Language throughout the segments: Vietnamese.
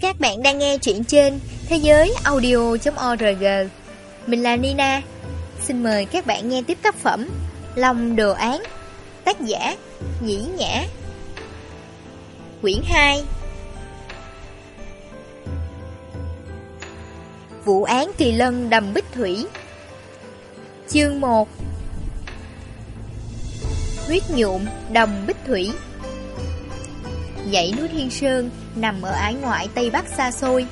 Các bạn đang nghe chuyện trên thế giới audio.org Mình là Nina. Xin mời các bạn nghe tiếp tác phẩm Lòng đồ án, Tác giả Nhĩ Nhã. Quyển 2 Vụ án kỳ lân đầm bích thủy. Chương 1 Huyết nhuộm đầm bích thủy. Dãy núi Thiên Sơn nằm ở ái ngoại Tây Bắc xa xôi,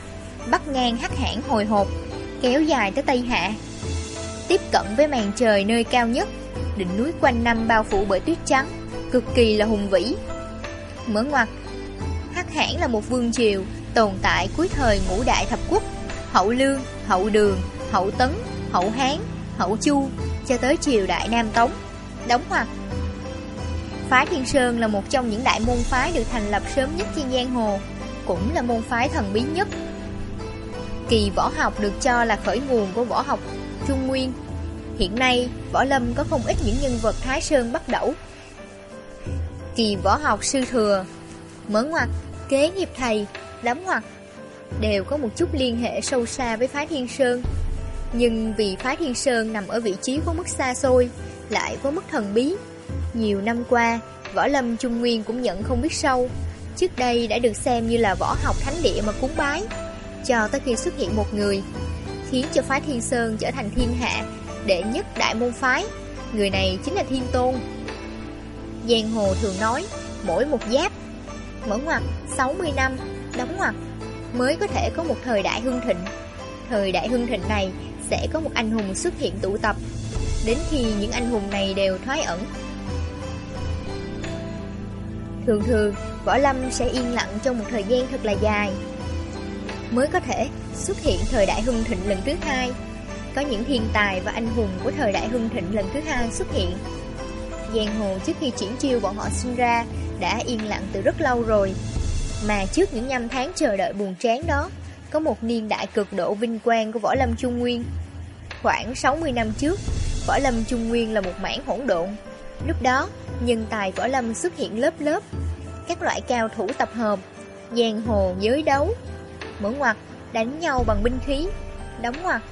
bắc ngang hắc hãn hồi hộp, kéo dài tới Tây Hạ. Tiếp cận với màn trời nơi cao nhất, đỉnh núi quanh năm bao phủ bởi tuyết trắng, cực kỳ là hùng vĩ. Mở ngoặt, hắc hãn là một vương triều tồn tại cuối thời ngũ đại thập quốc, hậu lương, hậu đường, hậu tấn, hậu hán, hậu chu, cho tới triều đại Nam Tống. Đóng ngoặt Phái Thiên Sơn là một trong những đại môn phái được thành lập sớm nhất trên giang hồ, cũng là môn phái thần bí nhất. Kỳ võ học được cho là khởi nguồn của võ học Trung Nguyên. Hiện nay, võ lâm có không ít những nhân vật Thái Sơn bắt đầu. Kỳ võ học sư thừa, mở ngoặt, kế nghiệp thầy, đám ngoặt, đều có một chút liên hệ sâu xa với phái Thiên Sơn. Nhưng vì phái Thiên Sơn nằm ở vị trí có mức xa xôi, lại có mức thần bí, nhiều năm qua, võ lâm Trung Nguyên cũng nhận không biết sâu. Trước đây đã được xem như là võ học thánh địa mà cúng bái. Cho tới khi xuất hiện một người, khiến cho phái Thiên Sơn trở thành thiên hạ, đệ nhất đại môn phái. Người này chính là Thiên Tôn. Giang Hồ thường nói, mỗi một giáp, mở ngoặt 60 năm, đóng ngoặt, mới có thể có một thời đại hưng thịnh. Thời đại hưng thịnh này sẽ có một anh hùng xuất hiện tụ tập. Đến khi những anh hùng này đều thoái ẩn, Thường thường, võ lâm sẽ yên lặng trong một thời gian thật là dài. Mới có thể xuất hiện thời đại hưng thịnh lần thứ hai. Có những thiên tài và anh hùng của thời đại hưng thịnh lần thứ hai xuất hiện. Giang hồ trước khi chuyển chiêu bọn họ sinh ra đã yên lặng từ rất lâu rồi. Mà trước những năm tháng chờ đợi buồn chán đó Có một niên đại cực độ vinh quang của Võ Lâm Trung Nguyên. Khoảng 60 năm trước Võ Lâm Trung Nguyên là một mảng hỗn độn. Lúc đó, nhân tài võ lâm xuất hiện lớp lớp, các loại cao thủ tập hợp, giang hồ giới đấu, mở ngoặt, đánh nhau bằng binh khí, đóng ngoặt,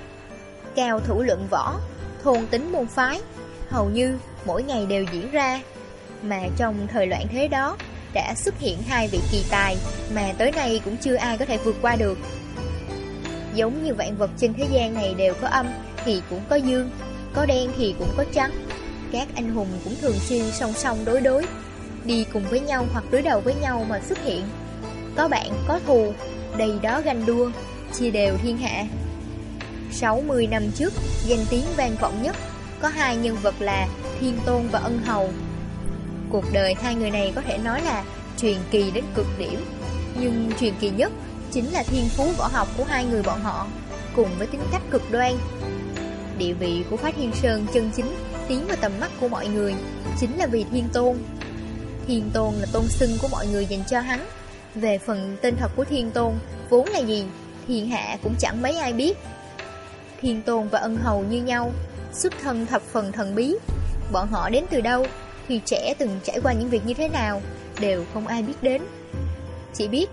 cao thủ luận võ, thôn tính môn phái, hầu như mỗi ngày đều diễn ra. Mà trong thời loạn thế đó, đã xuất hiện hai vị kỳ tài mà tới nay cũng chưa ai có thể vượt qua được. Giống như vạn vật trên thế gian này đều có âm thì cũng có dương, có đen thì cũng có trắng, các anh hùng cũng thường xuyên song song đối đối Đi cùng với nhau hoặc đối đầu với nhau mà xuất hiện. Có bạn, có thù Đầy đó ganh đua Chia đều thiên hạ. 60 năm trước Danh tiếng vang vọng nhất Có hai nhân vật là Thiên Tôn và Ân Hầu. Cuộc đời hai người này có thể nói là Truyền kỳ đến cực điểm Nhưng truyền kỳ nhất Chính là thiên phú võ học của hai người bọn họ Cùng với tính cách cực đoan. Địa vị của Phái Thiên Sơn chân chính tiến vào tầm mắt của mọi người chính là vì Thiên Tôn. Thiên Tôn là tôn xưng của mọi người dành cho hắn. Về phần tên thật của Thiên Tôn, vốn là gì, thiên hạ cũng chẳng mấy ai biết. Thiên Tôn và ân hầu như nhau, xuất thân thập phần thần bí. Bọn họ đến từ đâu, khi trẻ từng trải qua những việc như thế nào, đều không ai biết đến. Chỉ biết,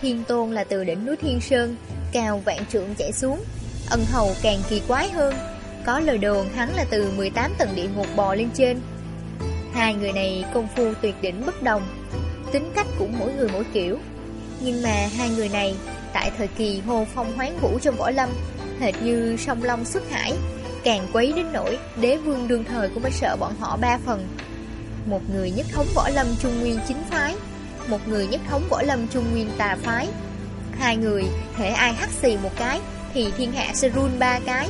Thiên Tôn là từ đỉnh núi Thiên Sơn, cao vạn trượng chạy xuống. Ân hầu càng kỳ quái hơn, có lời đồn hắn là từ 18 tầng địa ngục bò lên trên. Hai người này công phu tuyệt đỉnh bất đồng, Tính cách cũng mỗi người mỗi kiểu. Nhưng mà hai người này, Tại thời kỳ hồ phong hoán vũ trong võ lâm, Hệt như sông long xuất hải, Càng quấy đến nỗi Đế vương đương thời cũng phải sợ bọn họ ba phần. Một người nhất thống võ lâm trung nguyên chính phái, Một người nhất thống võ lâm trung nguyên tà phái. Hai người, thể ai hắt xì một cái Thì thiên hạ sẽ run ba cái.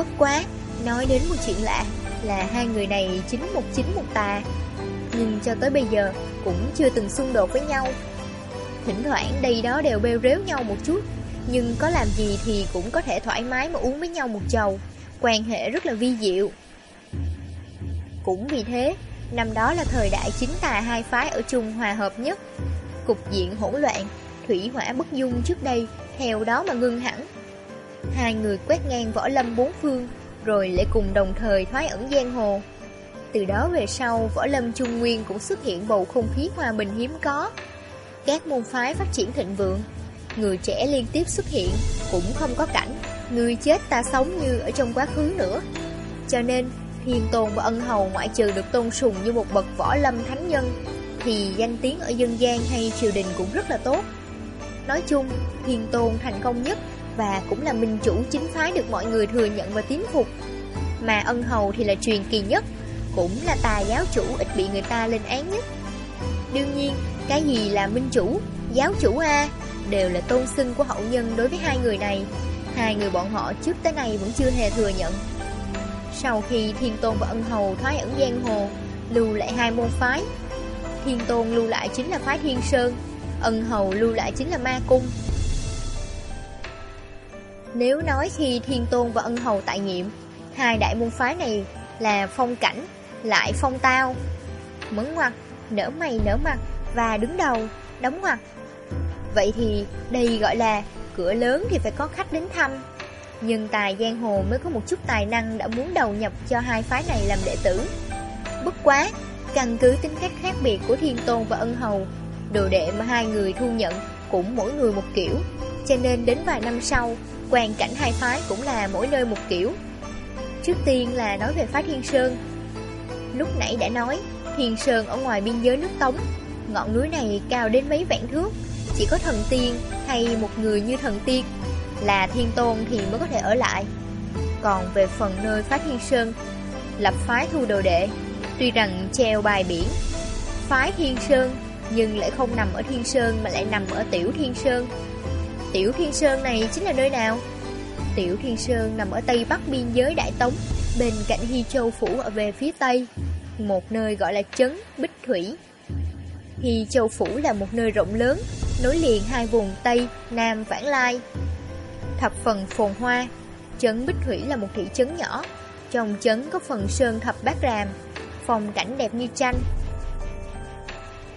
Bất quá, nói đến một chuyện lạ là hai người này chính một chính một tà. Nhưng cho tới bây giờ cũng chưa từng xung đột với nhau. Thỉnh thoảng đây đó đều bêu rếu nhau một chút, nhưng có làm gì thì cũng có thể thoải mái mà uống với nhau một chầu. Quan hệ rất là vi diệu. Cũng vì thế, năm đó là thời đại chính tà hai phái ở chung hòa hợp nhất. Cục diện hỗn loạn, thủy hỏa bất dung trước đây theo đó mà ngưng hẳn. Hai người quét ngang võ lâm bốn phương, rồi lại cùng đồng thời thoái ẩn giang hồ. Từ đó về sau, võ lâm trung nguyên cũng xuất hiện bầu không khí hòa bình hiếm có. Các môn phái phát triển thịnh vượng, người trẻ liên tiếp xuất hiện, cũng không có cảnh, người chết ta sống như ở trong quá khứ nữa. Cho nên, Thiên Tôn và Ân Hầu ngoại trừ được tôn sùng như một bậc võ lâm thánh nhân, thì danh tiếng ở dân gian hay triều đình cũng rất là tốt. Nói chung, Thiên Tôn thành công nhất và cũng là minh chủ chính phái được mọi người thừa nhận và tín phục. Mà Ân Hầu thì là truyền kỳ nhất, cũng là tài giáo chủ ít bị người ta lên án nhất. Đương nhiên, cái gì là minh chủ, giáo chủ A đều là tôn xưng của hậu nhân đối với hai người này. Hai người bọn họ trước tới nay vẫn chưa hề thừa nhận. Sau khi Thiên Tôn và Ân Hầu thoái ẩn giang hồ, lưu lại hai môn phái. Thiên Tôn lưu lại chính là phái Thiên Sơn, Ân Hầu lưu lại chính là Ma Cung. Nếu nói khi Thiên Tôn và Ân Hầu tại nhiệm, hai đại môn phái này là phong cảnh, lại phong tao, Mẫn ngoặt, nở mày nở mặt và đứng đầu, đóng ngoặt. Vậy thì đây gọi là cửa lớn thì phải có khách đến thăm. Nhưng tài giang hồ mới có một chút tài năng đã muốn đầu nhập cho hai phái này làm đệ tử. Bất quá, căn cứ tính cách khác biệt của Thiên Tôn và Ân Hầu, đồ đệ mà hai người thu nhận cũng mỗi người một kiểu. Cho nên đến vài năm sau, quan cảnh hai phái cũng là mỗi nơi một kiểu. Trước tiên là nói về phái Thiên Sơn. Lúc nãy đã nói, Thiên Sơn ở ngoài biên giới nước Tống, ngọn núi này cao đến mấy vạn thước, chỉ có thần tiên hay một người như thần tiên là thiên tôn thì mới có thể ở lại. Còn về phần nơi phái Thiên Sơn, lập phái thu đồ đệ, tuy rằng treo bài biển, phái Thiên Sơn nhưng lại không nằm ở Thiên Sơn mà lại nằm ở Tiểu Thiên Sơn. Tiểu Thiên Sơn này chính là nơi nào? Tiểu Thiên Sơn nằm ở tây bắc biên giới Đại Tống, bên cạnh Hy Châu Phủ ở về phía tây, một nơi gọi là Trấn Bích Thủy. Hy Châu Phủ là một nơi rộng lớn, nối liền hai vùng Tây, Nam, Vãng Lai. Thập phần phồn hoa, Trấn Bích Thủy là một thị trấn nhỏ, trong trấn có phần sơn thập bát ràm, phong cảnh đẹp như tranh.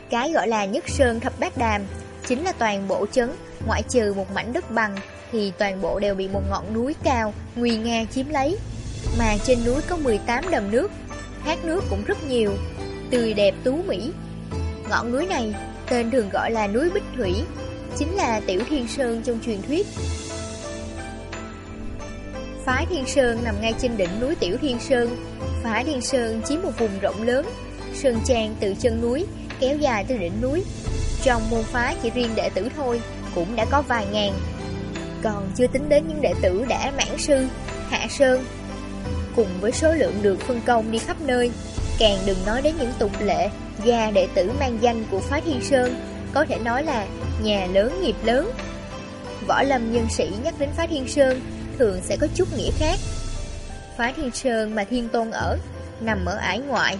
Cái gọi là nhất sơn thập bát đàm chính là toàn bộ trấn, ngoại trừ một mảnh đất bằng thì toàn bộ đều bị một ngọn núi cao, nguy nga chiếm lấy. Mà trên núi có 18 đầm nước, thác nước cũng rất nhiều, tươi đẹp tú mỹ. Ngọn núi này tên thường gọi là núi Bích Thủy, chính là Tiểu Thiên Sơn trong truyền thuyết. Phái Thiên Sơn nằm ngay trên đỉnh núi Tiểu Thiên Sơn. Phái Thiên Sơn chiếm một vùng rộng lớn, sơn trang từ chân núi kéo dài từ đỉnh núi. Trong môn phái chỉ riêng đệ tử thôi cũng đã có vài ngàn. Còn chưa tính đến những đệ tử đã mãn sư, hạ sơn. Cùng với số lượng được phân công đi khắp nơi, càng đừng nói đến những tục lệ gia đệ tử mang danh của phái Thiên Sơn, có thể nói là nhà lớn nghiệp lớn. Võ lâm nhân sĩ nhắc đến phái Thiên Sơn thường sẽ có chút nghĩa khác. Phái Thiên Sơn mà Thiên Tôn ở, nằm ở ải ngoại.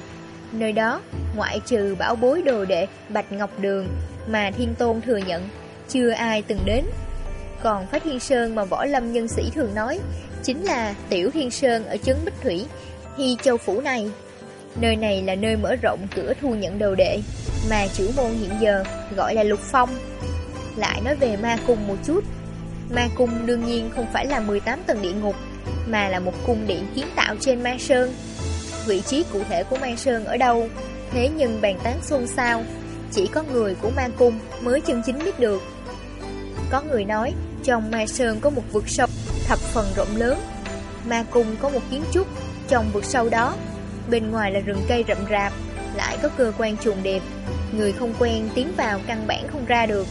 Nơi đó, ngoại trừ bảo bối đồ đệ Bạch Ngọc Đường mà Thiên Tôn thừa nhận, chưa ai từng đến. Còn Phái Thiên Sơn mà Võ Lâm nhân sĩ thường nói, chính là Tiểu Thiên Sơn ở Trấn Bích Thủy, Hy Châu Phủ này. Nơi này là nơi mở rộng cửa thu nhận đầu đệ, mà chủ môn hiện giờ gọi là Lục Phong. Lại nói về ma cung một chút, Ma cung đương nhiên không phải là 18 tầng địa ngục, mà là một cung điện kiến tạo trên Ma Sơn. Vị trí cụ thể của Ma Sơn ở đâu, thế nhưng bàn tán xôn xao, chỉ có người của Ma cung mới chân chính biết được. Có người nói, trong Ma Sơn có một vực sâu thập phần rộng lớn. Ma cung có một kiến trúc, trong vực sâu đó, bên ngoài là rừng cây rậm rạp, lại có cơ quan chuồng đẹp. Người không quen tiến vào căn bản không ra được.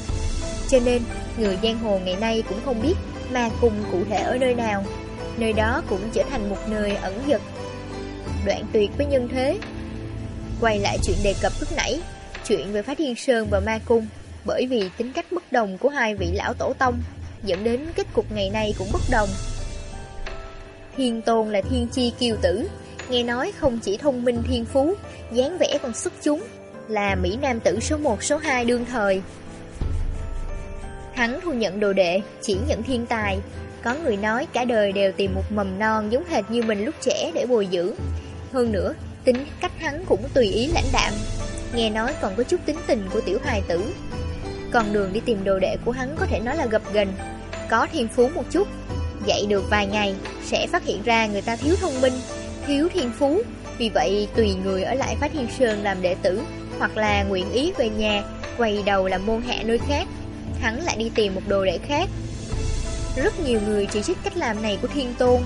Cho nên, người giang hồ ngày nay cũng không biết ma cung cụ thể ở nơi nào. Nơi đó cũng trở thành một nơi ẩn giật. Đoạn tuyệt với nhân thế. Quay lại chuyện đề cập lúc nãy, chuyện về phát Thiên Sơn và ma cung, bởi vì tính cách bất đồng của hai vị lão tổ tông, dẫn đến kết cục ngày nay cũng bất đồng. Thiên Tôn là thiên chi kiêu tử, nghe nói không chỉ thông minh thiên phú, dáng vẻ còn xuất chúng, là Mỹ Nam tử số 1 số 2 đương thời. Hắn thu nhận đồ đệ, chỉ nhận thiên tài. Có người nói cả đời đều tìm một mầm non giống hệt như mình lúc trẻ để bồi dưỡng. Hơn nữa, tính cách hắn cũng tùy ý lãnh đạm. Nghe nói còn có chút tính tình của tiểu hài tử. Còn đường đi tìm đồ đệ của hắn có thể nói là gập ghềnh, Có thiên phú một chút, dạy được vài ngày sẽ phát hiện ra người ta thiếu thông minh, thiếu thiên phú. Vì vậy tùy người ở lại Phá Thiên Sơn làm đệ tử hoặc là nguyện ý về nhà quay đầu làm môn hạ nơi khác hắn lại đi tìm một đồ đệ khác. Rất nhiều người chỉ trích cách làm này của Thiên Tôn.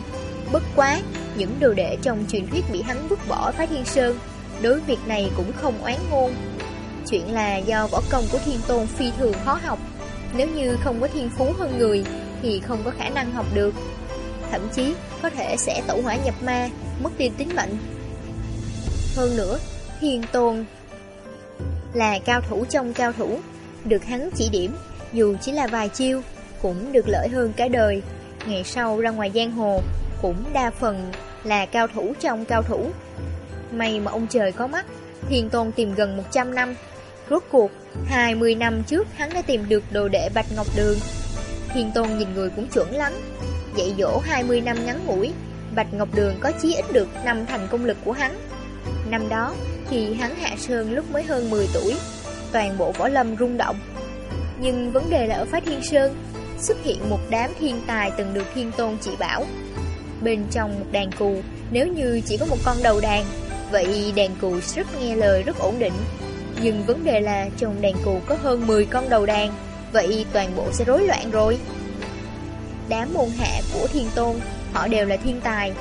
Bất quá, những đồ đệ trong truyền thuyết bị hắn vứt bỏ phái Thiên Sơn, đối việc này cũng không oán ngôn. Chuyện là do võ công của Thiên Tôn phi thường khó học, nếu như không có thiên phú hơn người thì không có khả năng học được. Thậm chí có thể sẽ tẩu hỏa nhập ma, mất đi tính mệnh. Hơn nữa, Thiên Tôn là cao thủ trong cao thủ, được hắn chỉ điểm, dù chỉ là vài chiêu, cũng được lợi hơn cả đời. Ngày sau ra ngoài giang hồ, cũng đa phần là cao thủ trong cao thủ. May mà ông trời có mắt, Thiên Tôn tìm gần 100 năm. Rốt cuộc, 20 năm trước hắn đã tìm được đồ đệ Bạch Ngọc Đường. Thiên Tôn nhìn người cũng chuẩn lắm. Dạy dỗ 20 năm ngắn ngủi, Bạch Ngọc Đường có chí ít được năm thành công lực của hắn. Năm đó, thì hắn hạ sơn lúc mới hơn 10 tuổi, toàn bộ võ lâm rung động. Nhưng vấn đề là ở phái Thiên Sơn, xuất hiện một đám thiên tài từng được Thiên Tôn chỉ bảo. Bên trong một đàn cù, nếu như chỉ có một con đầu đàn, vậy đàn cù rất nghe lời rất ổn định. Nhưng vấn đề là trong đàn cụ có hơn 10 con đầu đàn, vậy toàn bộ sẽ rối loạn rồi. Đám môn hạ của Thiên Tôn, họ đều là thiên tài,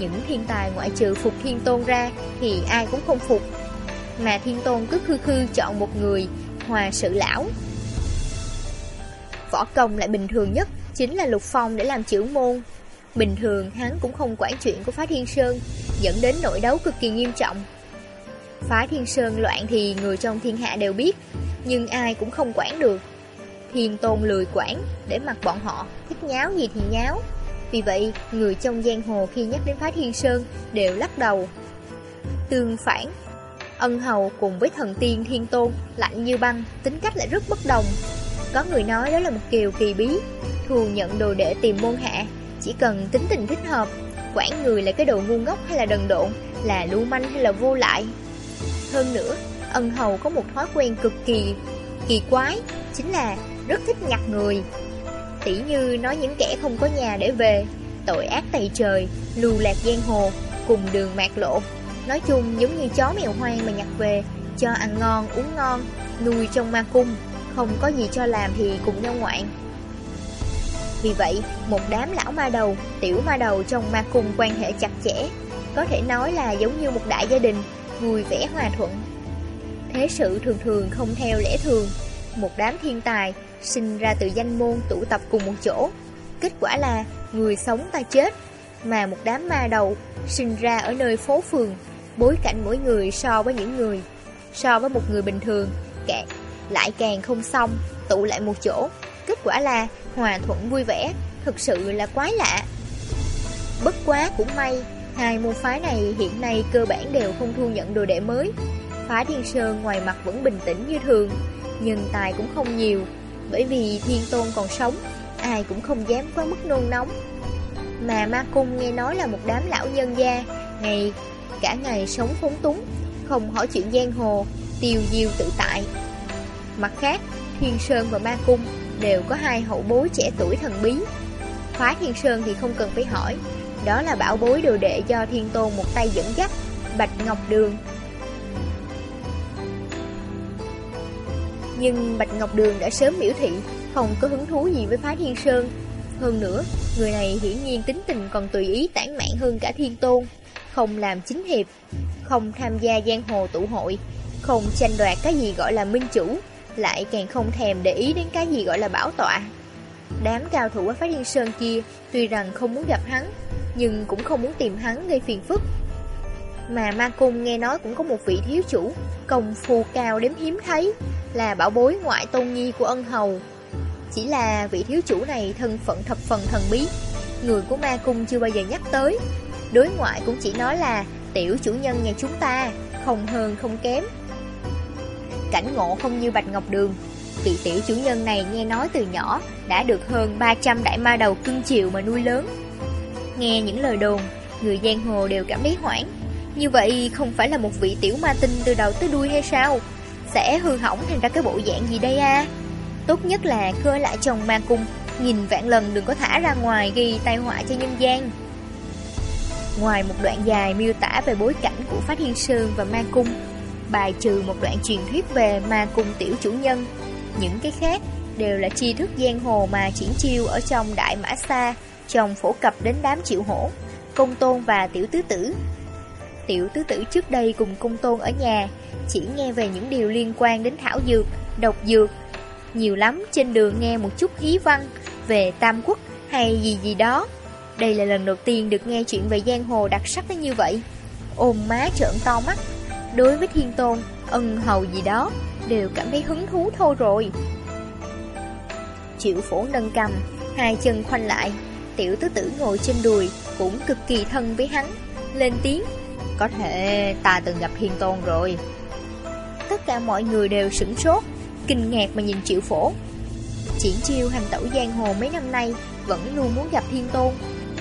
những thiên tài ngoại trừ phục thiên tôn ra Thì ai cũng không phục. Mà thiên tôn cứ khư khư chọn một người Hòa sự lão. Võ công lại bình thường nhất Chính là lục phong để làm chữ môn. Bình thường hắn cũng không quản chuyện của phá thiên sơn Dẫn đến nội đấu cực kỳ nghiêm trọng phái thiên sơn loạn thì người trong thiên hạ đều biết Nhưng ai cũng không quản được Thiên tôn lười quản Để mặc bọn họ thích nháo gì thì nháo vì vậy, người trong giang hồ khi nhắc đến phái thiên sơn đều lắc đầu. Tương phản, ân hầu cùng với thần tiên thiên tôn, lạnh như băng, tính cách lại rất bất đồng. Có người nói đó là một kiều kỳ bí, Thù nhận đồ để tìm môn hạ, chỉ cần tính tình thích hợp, quản người là cái đồ ngu ngốc hay là đần độn, là lưu manh hay là vô lại. Hơn nữa, ân hầu có một thói quen cực kỳ kỳ quái, chính là rất thích nhặt người. Tỉ như nói những kẻ không có nhà để về Tội ác tày trời Lưu lạc giang hồ Cùng đường mạc lộ Nói chung giống như chó mèo hoang mà nhặt về Cho ăn ngon uống ngon Nuôi trong ma cung Không có gì cho làm thì cùng nhau ngoạn Vì vậy Một đám lão ma đầu Tiểu ma đầu trong ma cung quan hệ chặt chẽ Có thể nói là giống như một đại gia đình Vui vẻ hòa thuận Thế sự thường thường không theo lẽ thường Một đám thiên tài sinh ra từ danh môn tụ tập cùng một chỗ. Kết quả là người sống ta chết, mà một đám ma đầu sinh ra ở nơi phố phường, bối cảnh mỗi người so với những người, so với một người bình thường, càng, lại càng không xong, tụ lại một chỗ. Kết quả là hòa thuận vui vẻ, thực sự là quái lạ. Bất quá cũng may, hai môn phái này hiện nay cơ bản đều không thu nhận đồ đệ mới. Phái Thiên Sơn ngoài mặt vẫn bình tĩnh như thường, nhưng tài cũng không nhiều, bởi vì thiên tôn còn sống Ai cũng không dám quá mức nôn nóng. Mà ma cung nghe nói là một đám lão nhân gia Ngày cả ngày sống phóng túng Không hỏi chuyện giang hồ Tiêu diêu tự tại. Mặt khác Thiên Sơn và Ma Cung Đều có hai hậu bối trẻ tuổi thần bí. Phái Thiên Sơn thì không cần phải hỏi đó là bảo bối đồ đệ do Thiên Tôn một tay dẫn dắt, Bạch Ngọc Đường. Nhưng Bạch Ngọc Đường đã sớm biểu thị Không có hứng thú gì với phái Thiên Sơn. Hơn nữa, Người này hiển nhiên tính tình còn tùy ý tản mạn hơn cả Thiên Tôn. Không làm chính hiệp, Không tham gia giang hồ tụ hội, Không tranh đoạt cái gì gọi là minh chủ, Lại càng không thèm để ý đến cái gì gọi là bảo tọa. Đám cao thủ ở phái Thiên Sơn kia Tuy rằng không muốn gặp hắn, Nhưng cũng không muốn tìm hắn gây phiền phức. Mà ma cung nghe nói cũng có một vị thiếu chủ, Công phu cao đếm hiếm thấy, Là bảo bối ngoại tôn nhi của ân hầu. Chỉ là vị thiếu chủ này thân phận thập phần thần bí, Người của ma cung chưa bao giờ nhắc tới. Đối ngoại cũng chỉ nói là Tiểu chủ nhân nhà chúng ta, Không hơn không kém. Cảnh ngộ không như Bạch Ngọc Đường, Vị tiểu chủ nhân này nghe nói từ nhỏ đã được hơn 300 đại ma đầu cưng chiều mà nuôi lớn Nghe những lời đồn Người giang hồ đều cảm thấy hoảng như vậy không phải là một vị tiểu ma tinh từ đầu tới đuôi hay sao? Sẽ hư hỏng thành ra cái bộ dạng gì đây à? Tốt nhất là cưa lại chồng ma cung, nhìn vạn lần đừng có thả ra ngoài gây tai họa cho nhân gian. Ngoài một đoạn dài miêu tả về bối cảnh của Phát hiên Sơn và ma cung, bài trừ một đoạn truyền thuyết về ma cung tiểu chủ nhân, những cái khác đều là tri thức giang hồ mà triển chiêu ở trong Đại Mã Sa, chồng phổ cập đến đám triệu hổ, công tôn và tiểu tứ tử. Tiểu tứ tử trước đây cùng công tôn ở nhà, chỉ nghe về những điều liên quan đến thảo dược, độc dược. Nhiều lắm trên đường nghe một chút hí văn về Tam Quốc hay gì gì đó. Đây là lần đầu tiên được nghe chuyện về giang hồ đặc sắc đến như vậy. Ôm má trợn to mắt. Đối với thiên tôn, ân hầu gì đó, đều cảm thấy hứng thú thôi rồi chịu phổ nâng cầm, hai chân khoanh lại, tiểu tứ tử ngồi trên đùi, cũng cực kỳ thân với hắn, lên tiếng. Có thể ta từng gặp thiên tôn rồi. Tất cả mọi người đều sửng sốt, kinh ngạc mà nhìn triệu phổ. Triển chiêu hành tẩu giang hồ mấy năm nay vẫn luôn muốn gặp thiên tôn,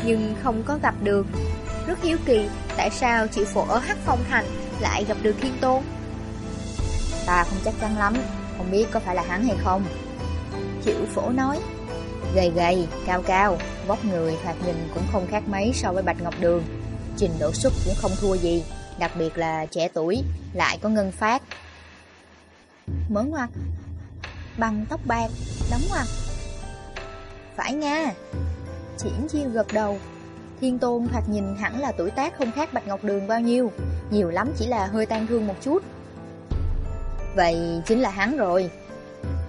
nhưng không có gặp được. Rất hiếu kỳ tại sao triệu phổ ở Hắc Phong Thành lại gặp được thiên tôn. Ta không chắc chắn lắm, không biết có phải là hắn hay không. Triệu phổ nói, gầy gầy, cao cao, vóc người thoạt nhìn cũng không khác mấy so với Bạch Ngọc Đường. Trình độ xuất cũng không thua gì, đặc biệt là trẻ tuổi, lại có ngân phát. Mở ngoặt, bằng tóc bạc, đóng ngoặt. Phải nha, triển chiêu gật đầu. Thiên Tôn thoạt nhìn hẳn là tuổi tác không khác Bạch Ngọc Đường bao nhiêu, nhiều lắm chỉ là hơi tan thương một chút. Vậy chính là hắn rồi.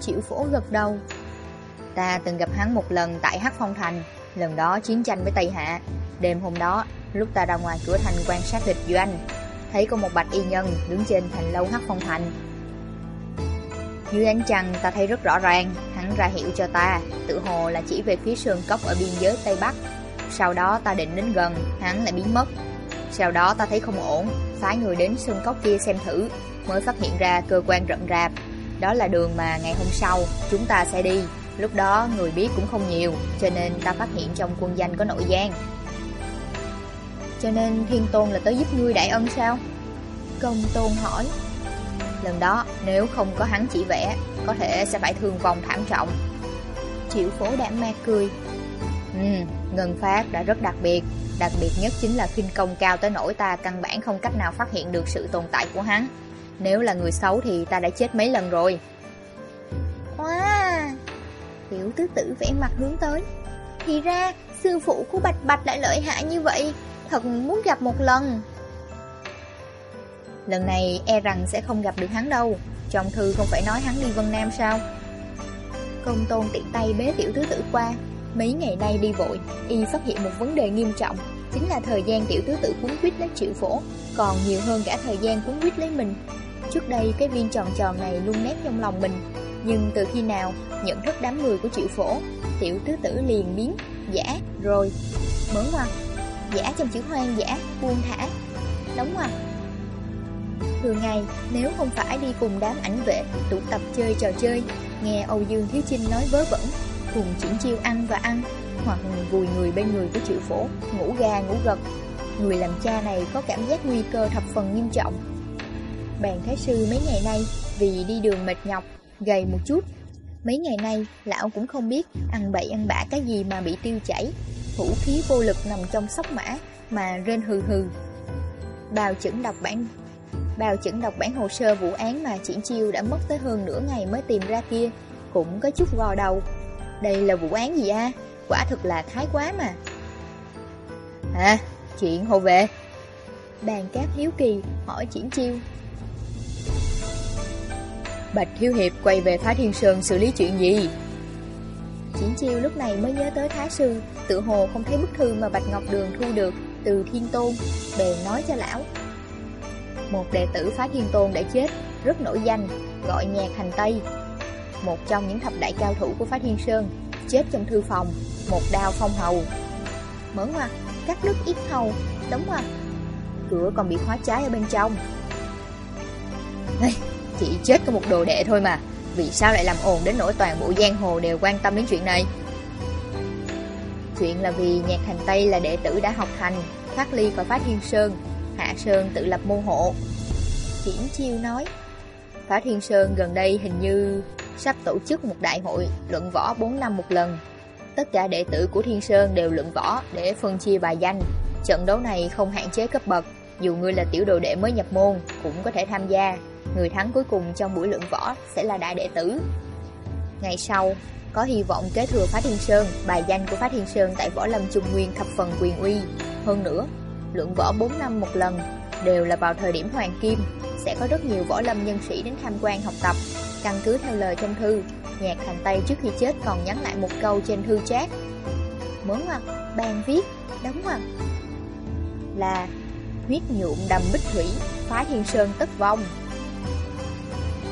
Triệu phổ gật đầu. Ta từng gặp hắn một lần tại Hắc Phong Thành, lần đó chiến tranh với Tây Hạ. Đêm hôm đó, lúc ta ra ngoài cửa thành quan sát địch doanh, thấy có một bạch y nhân đứng trên thành lâu Hắc Phong Thành. Dưới ánh trăng ta thấy rất rõ ràng, hắn ra hiệu cho ta, tự hồ là chỉ về phía sườn cốc ở biên giới Tây Bắc. Sau đó ta định đến gần, hắn lại biến mất. Sau đó ta thấy không ổn, phái người đến sườn cốc kia xem thử, mới phát hiện ra cơ quan rậm rạp. Đó là đường mà ngày hôm sau chúng ta sẽ đi. Lúc đó người biết cũng không nhiều, cho nên ta phát hiện trong quân danh có nội gian. Cho nên Thiên Tôn là tới giúp ngươi đại ân sao? Công Tôn hỏi. Lần đó, nếu không có hắn chỉ vẽ, có thể sẽ phải thương vong thảm trọng. Triệu phố đạm ma cười. Ừ, ngân phát đã rất đặc biệt. Đặc biệt nhất chính là khinh công cao tới nỗi ta căn bản không cách nào phát hiện được sự tồn tại của hắn. Nếu là người xấu thì ta đã chết mấy lần rồi. Wow! Tiểu tứ tử vẽ mặt hướng tới. Thì ra, sư phụ của Bạch Bạch lại lợi hại như vậy. Thật muốn gặp một lần. Lần này e rằng sẽ không gặp được hắn đâu. Trong thư không phải nói hắn đi Vân Nam sao? Công tôn tiện tay bế tiểu tứ tử qua. Mấy ngày nay đi vội, y phát hiện một vấn đề nghiêm trọng. Chính là thời gian tiểu tứ tử cuốn quýt lấy triệu phổ, còn nhiều hơn cả thời gian cuốn quýt lấy mình. Trước đây cái viên tròn tròn này luôn nét trong lòng mình nhưng từ khi nào nhận thức đám người của triệu phổ Tiểu tứ tử liền biến Giả rồi Mở ngoặt Giả trong chữ hoang giả Buông thả Đóng ngoặt Thường ngày nếu không phải đi cùng đám ảnh vệ Tụ tập chơi trò chơi Nghe Âu Dương Thiếu Chinh nói vớ vẩn Cùng chuyển chiêu ăn và ăn Hoặc vùi người bên người của triệu phổ Ngủ gà ngủ gật Người làm cha này có cảm giác nguy cơ thập phần nghiêm trọng. Bàn thái sư mấy ngày nay vì đi đường mệt nhọc, gầy một chút. Mấy ngày nay, lão cũng không biết ăn bậy ăn bã cái gì mà bị tiêu chảy. thủ khí vô lực nằm trong sóc mã mà rên hừ hừ. Bào chẩn đọc bản Bào chẩn đọc bản hồ sơ vụ án mà triển chiêu đã mất tới hơn nửa ngày mới tìm ra kia, cũng có chút gò đầu. Đây là vụ án gì a? Quả thực là thái quá mà. À, chuyện hồ về Bàn cát hiếu kỳ hỏi triển chiêu Bạch Thiếu Hiệp quay về Thái Thiên Sơn xử lý chuyện gì? Triển chiêu lúc này mới nhớ tới Thái Sư, tự hồ không thấy bức thư mà Bạch Ngọc Đường thu được từ Thiên Tôn, bèn nói cho lão. Một đệ tử phá Thiên Tôn đã chết, rất nổi danh, gọi nhạc hành Tây. Một trong những thập đại cao thủ của phá Thiên Sơn, chết trong thư phòng, một đao phong hầu. Mở ngoặt, cắt đứt ít hầu, đóng ngoặt. Cửa còn bị khóa trái ở bên trong. Hey, chỉ chết có một đồ đệ thôi mà Vì sao lại làm ồn đến nỗi toàn bộ giang hồ đều quan tâm đến chuyện này Chuyện là vì nhạc thành Tây là đệ tử đã học thành Thoát ly khỏi phá thiên sơn Hạ Sơn tự lập môn hộ Triển chiêu nói Phá Thiên Sơn gần đây hình như sắp tổ chức một đại hội luận võ 4 năm một lần. Tất cả đệ tử của Thiên Sơn đều luận võ để phân chia bài danh. Trận đấu này không hạn chế cấp bậc, dù ngươi là tiểu đồ đệ mới nhập môn cũng có thể tham gia. Người thắng cuối cùng trong buổi luận võ sẽ là đại đệ tử Ngày sau, có hy vọng kế thừa Phá Thiên Sơn, bài danh của Phá Thiên Sơn tại Võ Lâm Trung Nguyên thập phần quyền uy. Hơn nữa, luận võ 4 năm một lần, đều là vào thời điểm hoàng kim, sẽ có rất nhiều võ lâm nhân sĩ đến tham quan học tập. Căn cứ theo lời trong thư, Nhạc Thành Tây trước khi chết còn nhắn lại một câu trên thư chat. Mớ ngoặt, bàn viết, đóng ngoặt. Là huyết nhuộm đầm bích thủy, phá thiên sơn tất vong.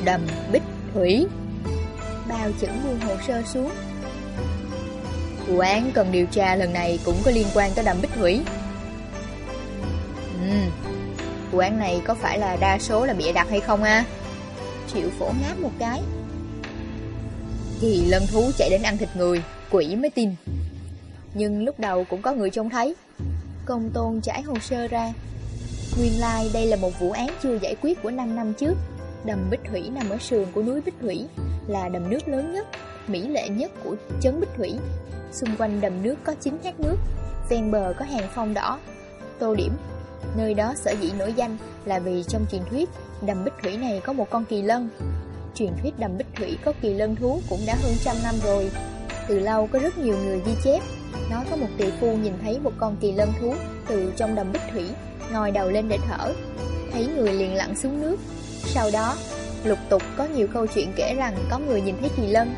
Đầm, bích, thủy. Bao chữ buông hồ sơ xuống. Vụ án cần điều tra lần này cũng có liên quan tới đầm, bích, thủy. Ừ Vụ án này có phải là đa số là bịa đặt hay không a? Triệu phổ ngáp một cái. Kỳ lân thú chạy đến ăn thịt người, Quỷ mới tin. Nhưng lúc đầu cũng có người trông thấy. Công tôn trải hồ sơ ra. Nguyên lai like đây là một vụ án chưa giải quyết của 5 năm trước. Đầm Bích Thủy nằm ở sườn của núi Bích Thủy Là đầm nước lớn nhất, mỹ lệ nhất của chấn Bích Thủy. Xung quanh đầm nước có 9 thác nước Ven bờ có hàng phong đỏ Tô điểm. Nơi đó sở dĩ nổi danh là vì trong truyền thuyết Đầm Bích Thủy này có một con kỳ lân. Truyền thuyết đầm Bích Thủy có kỳ lân thú cũng đã hơn trăm năm rồi. Từ lâu có rất nhiều người ghi chép Nói có một tỷ phu nhìn thấy một con kỳ lân thú từ trong đầm Bích Thủy ngồi đầu lên để thở. Thấy người liền lặn xuống nước sau đó, lục tục có nhiều câu chuyện kể rằng có người nhìn thấy kỳ lân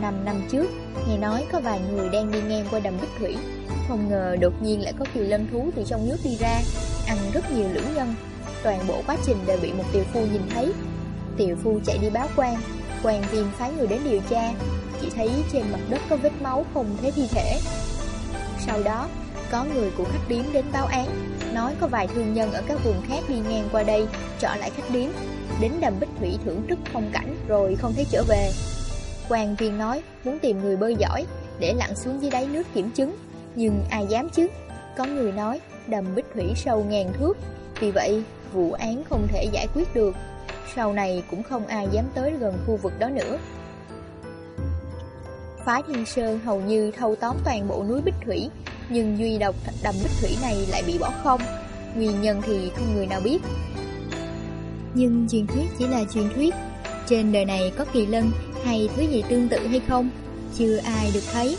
Năm năm trước, nghe nói có vài người đang đi ngang qua đầm Bích Thủy. Không ngờ đột nhiên lại có kỳ lân thú từ trong nước đi ra Ăn rất nhiều lưỡng nhân. Toàn bộ quá trình đều bị một tiểu phu nhìn thấy. Tiểu phu chạy đi báo quan quan viên phái người đến điều tra. Chỉ thấy trên mặt đất có vết máu không thấy thi thể. Sau đó, có người của khách điếm đến báo án Nói có vài thương nhân ở các vùng khác đi ngang qua đây Trở lại khách điếm. Đến đầm Bích Thủy thưởng thức phong cảnh Rồi không thấy trở về. Quan viên nói, muốn tìm người bơi giỏi, Để lặn xuống dưới đáy nước kiểm chứng, Nhưng ai dám chứ? Có người nói, đầm Bích Thủy sâu ngàn thước, Vì vậy vụ án không thể giải quyết được. Sau này cũng không ai dám tới gần khu vực đó nữa. Phái Thiên Sơn hầu như thâu tóm toàn bộ núi Bích Thủy, Nhưng duy độc đầm Bích Thủy này lại bị bỏ không. Nguyên nhân thì không người nào biết. Nhưng truyền thuyết chỉ là truyền thuyết. Trên đời này có kỳ lân hay thứ gì tương tự hay không Chưa ai được thấy.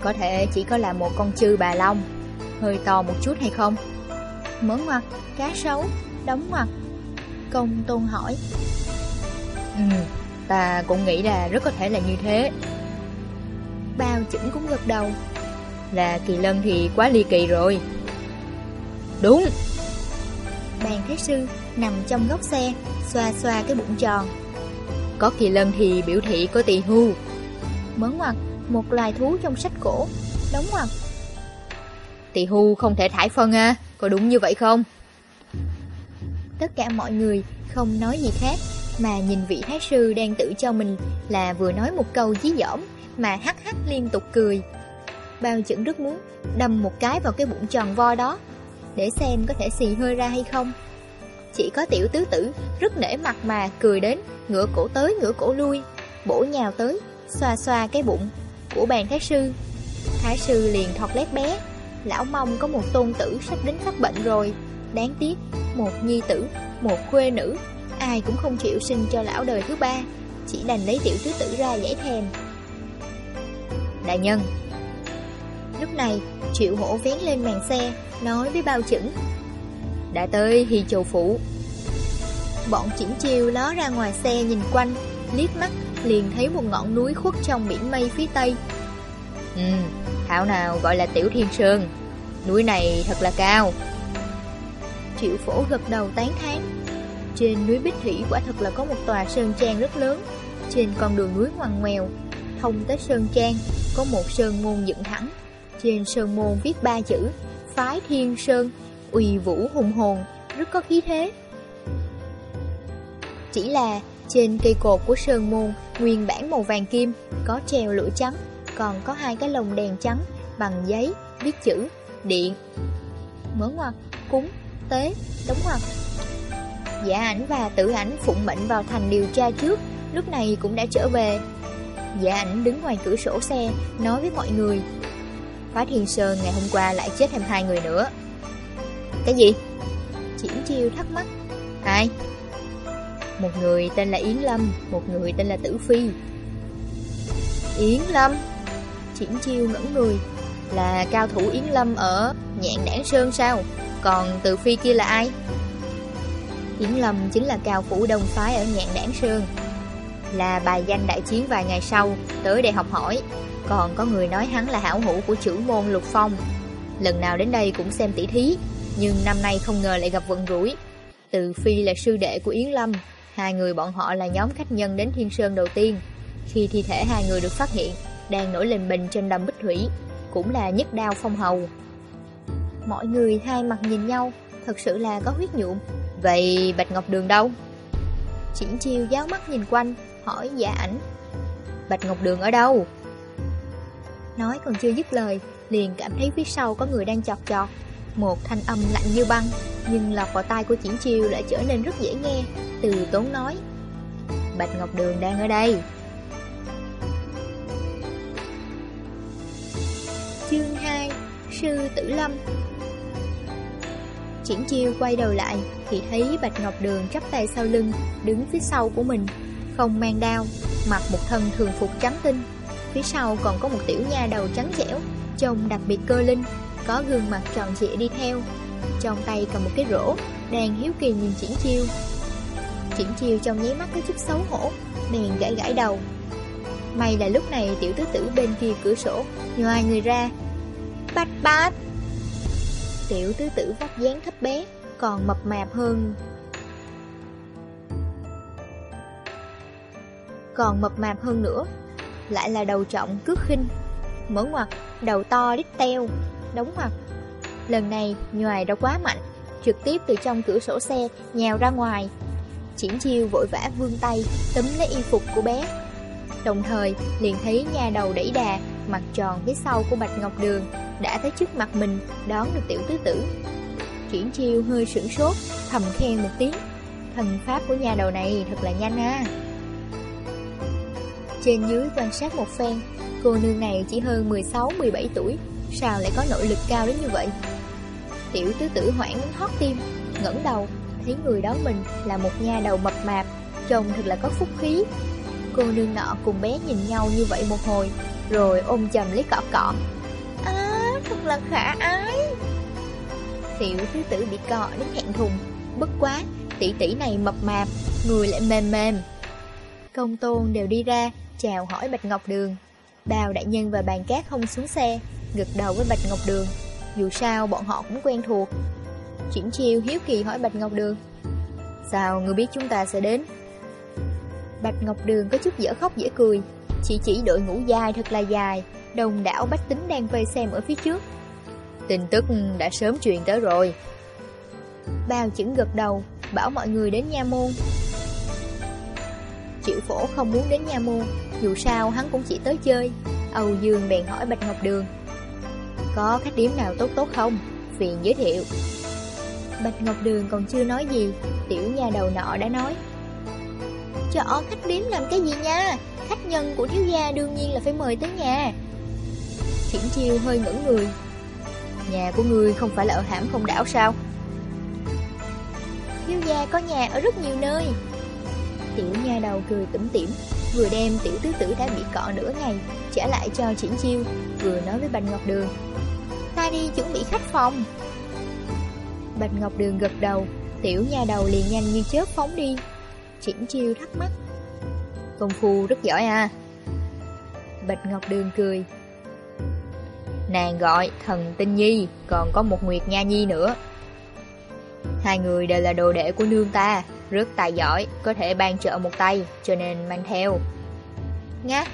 Có thể chỉ có là một con chư bà long. Hơi to một chút hay không? Mỡ ngoặt, cá sấu, đóng ngoặt Công tôn hỏi. Ừ, ta cũng nghĩ là rất có thể là như thế. Bao chững cũng gật đầu. Là kỳ lân thì quá ly kỳ rồi. Đúng Bàn thế sư nằm trong góc xe Xoa xoa cái bụng tròn. Có kỳ lân thì biểu thị có tỳ hưu. Mớ ngoặt Một loài thú trong sách cổ Đóng ngoặt Tỳ hưu không thể thải phân à Có đúng như vậy không? Tất cả mọi người không nói gì khác Mà nhìn vị thái sư đang tự cho mình Là vừa nói một câu dí dỏm Mà hắc hắc liên tục cười. Bao chững rất muốn đâm một cái vào cái bụng tròn vo đó để xem có thể xì hơi ra hay không. Chỉ có tiểu tứ tử Rất nể mặt mà cười đến Ngửa cổ tới ngửa cổ lui, Bổ nhào tới, Xoa xoa cái bụng Của bàn thái sư. Thái sư liền thọt lét bé, Lão mong có một tôn tử sắp đến phát bệnh rồi. Đáng tiếc, Một nhi tử, Một khuê nữ, Ai cũng không chịu sinh cho lão đời thứ ba, Chỉ đành lấy tiểu tứ tử ra giải thèm. Đại nhân Lúc này Triệu hổ vén lên màn xe Nói với bao chững. Đã tới Hy Châu Phủ. Bọn chỉnh chiêu ló ra ngoài xe nhìn quanh Liếc mắt liền thấy một ngọn núi khuất trong biển mây phía tây. Ừ, thảo nào gọi là Tiểu Thiên Sơn? Núi này thật là cao. Triệu phổ gật đầu tán thán. Trên núi Bích Thủy quả thật là có một tòa sơn trang rất lớn. Trên con đường núi ngoằn ngoèo Thông tới sơn trang Có một sơn môn dựng thẳng. Trên sơn môn viết ba chữ, Phái Thiên Sơn, Uy vũ hùng hồn, Rất có khí thế. Chỉ là trên cây cột của sơn môn Nguyên bản màu vàng kim, Có treo lưỡi trắng, Còn có hai cái lồng đèn trắng Bằng giấy Viết chữ Điện. Mở ngoặt Cúng, Tế, Đóng ngoặt Giả dạ ảnh và tự ảnh phụng mệnh vào thành điều tra trước, Lúc này cũng đã trở về. Giả ảnh đứng ngoài cửa sổ xe, Nói với mọi người Phá Thiên Sơn ngày hôm qua lại chết thêm hai người nữa. Cái gì? Triển chiêu thắc mắc. Ai? Một người tên là Yến Lâm, Một người tên là Tử Phi. Yến Lâm? Triển chiêu ngẩn người. Là cao thủ Yến Lâm ở Nhạn Đảng Sơn sao? Còn Tử Phi kia là ai? Yến Lâm chính là cao phủ đông phái ở Nhạn Đảng Sơn. Là bài danh đại chiến vài ngày sau, Tới đây học hỏi. Còn có người nói hắn là hảo hữu của chữ môn Lục Phong. Lần nào đến đây cũng xem tỷ thí, Nhưng năm nay không ngờ lại gặp vận rủi. Từ Phi là sư đệ của Yến Lâm, Hai người bọn họ là nhóm khách nhân đến Thiên Sơn đầu tiên. Khi thi thể hai người được phát hiện, Đang nổi lên bình trên đầm bích thủy, Cũng là nhất đao phong hầu. Mọi người hai mặt nhìn nhau, Thật sự là có huyết nhuộm. Vậy Bạch Ngọc Đường đâu? Triển chiêu giáo mắt nhìn quanh, Hỏi giả ảnh. Bạch Ngọc Đường ở đâu? Nói còn chưa dứt lời, Liền cảm thấy phía sau có người đang chọt chọt. Một thanh âm lạnh như băng, Nhưng lọt vào tai của Triển chiêu lại trở nên rất dễ nghe, Từ tốn nói. Bạch Ngọc Đường đang ở đây. Chương 2 Sư Tử Lâm. Triển chiêu quay đầu lại, Thì thấy Bạch Ngọc Đường chắp tay sau lưng, Đứng phía sau của mình, Không mang đao, Mặc một thân thường phục trắng tinh. Phía sau còn có một tiểu nha đầu trắng trẻo, Trông đặc biệt cơ linh, Có gương mặt tròn trịa đi theo. Trong tay cầm một cái rổ, Đang hiếu kỳ nhìn Triển chiêu. Triển chiêu trong nháy mắt có chút xấu hổ, Bèn gãi gãi đầu. May là lúc này tiểu tứ tử bên kia cửa sổ Ngoài người ra. Bạch bạch Tiểu tứ tử vóc dáng thấp bé, Còn mập mạp hơn. Còn mập mạp hơn nữa lại là đầu trọng cước khinh. Mở ngoặt Đầu to đít teo, Đóng ngoặt Lần này nhòi đã quá mạnh, Trực tiếp từ trong cửa sổ xe Nhào ra ngoài. Triển chiêu vội vã vươn tay Tấm lấy y phục của bé. Đồng thời, liền thấy nhà đầu đẩy đà, Mặt tròn phía sau của Bạch Ngọc Đường Đã tới trước mặt mình, Đón được tiểu tứ tử. Triển chiêu hơi sửng sốt, Thầm khen một tiếng. Thần pháp của nhà đầu này thật là nhanh ha. Trên dưới quan sát một phen, Cô nương này chỉ hơn 16-17 tuổi, Sao lại có nội lực cao đến như vậy? Tiểu tứ tử hoảng hót tim, ngẩng đầu, Thấy người đó mình là một nha đầu mập mạp, Trông thật là có phúc khí. Cô nương nọ cùng bé nhìn nhau như vậy một hồi, Rồi ôm chầm lấy cọ cọ À thật là khả ái. Tiểu tứ tử bị cọ đến hẹn thùng, Bất quá, tỷ tỷ này mập mạp, Người lại mềm mềm. Công tôn đều đi ra Chào hỏi Bạch Ngọc Đường. Đào đại nhân và bàn cát không xuống xe, Gật đầu với Bạch Ngọc Đường. Dù sao, bọn họ cũng quen thuộc. Triển chiêu hiếu kỳ hỏi Bạch Ngọc Đường. Sao người biết chúng ta sẽ đến? Bạch Ngọc Đường có chút dở khóc dễ cười. Chỉ chỉ đội ngũ dài thật là dài. Đồng đảo bách tính đang vây xem ở phía trước. Tin tức đã sớm truyền tới rồi. Bao chững gật đầu, Bảo mọi người đến nha môn. Triệu phổ không muốn đến nha môn, Dù sao hắn cũng chỉ tới chơi. Âu Dương bèn hỏi Bạch Ngọc Đường, Có khách điếm nào tốt tốt không? Phiền giới thiệu. Bạch Ngọc Đường còn chưa nói gì, Tiểu nhà đầu nọ đã nói Chọn khách điếm làm cái gì nha? Khách nhân của thiếu gia đương nhiên là phải mời tới nhà. Triển chiêu hơi ngẩn người, Nhà của ngươi không phải là ở hãm không đảo sao? Thiếu gia có nhà ở rất nhiều nơi. Tiểu nha đầu cười tủm tỉm, Vừa đem tiểu tứ tử đã bị cọ nửa ngày, Trả lại cho triển chiêu, Vừa nói với Bạch Ngọc Đường. Ta đi chuẩn bị khách phòng. Bạch Ngọc Đường gật đầu, Tiểu nha đầu liền nhanh như chớp phóng đi. Triển chiêu thắc mắc. Công phu rất giỏi à? Bạch Ngọc Đường cười. Nàng gọi thần tinh nhi, Còn có một Nguyệt Nha Nhi nữa. Hai người đều là đồ đệ của nương ta rất tài giỏi, Có thể ban trợ một tay, Cho nên mang theo. Ngá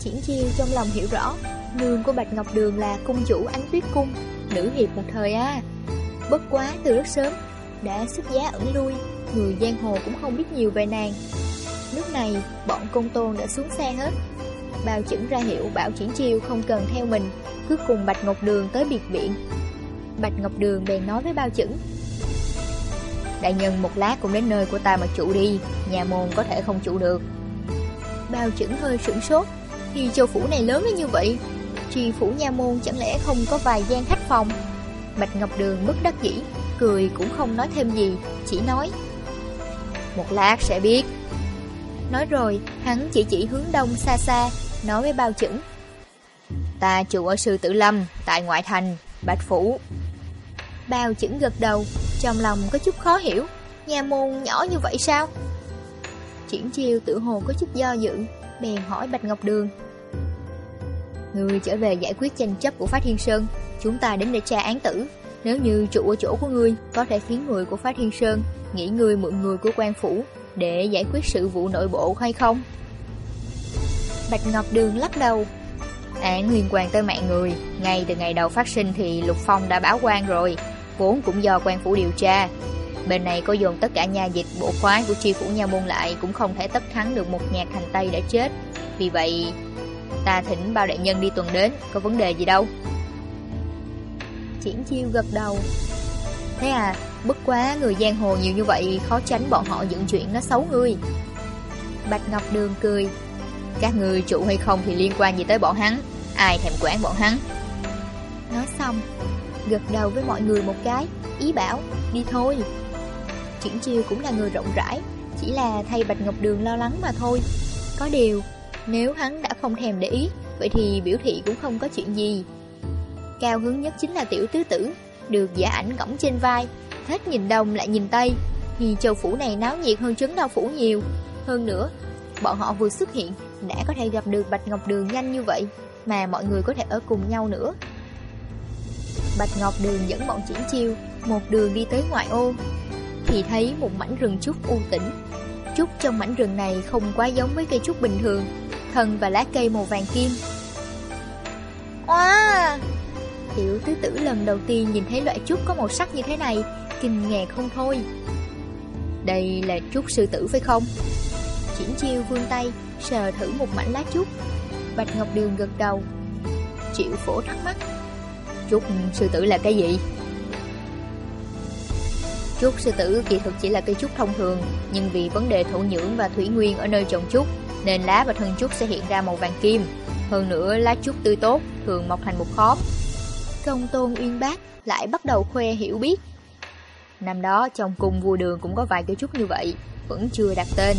Triển chiêu trong lòng hiểu rõ Nương của Bạch Ngọc Đường là cung chủ ánh tuyết cung, Nữ hiệp một thời à Bất quá từ rất sớm, Đã xuất giá ẩn lui, Người giang hồ cũng không biết nhiều về nàng. Lúc này, bọn công tôn đã xuống xe hết. Bao chững ra hiệu bảo triển chiêu không cần theo mình, Cứ cùng Bạch Ngọc Đường tới biệt viện. Bạch Ngọc Đường bèn nói với bao chững Đại nhân một lát cũng đến nơi của ta mà trụ đi Nhà môn có thể không trụ được. Bao chững hơi sửng sốt. Khi châu phủ này lớn đến như vậy Tri phủ nha môn chẳng lẽ không có vài gian khách phòng? Bạch Ngọc Đường bất đắc dĩ Cười cũng không nói thêm gì Chỉ nói. Một lát sẽ biết. Nói rồi, hắn chỉ chỉ hướng đông xa xa, nói với bao chững. Ta trụ ở sư tử lâm, tại ngoại thành, Bạch Phủ. Bao chững gật đầu, trong lòng có chút khó hiểu, nhà môn nhỏ như vậy sao? Triển chiêu tự hồ có chút do dự, bèn hỏi Bạch Ngọc Đường. người trở về giải quyết tranh chấp của Phát Thiên Sơn, chúng ta đến để tra án tử. Nếu như trụ ở chỗ của ngươi, có thể khiến người của Phát Thiên Sơn nghĩ ngươi mượn người của quan phủ để giải quyết sự vụ nội bộ hay không? Bạch Ngọc Đường lắc đầu. Án liên quan tới mạng người, ngay từ ngày đầu phát sinh thì Lục Phong đã báo quan rồi, vốn cũng do quan phủ điều tra. Bên này có dồn tất cả nha dịch bộ khoái của tri phủ nha môn lại cũng không thể tất thắng được một nhạc thành Tây đã chết. Vì vậy, ta thỉnh bao đại nhân đi tuần đến, có vấn đề gì đâu. Triển chiêu gật đầu. Thế à, bất quá người giang hồ nhiều như vậy khó tránh bọn họ dựng chuyện nó xấu ngươi. Bạch Ngọc Đường cười. Các người chủ hay không thì liên quan gì tới bọn hắn, ai thèm quản bọn hắn. Nói xong, gật đầu với mọi người một cái, ý bảo, đi thôi. Triển chiêu cũng là người rộng rãi, chỉ là thay Bạch Ngọc Đường lo lắng mà thôi. Có điều, nếu hắn đã không thèm để ý, vậy thì biểu thị cũng không có chuyện gì. Cao hứng nhất chính là tiểu tứ tử, được giả ảnh cổng trên vai, hết nhìn đông lại nhìn tây, thì châu phủ này náo nhiệt hơn trấn đau phủ nhiều. Hơn nữa, bọn họ vừa xuất hiện đã có thể gặp được Bạch Ngọc Đường nhanh như vậy, mà mọi người có thể ở cùng nhau nữa. Bạch Ngọc Đường dẫn bọn triển chiêu, một đường đi tới ngoại ô, thì thấy một mảnh rừng trúc u tĩnh. Trúc trong mảnh rừng này không quá giống với cây trúc bình thường, thân và lá cây màu vàng kim. Wow! Tiểu tứ tử lần đầu tiên nhìn thấy loại trúc có màu sắc như thế này, kinh ngạc không thôi. Đây là trúc sư tử phải không? Triển chiêu vươn tay, sờ thử một mảnh lá trúc. Bạch Ngọc Đường gật đầu. Triệu phổ thắc mắc chút sư tử là cái gì? Chút sư tử kỳ thực chỉ là cây trúc thông thường, nhưng vì vấn đề thổ nhưỡng và thủy nguyên ở nơi trồng trúc, nên lá và thân trúc sẽ hiện ra màu vàng kim. Hơn nữa, lá trúc tươi tốt, thường mọc thành một khóm. Công tôn uyên bác lại bắt đầu khoe hiểu biết. Năm đó, trong cung vua đường cũng có vài cây trúc như vậy, vẫn chưa đặt tên.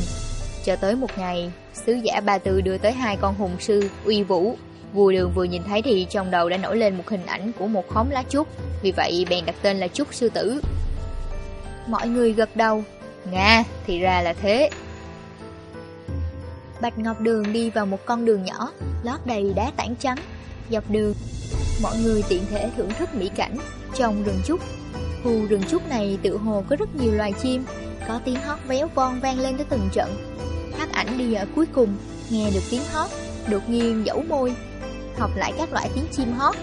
Cho tới một ngày, sứ giả Ba Tư đưa tới hai con hùng sư, uy vũ. Vua đường vừa nhìn thấy thì trong đầu đã nổi lên một hình ảnh của một khóm lá trúc, vì vậy bèn đặt tên là trúc sư tử. Mọi người gật đầu. Nga, thì ra là thế. Bạch Ngọc Đường đi vào một con đường nhỏ, lót đầy đá tảng trắng. Dọc đường, mọi người tiện thể thưởng thức mỹ cảnh trong rừng trúc. Khu rừng trúc này tự hồ có rất nhiều loài chim, có tiếng hót véo von vang lên tới từng trận. Hắc ảnh đi ở cuối cùng, nghe được tiếng hót, đột nhiên dẫu môi, học lại các loại tiếng chim hót.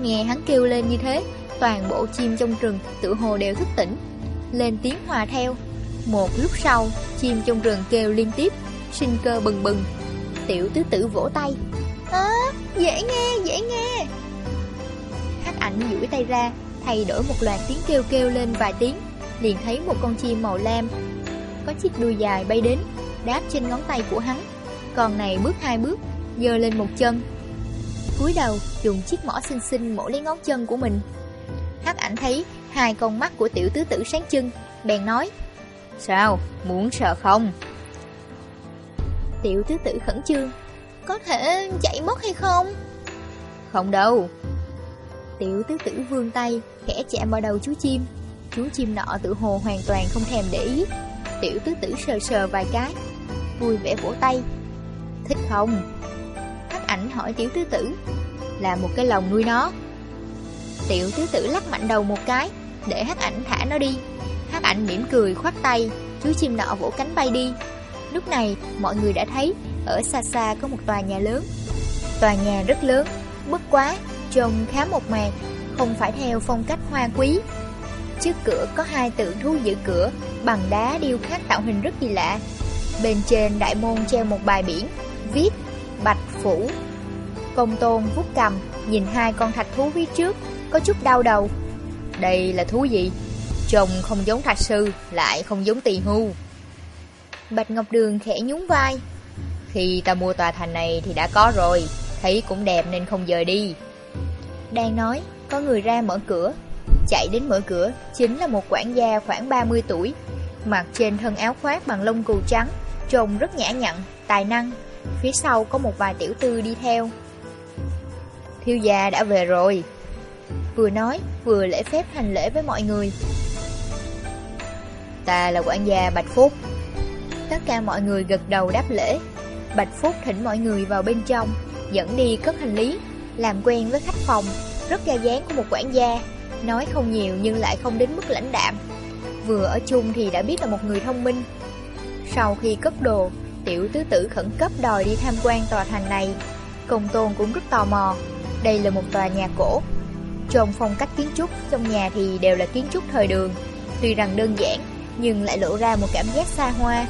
Nghe hắn kêu lên như thế, toàn bộ chim trong rừng tự hồ đều thức tỉnh, lên tiếng hòa theo. Một lúc sau, chim trong rừng kêu liên tiếp, sinh cơ bừng bừng. Tiểu tứ tử vỗ tay. À, dễ nghe, dễ nghe. Hắc ảnh duỗi tay ra, thay đổi một loạt tiếng kêu kêu lên vài tiếng, liền thấy một con chim màu lam có chiếc đuôi dài bay đến, đáp trên ngón tay của hắn. Con này bước hai bước, giơ lên một chân cúi đầu dùng chiếc mỏ xinh xinh mổ lấy ngón chân của mình. Hắc ảnh thấy hai con mắt của tiểu tứ tử sáng trưng, bèn nói: "Sao, muốn sợ không?" Tiểu tứ tử khẩn trương: "Có thể chạy mất hay không?" "Không đâu." Tiểu tứ tử vươn tay, khẽ chạm vào đầu chú chim. Chú chim nọ tự hồ hoàn toàn không thèm để ý. Tiểu tứ tử sờ sờ vài cái, vui vẻ vỗ tay. Thích không? Khắc ảnh hỏi tiểu tứ tử. Là một cái lồng nuôi nó. Tiểu tứ tử lắc mạnh đầu một cái, để hắc ảnh thả nó đi. Hắc ảnh mỉm cười khoát tay, chú chim nọ vỗ cánh bay đi. Lúc này, mọi người đã thấy, ở xa xa có một tòa nhà lớn. Tòa nhà rất lớn, bất quá, trông khá một mạc, không phải theo phong cách hoa quý. Trước cửa có hai tượng thú giữ cửa, bằng đá điêu khắc tạo hình rất kỳ lạ. Bên trên đại môn treo một bài biển, viết Bạch Phủ. Công tôn vút cầm, nhìn hai con thạch thú phía trước, có chút đau đầu. Đây là thú gì? Trông không giống thạch sư, lại không giống tỳ hưu. Bạch Ngọc Đường khẽ nhún vai. Khi ta mua tòa thành này thì đã có rồi, thấy cũng đẹp nên không dời đi. Đang nói, có người ra mở cửa. Chạy đến mở cửa, chính là một quản gia khoảng 30 tuổi. Mặc trên thân áo khoác bằng lông cừu trắng Trông rất nhã nhặn, tài năng Phía sau có một vài tiểu tư đi theo. Thiêu gia đã về rồi. Vừa nói, vừa lễ phép hành lễ với mọi người. Ta là quản gia Bạch Phúc. Tất cả mọi người gật đầu đáp lễ. Bạch Phúc thỉnh mọi người vào bên trong, Dẫn đi cất hành lý, Làm quen với khách phòng. Rất ra dáng của một quản gia. Nói không nhiều nhưng lại không đến mức lãnh đạm. Vừa ở chung thì đã biết là một người thông minh. Sau khi cất đồ Tiểu tứ tử khẩn cấp đòi đi tham quan tòa thành này. Công tôn cũng rất tò mò. Đây là một tòa nhà cổ. Trong phong cách kiến trúc, Trong nhà thì đều là kiến trúc thời đường. Tuy rằng đơn giản, Nhưng lại lộ ra một cảm giác xa hoa.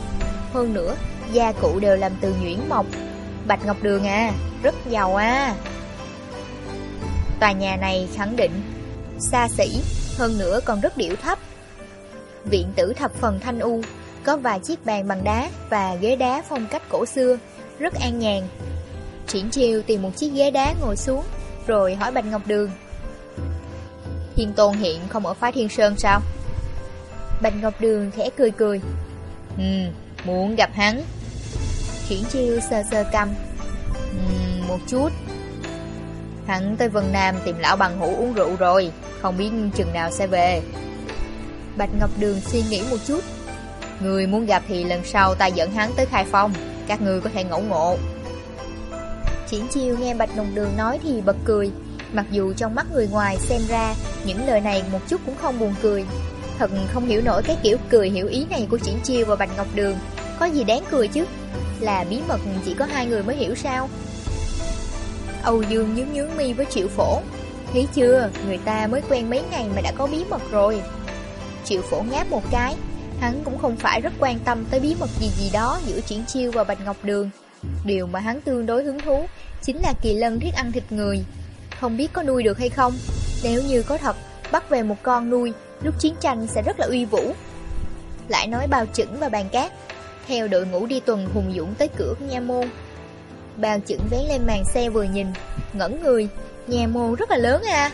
Hơn nữa, Gia cụ đều làm từ nhuyễn mộc. Bạch Ngọc Đường à Rất giàu à. Tòa nhà này khẳng định, Xa xỉ, Hơn nữa còn rất điệu thấp. Viện tử thập phần thanh u có vài chiếc bàn bằng đá Và ghế đá phong cách cổ xưa Rất an nhàn. Triển chiêu tìm một chiếc ghế đá ngồi xuống Rồi hỏi Bạch Ngọc Đường. Thiên Tôn hiện không ở phái Thiên Sơn sao? Bạch Ngọc Đường khẽ cười cười. Ừ, muốn gặp hắn. Triển chiêu sơ sơ cầm. Ừ, Một chút. Hắn tới Vân Nam tìm lão bằng hữu uống rượu rồi Không biết chừng nào sẽ về. Bạch Ngọc Đường suy nghĩ một chút. Người muốn gặp thì lần sau ta dẫn hắn tới khai phong. Các người có thể ngẫu ngộ. Triển chiêu nghe Bạch Ngọc Đường nói thì bật cười. Mặc dù trong mắt người ngoài xem ra Những lời này một chút cũng không buồn cười. Thật không hiểu nổi cái kiểu cười hiểu ý này của Triển chiêu và Bạch Ngọc Đường. Có gì đáng cười chứ? Là bí mật chỉ có hai người mới hiểu sao? Âu Dương nhướng nhướng mi với Triệu Phổ. Thấy chưa, người ta mới quen mấy ngày mà đã có bí mật rồi. Triệu Phổ ngáp một cái Hắn cũng không phải rất quan tâm tới bí mật gì gì đó giữa Triển Chiêu và Bạch Ngọc Đường. Điều mà hắn tương đối hứng thú Chính là kỳ lân thích ăn thịt người. Không biết có nuôi được hay không? Nếu như có thật, Bắt về một con nuôi, Lúc chiến tranh sẽ rất là uy vũ. Lại nói bao chững và bàn cát, Theo đội ngũ đi tuần hùng dũng tới cửa nha môn. Bao chững vén lên màn xe vừa nhìn, Ngẩn người Nhà môn rất là lớn à.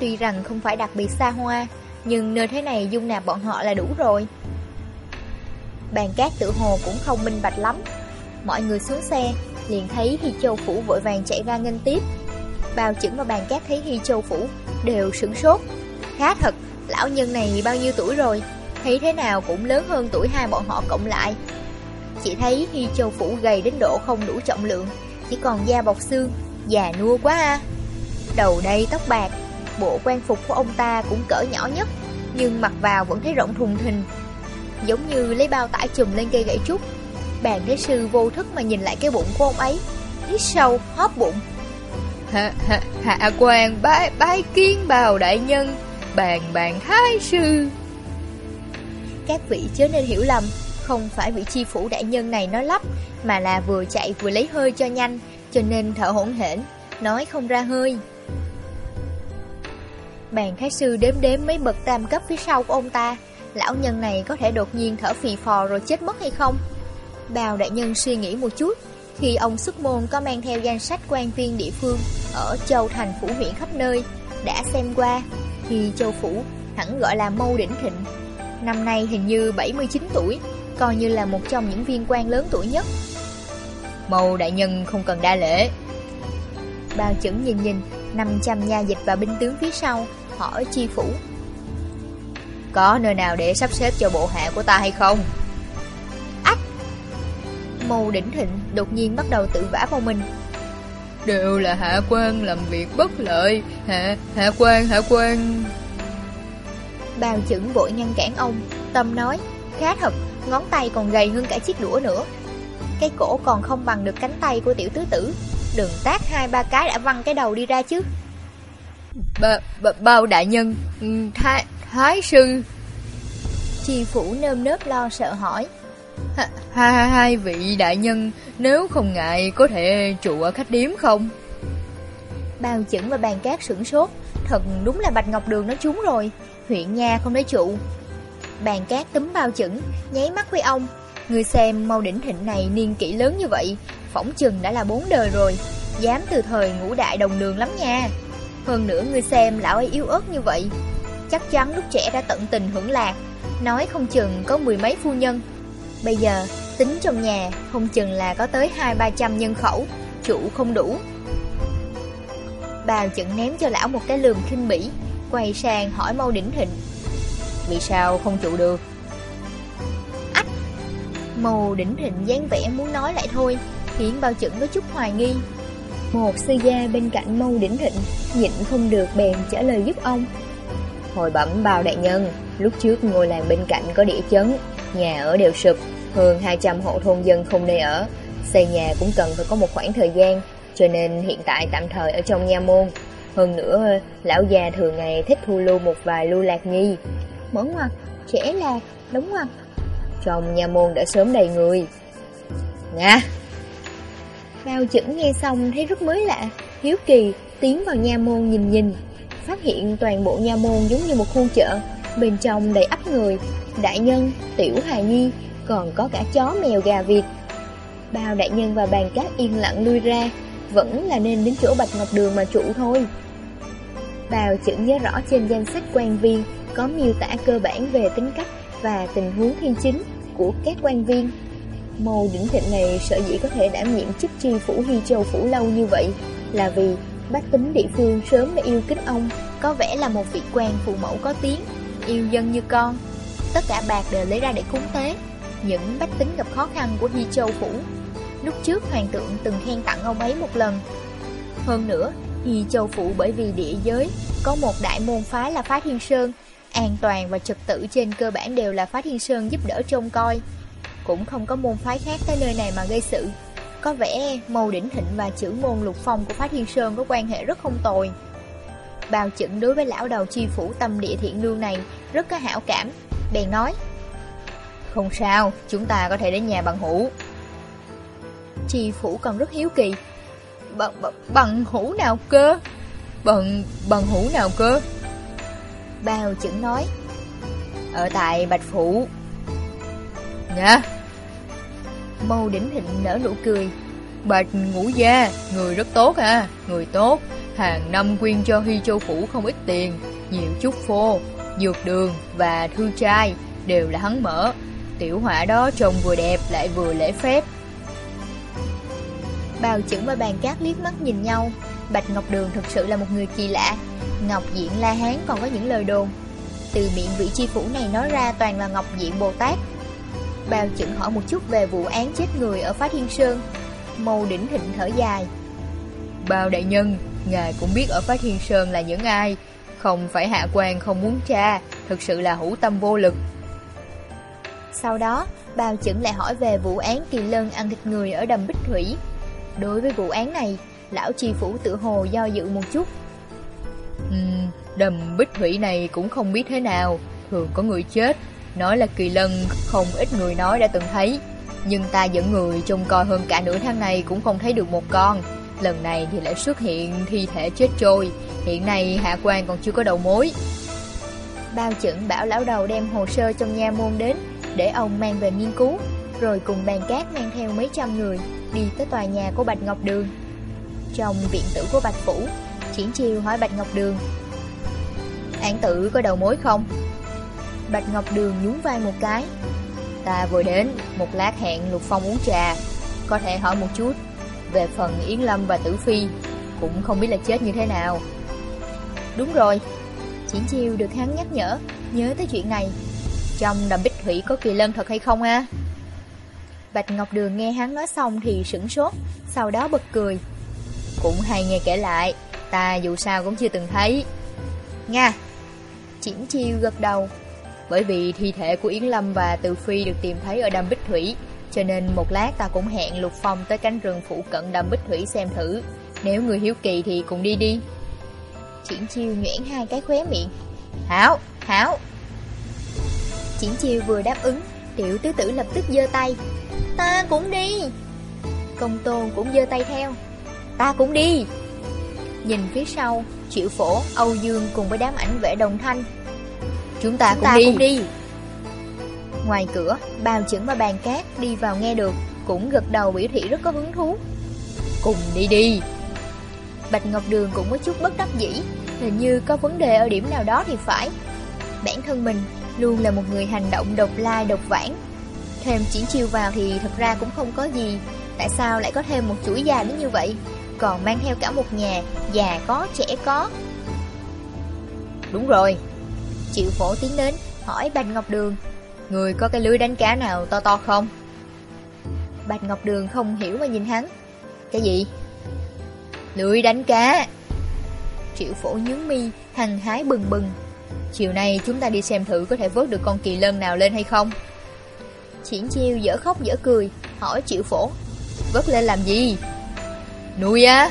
Tuy rằng không phải đặc biệt xa hoa, Nhưng nơi thế này dung nạp bọn họ là đủ rồi. Bàn cát tự hồ cũng không minh bạch lắm. Mọi người xuống xe Liền thấy Hy Châu Phủ vội vàng chạy ra nghênh tiếp. Bao chững và bàn cát thấy Hy Châu Phủ Đều sửng sốt. Khá thật, lão nhân này bao nhiêu tuổi rồi? Thấy thế nào cũng lớn hơn tuổi hai bọn họ cộng lại. Chỉ thấy Hy Châu Phủ gầy đến độ không đủ trọng lượng Chỉ còn da bọc xương Già nua quá à. Đầu đây tóc bạc Bộ quan phục của ông ta cũng cỡ nhỏ nhất Nhưng mặc vào vẫn thấy rộng thùng thình. Giống như lấy bao tải chùm lên cây gãy trúc. Bàn thế sư vô thức mà nhìn lại cái bụng của ông ấy. Hít sâu, hóp bụng. Hạ, hạ, hạ quan bái, bái kiến bào đại nhân Bàn bàn thái sư. Các vị chớ nên hiểu lầm Không phải vị chi phủ đại nhân này nói lắp Mà là vừa chạy vừa lấy hơi cho nhanh Cho nên thở hỗn hển Nói không ra hơi. Bàn thái sư đếm đếm mấy bậc tam cấp phía sau của ông ta Lão nhân này có thể đột nhiên thở phì phò rồi chết mất hay không? Bào đại nhân suy nghĩ một chút, Khi ông xuất môn có mang theo danh sách quan viên địa phương Ở châu thành phủ huyện khắp nơi Đã xem qua, Thì châu phủ hẳn gọi là Mâu Đỉnh Thịnh. Năm nay hình như 79 tuổi, Coi như là một trong những viên quan lớn tuổi nhất. Mâu đại nhân không cần đa lễ. Bao chững nhìn nhìn 500 nha dịch và binh tướng phía sau, Hỏi chi phủ. Có nơi nào để sắp xếp cho bộ hạ của ta hay không? Ách! Mù đỉnh thịnh đột nhiên bắt đầu tự vả vào mình. Đều là hạ quan làm việc bất lợi. Hạ, hạ quan, hạ quan. Bào chững vội ngăn cản ông Tâm nói Khá thật, ngón tay còn gầy hơn cả chiếc đũa nữa. Cái cổ còn không bằng được cánh tay của tiểu tứ tử. Đừng tác hai ba cái đã văng cái đầu đi ra chứ. Ba, ba, Bao đại nhân ừ, Thái, sư. Chi phủ nơm nớp lo sợ hỏi. Ha, ha, Hai vị đại nhân Nếu không ngại có thể trụ ở khách điếm không? Bao chững và bàn cát sửng sốt. Thật đúng là Bạch Ngọc Đường nó trúng rồi. Huyện nha không nói trụ. Bàn cát túm bao chững Nháy mắt với ông. Người xem mau đỉnh thịnh này niên kỷ lớn như vậy Phỏng chừng đã là bốn đời rồi. Dám từ thời ngũ đại đồng đường lắm nha. Hơn nữa người xem lão ấy yếu ớt như vậy Chắc chắn lúc trẻ đã tận tình hưởng lạc nói không chừng có mười mấy phu nhân. Bây giờ, tính trong nhà, không chừng là có tới hai ba trăm nhân khẩu, chủ không đủ. Bào chận ném cho lão một cái lườm khinh bỉ, quay sang hỏi Mâu Đỉnh Thịnh. Vì sao không trụ được? Ách! Mâu Đỉnh Thịnh dáng vẻ muốn nói lại thôi, khiến bao chận có chút hoài nghi. Một sư gia bên cạnh Mâu Đỉnh Thịnh, nhịn không được bèn trả lời giúp ông. Hồi bẩm bao đại nhân, lúc trước ngôi làng bên cạnh có địa chấn, nhà ở đều sụp, hơn 200 hộ thôn dân không nơi ở, xây nhà cũng cần phải có một khoảng thời gian, cho nên hiện tại tạm thời ở trong nha môn. Hơn nữa, lão già thường ngày thích thu lưu một vài lưu lạc nhi. Mở ngoặt, à, trẻ lạc, đúng ngoặt. Trong nha môn đã sớm đầy người. Nga! Bao chữ nghe xong thấy rất mới lạ, hiếu kỳ, tiến vào nha môn nhìn nhìn. Phát hiện toàn bộ nha môn giống như một khu chợ, bên trong đầy ắp người, đại nhân, tiểu hài nhi, còn có cả chó mèo gà vịt. Bao đại nhân và bàn cát yên lặng lui ra, vẫn là nên đến chỗ Bạch Ngọc Đường mà trụ thôi. Bào chữ nhớ rõ trên danh sách quan viên có miêu tả cơ bản về tính cách và tình huống thiên chính của các quan viên. Mâu đỉnh thịnh này sợ dĩ có thể đảm nhiệm chức tri phủ Hy Châu Phủ lâu như vậy là vì bách tính địa phương sớm đã yêu kính ông, có vẻ là một vị quan phụ mẫu có tiếng, yêu dân như con. Tất cả bạc đều lấy ra để cúng tế, những bách tính gặp khó khăn của Hy Châu Phủ. Lúc trước hoàng tượng từng khen tặng ông ấy một lần. Hơn nữa, Hy Châu Phủ bởi vì địa giới có một đại môn phái là phái Thiên Sơn, an toàn và trật tự trên cơ bản đều là phái Thiên Sơn giúp đỡ trông coi. Cũng không có môn phái khác tới nơi này mà gây sự. Có vẻ màu Đỉnh Thịnh và chữ môn lục phong của phái Thiên Sơn có quan hệ rất không tồi. Bào chẩn đối với lão đầu chi phủ tâm địa thiện lương này rất có hảo cảm, bèn nói Không sao, chúng ta có thể đến nhà bằng hữu Chi phủ còn rất hiếu kỳ Bằng, bằng, bằng hữu nào cơ? Bằng, bằng hữu nào cơ? Bào chẩn nói Ở tại Bạch Phủ Nha Mâu đỉnh thịnh nở nụ cười. Bạch ngũ gia, người rất tốt à, người tốt. Hàng năm quyên cho Huy Châu Phủ không ít tiền Nhiều chút phô, dược đường và thư trai Đều là hắn mở. Tiểu họa đó trông vừa đẹp lại vừa lễ phép. Bào chữ và bàn cát liếc mắt nhìn nhau Bạch Ngọc Đường thực sự là một người kỳ lạ. Ngọc Diện La Hán còn có những lời đồn. Từ miệng vị chi phủ này nói ra toàn là Ngọc Diện Bồ Tát. Bao chuẩn hỏi một chút về vụ án chết người ở Phá Thiên Sơn. Mâu đỉnh thịnh thở dài. Bao đại nhân, ngài cũng biết ở Phá Thiên Sơn là những ai. Không phải hạ quan không muốn tra Thực sự là hữu tâm vô lực. Sau đó, Bao chuẩn lại hỏi về vụ án kỳ lân ăn thịt người ở đầm Bích Thủy. Đối với vụ án này, lão chi phủ tự hồ do dự một chút. Ừm, Đầm Bích Thủy này cũng không biết thế nào. Thường có người chết Nói là kỳ lân, không ít người nói đã từng thấy. Nhưng ta dẫn người trông coi hơn cả nửa tháng này cũng không thấy được một con. Lần này thì lại xuất hiện thi thể chết trôi. Hiện nay hạ quan còn chưa có đầu mối. Bao trưởng bảo lão đầu đem hồ sơ trong nha môn đến, Để ông mang về nghiên cứu, Rồi cùng bàn cát mang theo mấy trăm người Đi tới tòa nhà của Bạch Ngọc Đường. Trong viện tử của Bạch Phủ, Triển chiêu hỏi Bạch Ngọc Đường, Án tử có đầu mối không? Bạch Ngọc Đường nhún vai một cái. Ta vừa đến, một lát hẹn Lục Phong uống trà. Có thể hỏi một chút Về phần Yến Lâm và Tử Phi Cũng không biết là chết như thế nào. Đúng rồi Triển chiêu được hắn nhắc nhở Nhớ tới chuyện này. Trong đầm bích thủy có kỳ lân thật hay không a? Bạch Ngọc Đường nghe hắn nói xong thì sửng sốt Sau đó bật cười. Cũng hay nghe kể lại Ta dù sao cũng chưa từng thấy. Nga Triển chiêu gật đầu bởi vì thi thể của Yến Lâm và Từ Phi được tìm thấy ở đầm Bích Thủy Cho nên một lát ta cũng hẹn Lục Phong tới cánh rừng phụ cận đầm Bích Thủy xem thử. Nếu người hiếu kỳ thì cùng đi đi. Triển chiêu nhuyễn hai cái khóe miệng. Hảo, hảo. Triển chiêu vừa đáp ứng Tiểu tứ tử lập tức giơ tay. Ta cũng đi. Công tôn cũng giơ tay theo. Ta cũng đi. Nhìn phía sau Triệu phổ, Âu Dương cùng với đám ảnh vệ đồng thanh. Chúng ta, Chúng cũng, ta đi. cũng đi Ngoài cửa Bào chững và bàn cát đi vào nghe được Cũng gật đầu biểu thị rất có hứng thú Cùng đi đi Bạch Ngọc Đường cũng có chút bất đắc dĩ Hình như có vấn đề ở điểm nào đó thì phải Bản thân mình luôn là một người hành động độc lai độc vãng. Thêm triển chiêu vào thì thật ra cũng không có gì, tại sao lại có thêm một chuỗi già đến như vậy? Còn mang theo cả một nhà, già có, trẻ có. Đúng rồi. Triệu phổ tiến đến, hỏi Bạch Ngọc Đường. Người có cái lưới đánh cá nào to to không? Bạch Ngọc Đường không hiểu mà nhìn hắn. Cái gì? Lưới đánh cá. Triệu phổ nhướng mi, hằng hái bừng bừng. Chiều nay chúng ta đi xem thử có thể vớt được con kỳ lân nào lên hay không. Triển chiêu dở khóc dở cười, hỏi triệu phổ. Vớt lên làm gì? Nuôi á.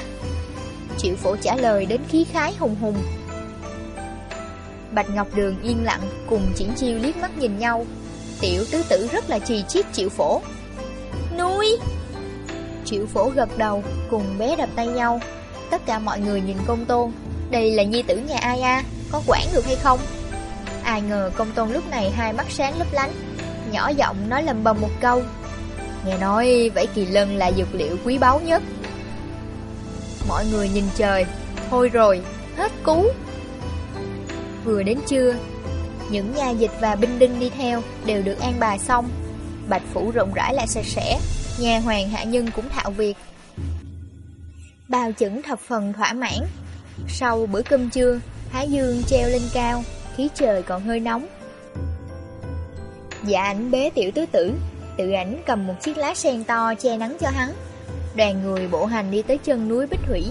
Triệu phổ trả lời đến khí khái hùng hùng. Bạch Ngọc Đường yên lặng cùng triển chiêu liếc mắt nhìn nhau. Tiểu tứ tử rất là trì chiết triệu phổ. Nuôi! Triệu phổ gật đầu cùng bé đập tay nhau. Tất cả mọi người nhìn công tôn. Đây là nhi tử nhà ai a? Có quản được hay không? Ai ngờ công tôn lúc này hai mắt sáng lấp lánh. Nhỏ giọng nói lầm bầm một câu. Nghe nói vảy kỳ lân là dược liệu quý báu nhất. Mọi người nhìn trời. Thôi rồi, hết cứu. Vừa đến trưa, những nha dịch và binh đinh đi theo đều được an bài xong. Bạch phủ rộng rãi lại sạch sẽ, nhà hoàng hạ nhân cũng thạo việc. Bao chững thập phần thỏa mãn. Sau bữa cơm trưa, Thái Dương treo lên cao, khí trời còn hơi nóng. Dạ ảnh bế tiểu tứ tử, tự ảnh cầm một chiếc lá sen to che nắng cho hắn. Đoàn người bộ hành đi tới chân núi Bích Thủy.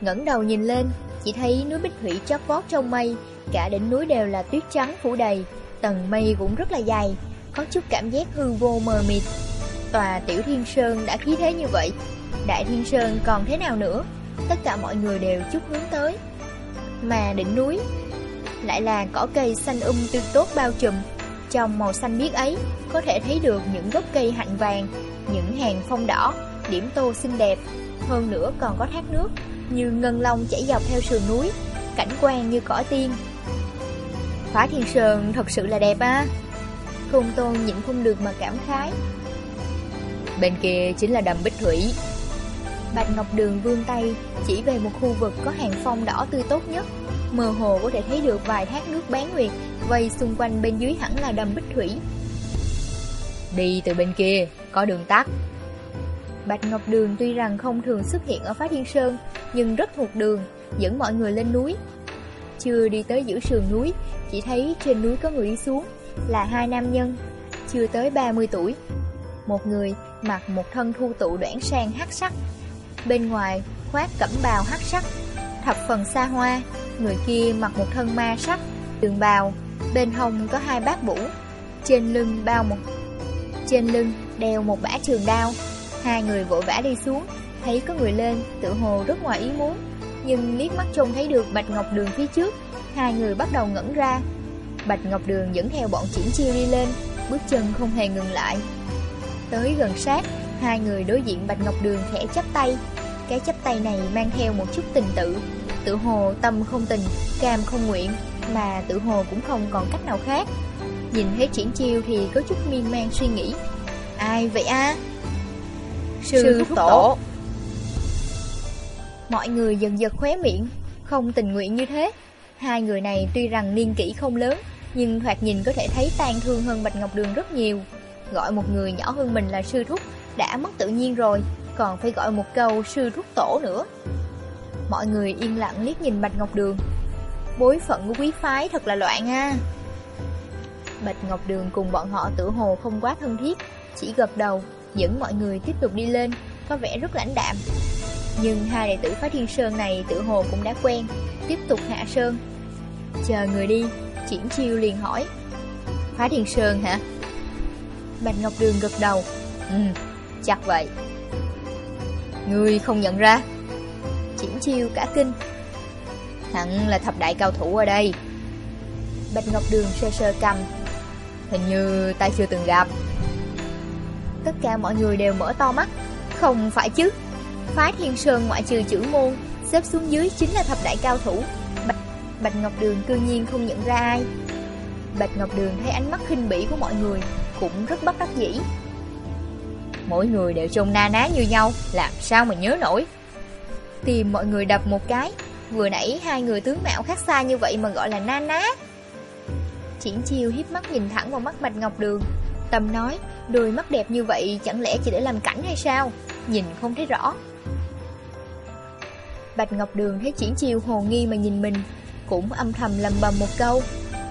ngẩng đầu nhìn lên, chỉ thấy núi Bích Thủy chót vót trong mây, cả đỉnh núi đều là tuyết trắng phủ đầy, tầng mây cũng rất là dày, có chút cảm giác hư vô mờ mịt. Tòa Tiểu Thiên Sơn đã khí thế như vậy, Đại Thiên Sơn còn thế nào nữa? Tất cả mọi người đều chút hướng tới. Mà đỉnh núi lại là cỏ cây xanh um tươi tốt bao trùm. Trong màu xanh biếc ấy, có thể thấy được những gốc cây hạnh vàng, những hàng phong đỏ, điểm tô xinh đẹp. Hơn nữa còn có thác nước như ngân long chảy dọc theo sườn núi, cảnh quan như cỏ tiên. Phá Thiên Sơn thật sự là đẹp á. Khung Tôn nhịn không được mà cảm khái. Bên kia chính là đầm Bích Thủy. Bạch Ngọc Đường vươn tay chỉ về một khu vực có hàng phong đỏ tươi tốt nhất. Mơ hồ có thể thấy được vài thác nước bán nguyệt vây xung quanh bên dưới hẳn là đầm Bích Thủy. Đi từ bên kia, có đường tắt. Bạch Ngọc Đường tuy rằng không thường xuất hiện ở Phá Thiên Sơn, nhưng rất thuộc đường, dẫn mọi người lên núi. Chưa đi tới giữa sườn núi, chỉ thấy trên núi có người đi xuống, là hai nam nhân, chưa tới 30 tuổi. Một người mặc một thân thu tụ đoạn sang hắc sắc, bên ngoài khoác cẩm bào hắc sắc, thập phần xa hoa, người kia mặc một thân ma sắc, đường bào, bên hông có hai bát vũ, trên lưng bao một trên lưng đeo một bả trường đao. Hai người vội vã đi xuống, thấy có người lên, tự hồ rất ngoài ý muốn, nhưng liếc mắt trông thấy được Bạch Ngọc Đường phía trước, hai người bắt đầu ngẩn ra. Bạch Ngọc Đường dẫn theo bọn triển chiêu đi lên, bước chân không hề ngừng lại. Tới gần sát, hai người đối diện Bạch Ngọc Đường khẽ chắp tay. Cái chắp tay này mang theo một chút tình tự, tự hồ tâm không tình, cam không nguyện, mà tự hồ cũng không còn cách nào khác. Nhìn thấy triển chiêu thì có chút miên man suy nghĩ. Ai vậy a? À? Sư Thúc Tổ. Mọi người dần dần khóe miệng Không tình nguyện như thế. Hai người này tuy rằng niên kỷ không lớn Nhưng thoạt nhìn có thể thấy tan thương hơn Bạch Ngọc Đường rất nhiều. Gọi một người nhỏ hơn mình là sư thúc Đã mất tự nhiên rồi Còn phải gọi một câu sư thúc tổ nữa. Mọi người yên lặng liếc nhìn Bạch Ngọc Đường. Bối phận của quý phái thật là loạn ha. Bạch Ngọc Đường cùng bọn họ tự hồ không quá thân thiết Chỉ gật đầu Dẫn mọi người tiếp tục đi lên, Có vẻ rất lãnh đạm. Nhưng hai đệ tử phá thiên sơn này tự hồ cũng đã quen, Tiếp tục hạ sơn. Chờ người đi, Triển chiêu liền hỏi. Phá thiên sơn hả? Bạch Ngọc Đường gật đầu. Ừ chắc vậy. Người không nhận ra? Triển chiêu cả kinh. Hẳn là thập đại cao thủ ở đây. Bạch Ngọc Đường sơ sơ cầm. Hình như ta chưa từng gặp. Tất cả mọi người đều mở to mắt. Không phải chứ. Phái Thiên Sơn ngoại trừ chữ môn Xếp xuống dưới chính là thập đại cao thủ. Bạch, Bạch Ngọc Đường cư nhiên không nhận ra ai. Bạch Ngọc Đường thấy ánh mắt khinh bỉ của mọi người Cũng rất bất đắc dĩ. Mỗi người đều trông na ná như nhau Làm sao mà nhớ nổi? Tìm mọi người đập một cái Vừa nãy hai người tướng mạo khác xa như vậy mà gọi là na ná. Triển chiêu hiếp mắt nhìn thẳng vào mắt Bạch Ngọc Đường Tâm nói Đôi mắt đẹp như vậy chẳng lẽ chỉ để làm cảnh hay sao? Nhìn không thấy rõ. Bạch Ngọc Đường thấy triển chiêu hồ nghi mà nhìn mình, Cũng âm thầm lầm bầm một câu.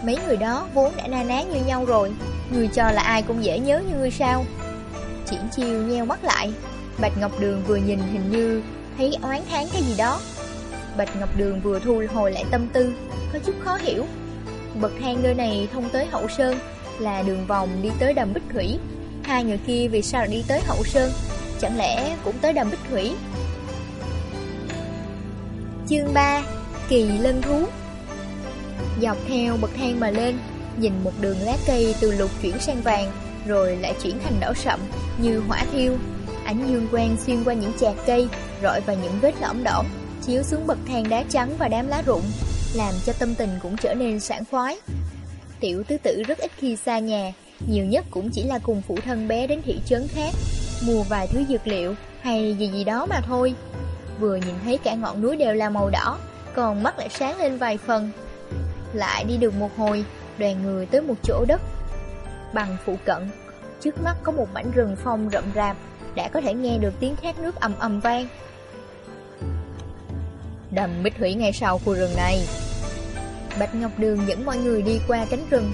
Mấy người đó vốn đã na ná như nhau rồi, Người cho là ai cũng dễ nhớ như ngươi sao? Triển chiêu nheo mắt lại. Bạch Ngọc Đường vừa nhìn hình như Thấy oán thán cái gì đó. Bạch Ngọc Đường vừa thu hồi lại tâm tư, Có chút khó hiểu. Bậc thang nơi này thông tới Hậu Sơn Là đường vòng đi tới đầm Bích Thủy. Hai người kia vì sao đi tới Hậu Sơn? Chẳng lẽ cũng tới đầm Bích Thủy? Chương 3 Kỳ lân thú. Dọc theo bậc thang mà lên, Nhìn một đường lá cây từ lục chuyển sang vàng, Rồi lại chuyển thành đỏ sậm, Như hỏa thiêu. Ánh dương quang xuyên qua những chạc cây, Rọi vào những vết lõm đỏ, Chiếu xuống bậc thang đá trắng và đám lá rụng, Làm cho tâm tình cũng trở nên sảng khoái. Tiểu tứ tử rất ít khi xa nhà nhiều nhất cũng chỉ là cùng phụ thân bé đến thị trấn khác, Mua vài thứ dược liệu Hay gì gì đó mà thôi. Vừa nhìn thấy cả ngọn núi đều là màu đỏ, Còn mắt lại sáng lên vài phần. Lại đi được một hồi, Đoàn người tới một chỗ đất. Bằng phụ cận, Trước mắt có một mảnh rừng phong rậm rạp Đã có thể nghe được tiếng khát nước ầm ầm vang. Đầm bích thủy ngay sau khu rừng này. Bạch Ngọc Đường dẫn mọi người đi qua cánh rừng,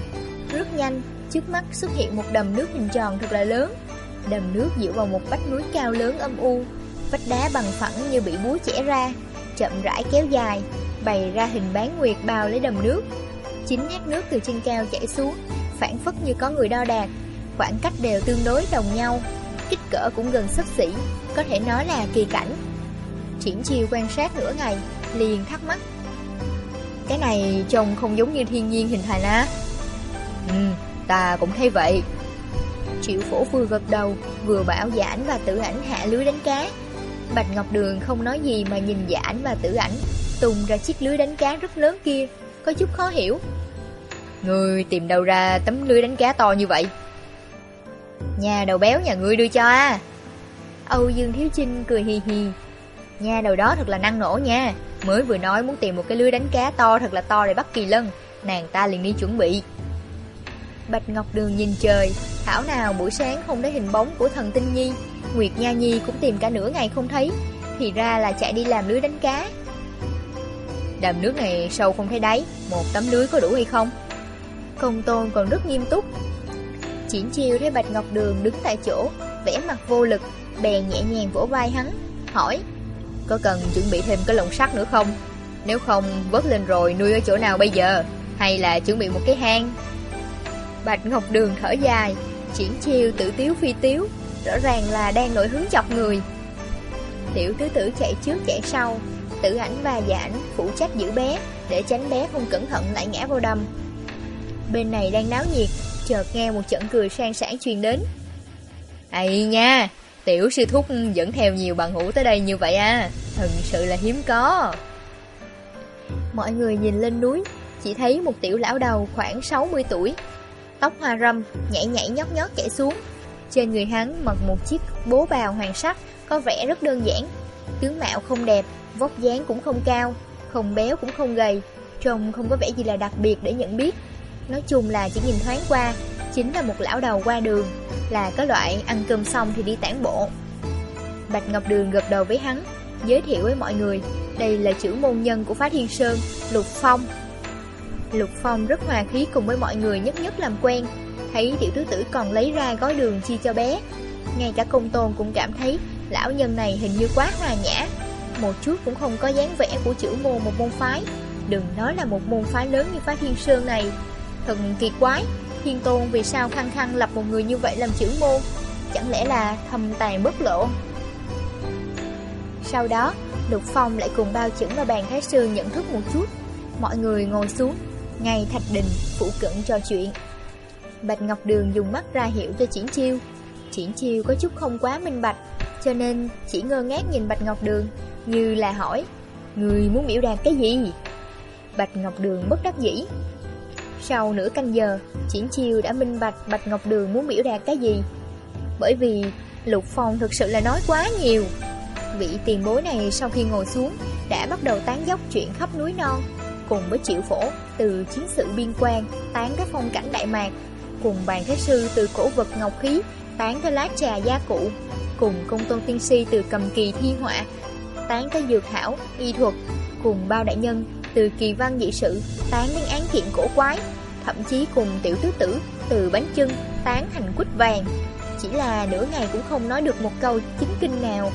Rất nhanh. Trước mắt xuất hiện một đầm nước hình tròn thật là lớn. Đầm nước dựa vào một vách núi cao lớn âm u Vách đá bằng phẳng như bị búa chẻ ra Chậm rãi kéo dài Bày ra hình bán nguyệt bao lấy đầm nước. Chính nhát nước từ trên cao chảy xuống Phản phất như có người đo đạc. Khoảng cách đều tương đối đồng nhau Kích cỡ cũng gần sấp xỉ Có thể nói là kỳ cảnh. Triển chiêu quan sát nửa ngày Liền thắc mắc. Cái này trông không giống như thiên nhiên hình thành á. Ừ, ta cũng thấy vậy. Triệu phổ vừa gật đầu, Vừa bảo giãn ảnh và tử ảnh hạ lưới đánh cá. Bạch Ngọc Đường không nói gì mà nhìn giãn ảnh và tử ảnh, Tung ra chiếc lưới đánh cá rất lớn kia, Có chút khó hiểu. Người tìm đâu ra tấm lưới đánh cá to như vậy? Nhà đầu béo nhà ngươi đưa cho à Âu Dương Thiếu Chinh cười hì hì. Nhà đầu đó thật là năng nổ nha. Mới vừa nói muốn tìm một cái lưới đánh cá to thật là to để bắt kỳ lân. Nàng ta liền đi chuẩn bị. Bạch Ngọc Đường nhìn trời. Thảo nào buổi sáng không thấy hình bóng của thần tinh nhi. Nguyệt Nha Nhi cũng tìm cả nửa ngày không thấy. Thì ra là chạy đi làm lưới đánh cá. Đầm nước này sâu không thấy đáy. Một tấm lưới có đủ hay không? Công tôn còn rất nghiêm túc. Chỉn chiêu thấy Bạch Ngọc Đường đứng tại chỗ, vẻ mặt vô lực, Bèn nhẹ nhàng vỗ vai hắn, Hỏi, Có cần chuẩn bị thêm cái lồng sắt nữa không? Nếu không, vớt lên rồi nuôi ở chỗ nào bây giờ? Hay là chuẩn bị một cái hang? Bạch Ngọc Đường thở dài, Triển chiêu tử tiếu phi tiếu, Rõ ràng là đang nổi hứng chọc người. Tiểu tứ tử chạy trước chạy sau, Tử ảnh và dạ ảnh phụ trách giữ bé Để tránh bé không cẩn thận lại ngã vào đầm. Bên này đang náo nhiệt, Chợt nghe một trận cười sang sảng truyền đến. Ây nha, Tiểu sư thúc dẫn theo nhiều bạn hữu tới đây như vậy à Thật sự là hiếm có. Mọi người nhìn lên núi, Chỉ thấy một tiểu lão đầu khoảng 60 tuổi Tóc hoa râm, Nhảy nhảy nhót nhót chạy xuống. Trên người hắn mặc một chiếc bố bào hoàng sắc, Có vẻ rất đơn giản. Tướng mạo không đẹp, Vóc dáng cũng không cao, Không béo cũng không gầy, Trông không có vẻ gì là đặc biệt để nhận biết. Nói chung là chỉ nhìn thoáng qua, Chính là một lão đầu qua đường, Là có loại ăn cơm xong thì đi tản bộ. Bạch Ngọc Đường gật đầu với hắn, Giới thiệu với mọi người, Đây là chữ môn nhân của Phá Thiên Sơn, Lục Phong. Lục Phong rất hòa khí cùng với mọi người nhất nhất làm quen. Thấy tiểu tứ tử còn lấy ra gói đường chi cho bé. Ngay cả công tôn cũng cảm thấy Lão nhân này hình như quá hòa nhã. Một chút cũng không có dáng vẻ của chữ môn một môn phái. Đừng nói là một môn phái lớn như phái thiên sơn này. Thật kỳ quái, Thiên tôn vì sao khăng khăng lập một người như vậy làm chữ môn Chẳng lẽ là thầm tàn bất lộ? Sau đó, Lục Phong lại cùng bao chữ và bàn thái sư nhận thức một chút. Mọi người ngồi xuống ngay thạch đình phụ cận trò chuyện. Bạch Ngọc Đường dùng mắt ra hiệu cho Triển Chiêu. Triển Chiêu có chút không quá minh bạch, Cho nên chỉ ngơ ngác nhìn Bạch Ngọc Đường, Như là hỏi, Người muốn biểu đạt cái gì? Bạch Ngọc Đường bất đắc dĩ. Sau nửa canh giờ, Triển Chiêu đã minh bạch Bạch Ngọc Đường muốn biểu đạt cái gì. Bởi vì Lục Phong thực sự là nói quá nhiều. Vị tiền bối này sau khi ngồi xuống Đã bắt đầu tán dốc chuyện khắp núi non cùng với triệu phổ từ chiến sự biên quan tán cái phong cảnh Đại Mạc, cùng bàn thế sư từ cổ vật ngọc khí tán cái lá trà gia cụ, cùng công tôn tiên si từ cầm kỳ thi họa, tán cái dược thảo, y thuật, cùng bao đại nhân từ kỳ văn dị sự tán đến án kiện cổ quái, thậm chí cùng tiểu tứ tử từ bánh chưng tán thành quýt vàng. Chỉ là nửa ngày cũng không nói được một câu chính kinh nào.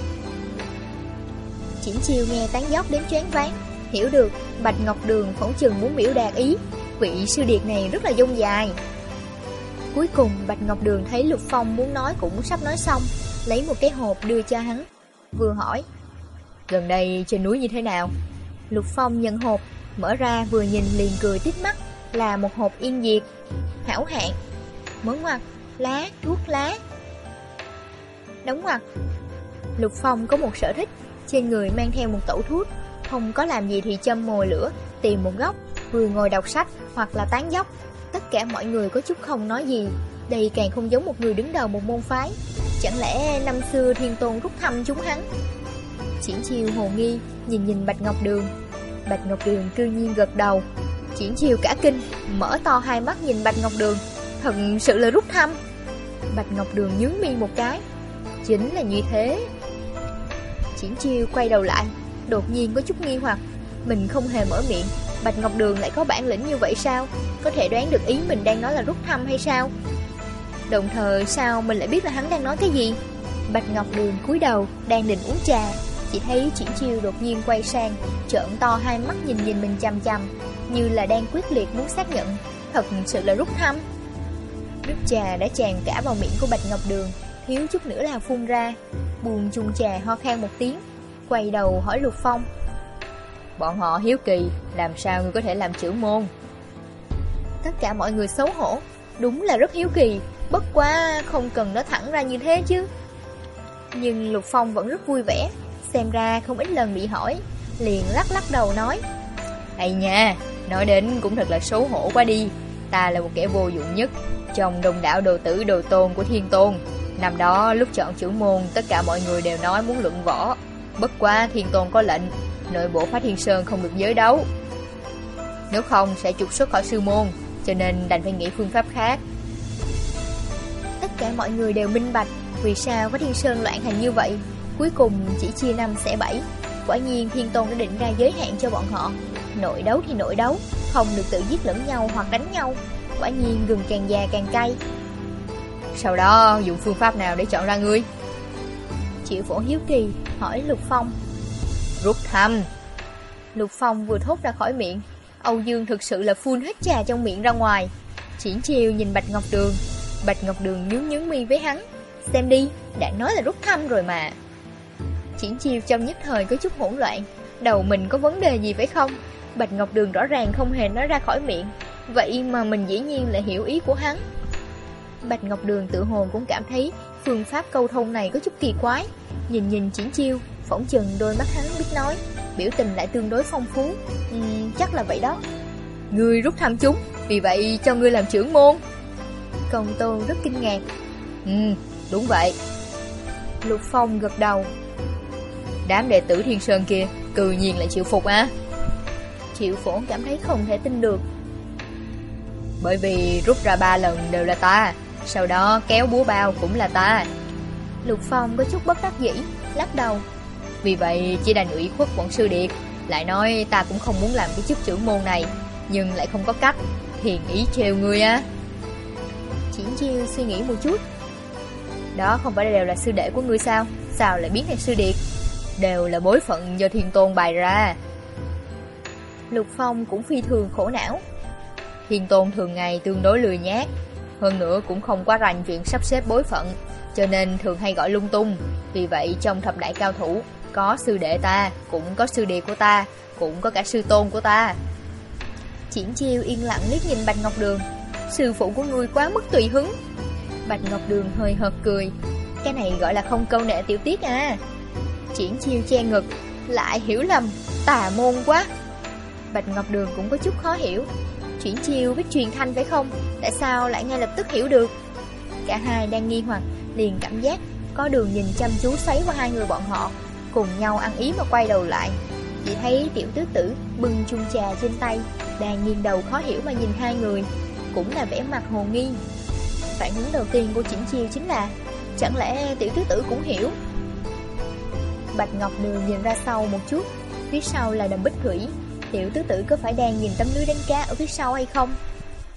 Chỉnh chiều nghe tán dốc đến choáng váng, hiểu được Bạch Ngọc Đường phỏng chừng muốn biểu đạt ý, vị sư điệt này rất là dông dài. Cuối cùng Bạch Ngọc Đường thấy Lục Phong muốn nói cũng sắp nói xong, lấy một cái hộp đưa cho hắn, vừa hỏi: "Gần đây trên núi như thế nào?" Lục Phong nhận hộp, mở ra vừa nhìn liền cười tít mắt, là một hộp yên diệt, hảo hạn. Mở ngoặt, lá, thuốc lá. Đóng ngoặt. Lục Phong có một sở thích, trên người mang theo một tẩu thuốc, không có làm gì thì châm mồi lửa, tìm một góc, vừa ngồi đọc sách hoặc là tán dốc. Tất cả mọi người có chút không nói gì, đây càng không giống một người đứng đầu một môn phái. Chẳng lẽ năm xưa thiên tôn rút thăm chúng hắn? Triển chiêu hồ nghi, nhìn nhìn Bạch Ngọc Đường. Bạch Ngọc Đường cư nhiên gật đầu. Triển chiêu cả kinh, mở to hai mắt nhìn Bạch Ngọc Đường. Thật sự là rút thăm. Bạch Ngọc Đường nhướng mi một cái. Chính là như thế. Triển chiêu quay đầu lại, đột nhiên có chút nghi hoặc. Mình không hề mở miệng, Bạch Ngọc Đường lại có bản lĩnh như vậy sao? Có thể đoán được ý mình đang nói là rút thăm hay sao? Đồng thời sao mình lại biết là hắn đang nói cái gì? Bạch Ngọc Đường cúi đầu, đang định uống trà, chỉ thấy Triển Chiêu đột nhiên quay sang, trợn to hai mắt nhìn nhìn mình chăm chăm, như là đang quyết liệt muốn xác nhận, thật sự là rút thăm. Nước trà đã tràn cả vào miệng của Bạch Ngọc Đường, thiếu chút nữa là phun ra, buồn chung trà ho khan một tiếng, quay đầu hỏi Lục Phong. Bọn họ hiếu kỳ, làm sao người có thể làm trưởng môn? Tất cả mọi người xấu hổ, đúng là rất hiếu kỳ, bất quá không cần nó thẳng ra như thế chứ. Nhưng Lục Phong vẫn rất vui vẻ, xem ra không ít lần bị hỏi, liền lắc lắc đầu nói. Ây nha, nói đến cũng thật là xấu hổ quá đi, ta là một kẻ vô dụng nhất, trong đồng đạo đồ tử đồ tôn của thiên tôn. Năm đó lúc chọn trưởng môn, tất cả mọi người đều nói muốn luận võ, bất quá thiên tôn có lệnh, nội bộ phá thiên sơn không được giới đấu. Nếu không sẽ trục xuất khỏi sư môn, cho nên đành phải nghĩ phương pháp khác. Tất cả mọi người đều minh bạch vì sao phá thiên sơn loạn hành như vậy, cuối cùng chỉ chia năm sẽ bảy. Quả nhiên thiên tôn đã định ra giới hạn cho bọn họ. Nội đấu thì nội đấu, không được tự giết lẫn nhau hoặc đánh nhau. Quả nhiên gừng càng già càng cay. Sau đó dùng phương pháp nào để chọn ra ngươi? Triệu phổ hiếu kỳ hỏi Lục Phong. Rút thăm. Lục Phong vừa thốt ra khỏi miệng Âu Dương thực sự là phun hết trà trong miệng ra ngoài. Triển chiều nhìn Bạch Ngọc Đường Bạch Ngọc Đường nhướng nhướng mi với hắn. Xem đi, đã nói là rút thăm rồi mà. Triển chiều trong nhất thời có chút hỗn loạn Đầu mình có vấn đề gì phải không? Bạch Ngọc Đường rõ ràng không hề nói ra khỏi miệng Vậy mà mình dĩ nhiên lại hiểu ý của hắn. Bạch Ngọc Đường tự hồn cũng cảm thấy phương pháp câu thông này có chút kỳ quái. Nhìn nhìn chiến chiêu, phỏng chừng đôi mắt hắn biết nói, biểu tình lại tương đối phong phú. ừ, chắc là vậy đó. Ngươi rút thăm chúng, vì vậy cho ngươi làm trưởng môn. Công tôn rất kinh ngạc. Ừ, đúng vậy. Lục Phong gật đầu. Đám đệ tử Thiên Sơn kia, cự nhiên lại chịu phục á. Triệu phổ cảm thấy không thể tin được. Bởi vì rút ra ba lần đều là ta sau đó kéo búa bao cũng là ta. Lục Phong có chút bất đắc dĩ Lắc đầu. Vì vậy chỉ đành ủy khuất bọn sư điệt Lại nói ta cũng không muốn làm cái chức trưởng môn này Nhưng lại không có cách Thiền ý trêu người á. Triển chiêu suy nghĩ một chút. Đó không phải đều là sư đệ của ngươi sao? Sao lại biến thành sư điệt Đều là bối phận do thiên tôn bày ra. Lục Phong cũng phi thường khổ não. Thiên tôn thường ngày tương đối lười nhát hơn nữa cũng không quá rành chuyện sắp xếp bối phận, cho nên thường hay gọi lung tung. Vì vậy trong thập đại cao thủ, có sư đệ ta, cũng có sư đệ của ta, cũng có cả sư tôn của ta. Triển chiêu yên lặng liếc nhìn Bạch Ngọc Đường. Sư phụ của ngươi quá mức tùy hứng. Bạch Ngọc Đường hơi hợt cười. Cái này gọi là không câu nệ tiểu tiết à. Triển chiêu che ngực, lại hiểu lầm, tà môn quá. Bạch Ngọc Đường cũng có chút khó hiểu, Chuyển chiêu với truyền thanh phải không? Tại sao lại ngay lập tức hiểu được? Cả hai đang nghi hoặc, liền cảm giác có đường nhìn chăm chú xoáy qua hai người bọn họ, cùng nhau ăn ý mà quay đầu lại. Chỉ thấy tiểu tứ tử bưng chung trà trên tay Đang nghiêng đầu khó hiểu mà nhìn hai người Cũng là vẻ mặt hồ nghi Phản ứng đầu tiên của chỉnh chiêu chính là Chẳng lẽ tiểu tứ tử cũng hiểu Bạch Ngọc Đường nhìn ra sau một chút Phía sau là đầm bích thủy Tiểu tứ tử có phải đang nhìn tấm lưới đánh cá ở phía sau hay không?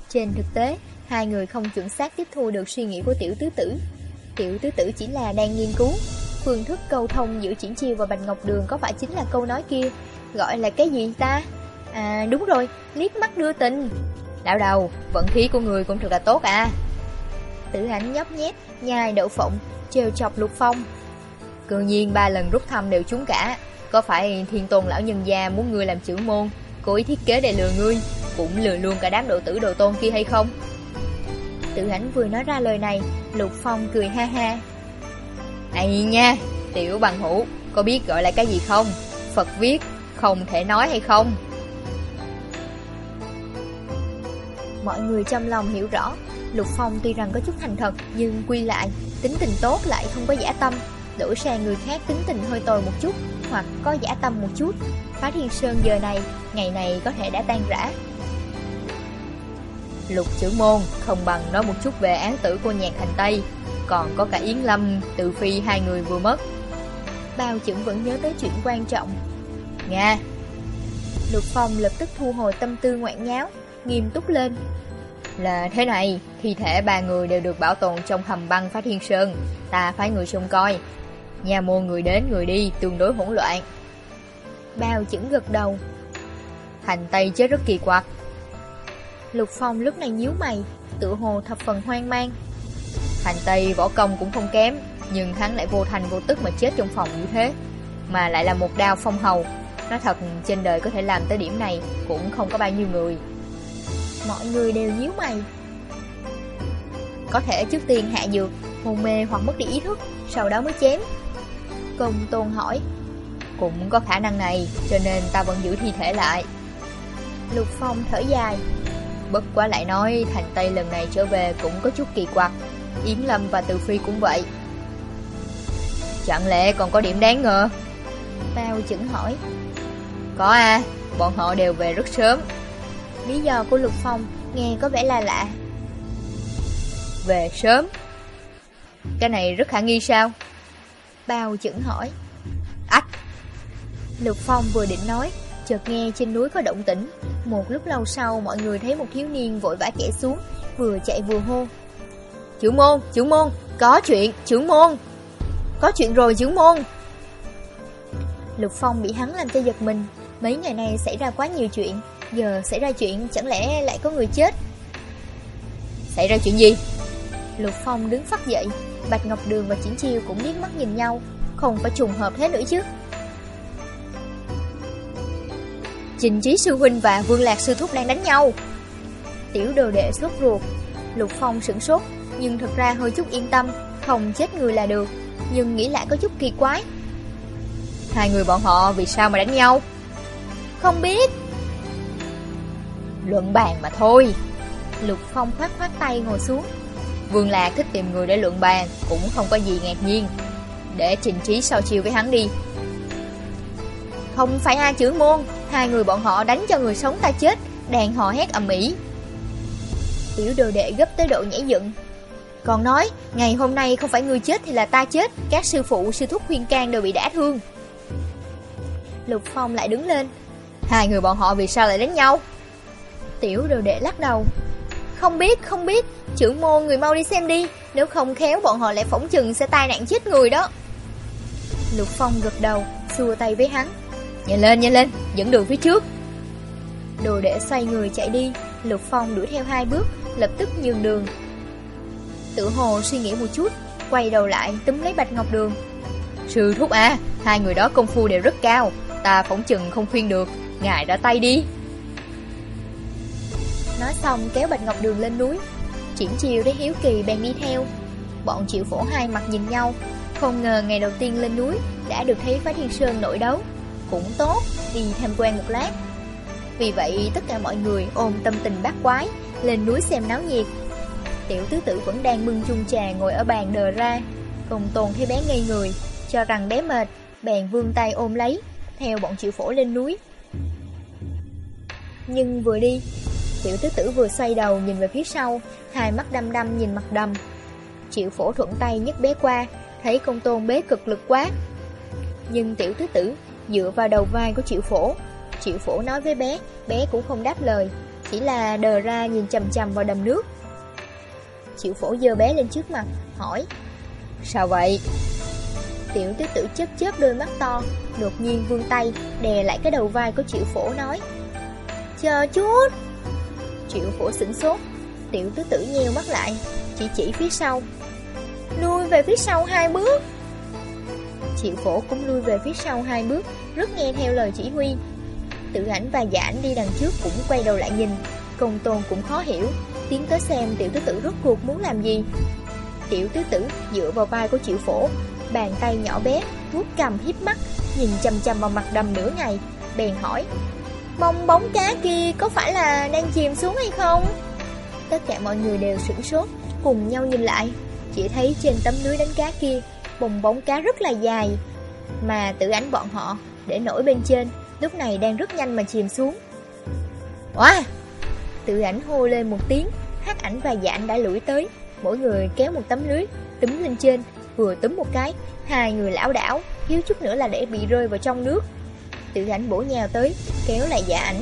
Trên thực tế, hai người không chuẩn xác tiếp thu được suy nghĩ của tiểu tứ tử. Tiểu tứ tử chỉ là đang nghiên cứu. Phương thức câu thông giữa Triển Chiêu và Bạch Ngọc Đường có phải chính là câu nói kia? Gọi là cái gì ta? À đúng rồi, liếc mắt đưa tình. Đạo đầu, vận khí của người cũng thật là tốt à. Tử ảnh nhóc nhét, nhai đậu phộng, trêu chọc lục phong. Cường nhiên ba lần rút thăm đều trúng cả, có phải thiên tôn lão nhân gia muốn ngươi làm trưởng môn, Cố ý thiết kế để lừa ngươi, Cũng lừa luôn cả đám độ tử đồ tôn kia hay không? Tự ảnh vừa nói ra lời này, Lục Phong cười ha ha. Ây nha, Tiểu bằng hữu, Có biết gọi là cái gì không? Phật viết, Không thể nói hay không? Mọi người trong lòng hiểu rõ, Lục Phong tuy rằng có chút thành thật, Nhưng quy lại, Tính tình tốt lại không có giả tâm. Đổi sang người khác tính tình hơi tồi một chút hoặc có giả tâm một chút, Phá Thiên Sơn giờ này, ngày này có thể đã tan rã. Lục chữ môn không bằng nói một chút về án tử của nhạc thành Tây, còn có cả Yến Lâm, Tự Phi hai người vừa mất. Bao trưởng vẫn nhớ tới chuyện quan trọng. Nga! Lục Phong lập tức thu hồi tâm tư ngoạn nháo, nghiêm túc lên. Là thế này, thi thể ba người đều được bảo tồn trong hầm băng Phá Thiên Sơn, ta phải người trông coi, Nhà môn người đến người đi, tương đối hỗn loạn. Bao chững gật đầu. Hành Tây chết rất kỳ quặc. Lục Phong lúc này nhíu mày Tự hồ thập phần hoang mang. Hành Tây võ công cũng không kém, Nhưng hắn lại vô thành vô tức mà chết trong phòng như thế. Mà lại là một đao phong hầu. Nói thật, trên đời có thể làm tới điểm này Cũng không có bao nhiêu người. Mọi người đều nhíu mày. Có thể trước tiên hạ dược, Hôn mê hoặc mất đi ý thức, Sau đó mới chém. Công tôn hỏi. Cũng có khả năng này, Cho nên ta vẫn giữ thi thể lại. Lục Phong thở dài. Bất quá lại nói, Thành Tây lần này trở về cũng có chút kỳ quặc. Yến Lâm và Từ Phi cũng vậy. Chẳng lẽ còn có điểm đáng ngờ? Bao chững hỏi. Có à Bọn họ đều về rất sớm. Lý do của Lục Phong nghe có vẻ là lạ. Về sớm? Cái này rất khả nghi sao? Bao chững hỏi. Ách! Lục Phong vừa định nói Chợt nghe trên núi có động tĩnh. Một lúc lâu sau mọi người thấy một thiếu niên vội vã chạy xuống Vừa chạy vừa hô. Trưởng môn, trưởng môn Có chuyện, trưởng môn. Có chuyện rồi trưởng môn. Lục Phong bị hắn làm cho giật mình. Mấy ngày nay xảy ra quá nhiều chuyện Giờ xảy ra chuyện chẳng lẽ lại có người chết? Xảy ra chuyện gì? Lục Phong đứng phát dậy. Bạch Ngọc Đường và Chiến Chiêu cũng liếc mắt nhìn nhau. Không phải trùng hợp thế nữa chứ. Trình Trí Sư Huynh và Vương Lạc Sư Thúc đang đánh nhau. Tiểu đồ đệ sốt ruột. Lục Phong sửng sốt, Nhưng thật ra hơi chút yên tâm, Không chết người là được, Nhưng nghĩ lại có chút kỳ quái. Hai người bọn họ vì sao mà đánh nhau? Không biết. Luận bàn mà thôi. Lục Phong khoát khoát tay ngồi xuống. Vương Lạc thích tìm người để luận bàn, Cũng không có gì ngạc nhiên. Để trình trí so chiêu với hắn đi. Không phải hai chữ môn, Hai người bọn họ đánh cho người sống ta chết, Đàn họ hét ầm ĩ. Tiểu đồ đệ gấp tới độ nhảy dựng. Còn nói, Ngày hôm nay không phải người chết thì là ta chết, Các sư phụ, sư thúc khuyên can đều bị đả thương. Lục Phong lại đứng lên. Hai người bọn họ vì sao lại đánh nhau? Tiểu đồ đệ lắc đầu. Không biết không biết. Trưởng môn người mau đi xem đi. Nếu không khéo, bọn họ lại phỏng chừng sẽ tai nạn chết người đó. Lục Phong gật đầu, Xua tay với hắn. Nhanh lên nhanh lên, dẫn đường phía trước. Đồ để xoay người chạy đi. Lục Phong đuổi theo hai bước, Lập tức nhường đường. Tử hồ suy nghĩ một chút, Quay đầu lại túm lấy Bạch Ngọc Đường. Sư thúc à Hai người đó công phu đều rất cao. Ta phỏng chừng không khuyên được. Ngài đã tay đi. Nói xong kéo Bạch Ngọc Đường lên núi. Triển chiều thấy hiếu kỳ bèn đi theo. Bọn triệu phổ hai mặt nhìn nhau. Không ngờ ngày đầu tiên lên núi Đã được thấy Phá Thiên Sơn nội đấu. Cũng tốt, đi tham quan một lát. Vì vậy tất cả mọi người ôm tâm tình bác quái Lên núi xem náo nhiệt. Tiểu tứ tử vẫn đang bưng chung trà ngồi ở bàn đờ ra. Công tôn thấy bé ngây người Cho rằng bé mệt Bèn vương tay ôm lấy theo bọn triệu phổ lên núi. Nhưng vừa đi, tiểu tứ tử vừa xoay đầu nhìn về phía sau, hai mắt đăm đăm nhìn mặt đầm. Triệu phổ thuận tay nhấc bé qua, thấy công tôn bế cực lực quá. Nhưng tiểu tứ tử dựa vào đầu vai của triệu phổ. Triệu phổ nói với bé, bé cũng không đáp lời, chỉ là đờ ra nhìn chầm chầm vào đầm nước. Triệu phổ dơ bé lên trước mặt, hỏi Sao vậy? Tiểu tứ tử chớp chớp đôi mắt to, đột nhiên vươn tay, đè lại cái đầu vai của triệu phổ nói Chờ chút Triệu phổ sửng sốt. Tiểu tứ tử nheo mắt lại, Chỉ chỉ phía sau. Lui về phía sau hai bước. Triệu phổ cũng lui về phía sau hai bước, Rất nghe theo lời chỉ huy. Tự ảnh và giả ảnh đi đằng trước cũng quay đầu lại nhìn. Công tôn cũng khó hiểu, Tiến tới xem tiểu tứ tử rốt cuộc muốn làm gì. Tiểu tứ tử dựa vào vai của triệu phổ Bàn tay nhỏ bé, vuốt cầm hiếp mắt, Nhìn chầm chầm vào mặt đầm nửa ngày, Bèn hỏi Bong bóng cá kia có phải là đang chìm xuống hay không? Tất cả mọi người đều sửng sốt, Cùng nhau nhìn lại. Chỉ thấy trên tấm lưới đánh cá kia, Bong bóng cá rất là dài. Mà tự ánh bọn họ để nổi bên trên, Lúc này đang rất nhanh mà chìm xuống. Wow Tự ảnh hô lên một tiếng, Hát ảnh và dạ ảnh đã lủi tới. Mỗi người kéo một tấm lưới, Túm lên trên, Vừa túm một cái, Hai người lão đảo, Thiếu chút nữa là để bị rơi vào trong nước. Tự ảnh bổ nhào tới Kéo lại giả ảnh.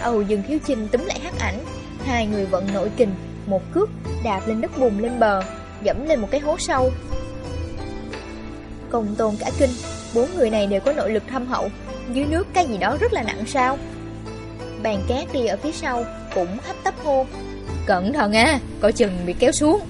Âu dừng thiếu chinh túm lại hắc ảnh. Hai người vận nội kình Một cước đạp lên đất bùn lên bờ Dẫm lên một cái hố sâu. Công tôn cả kinh Bốn người này đều có nội lực thâm hậu. Dưới nước cái gì đó rất là nặng sao? Bàn cát đi ở phía sau Cũng hấp tấp hô. Cẩn thận à, coi chừng bị kéo xuống.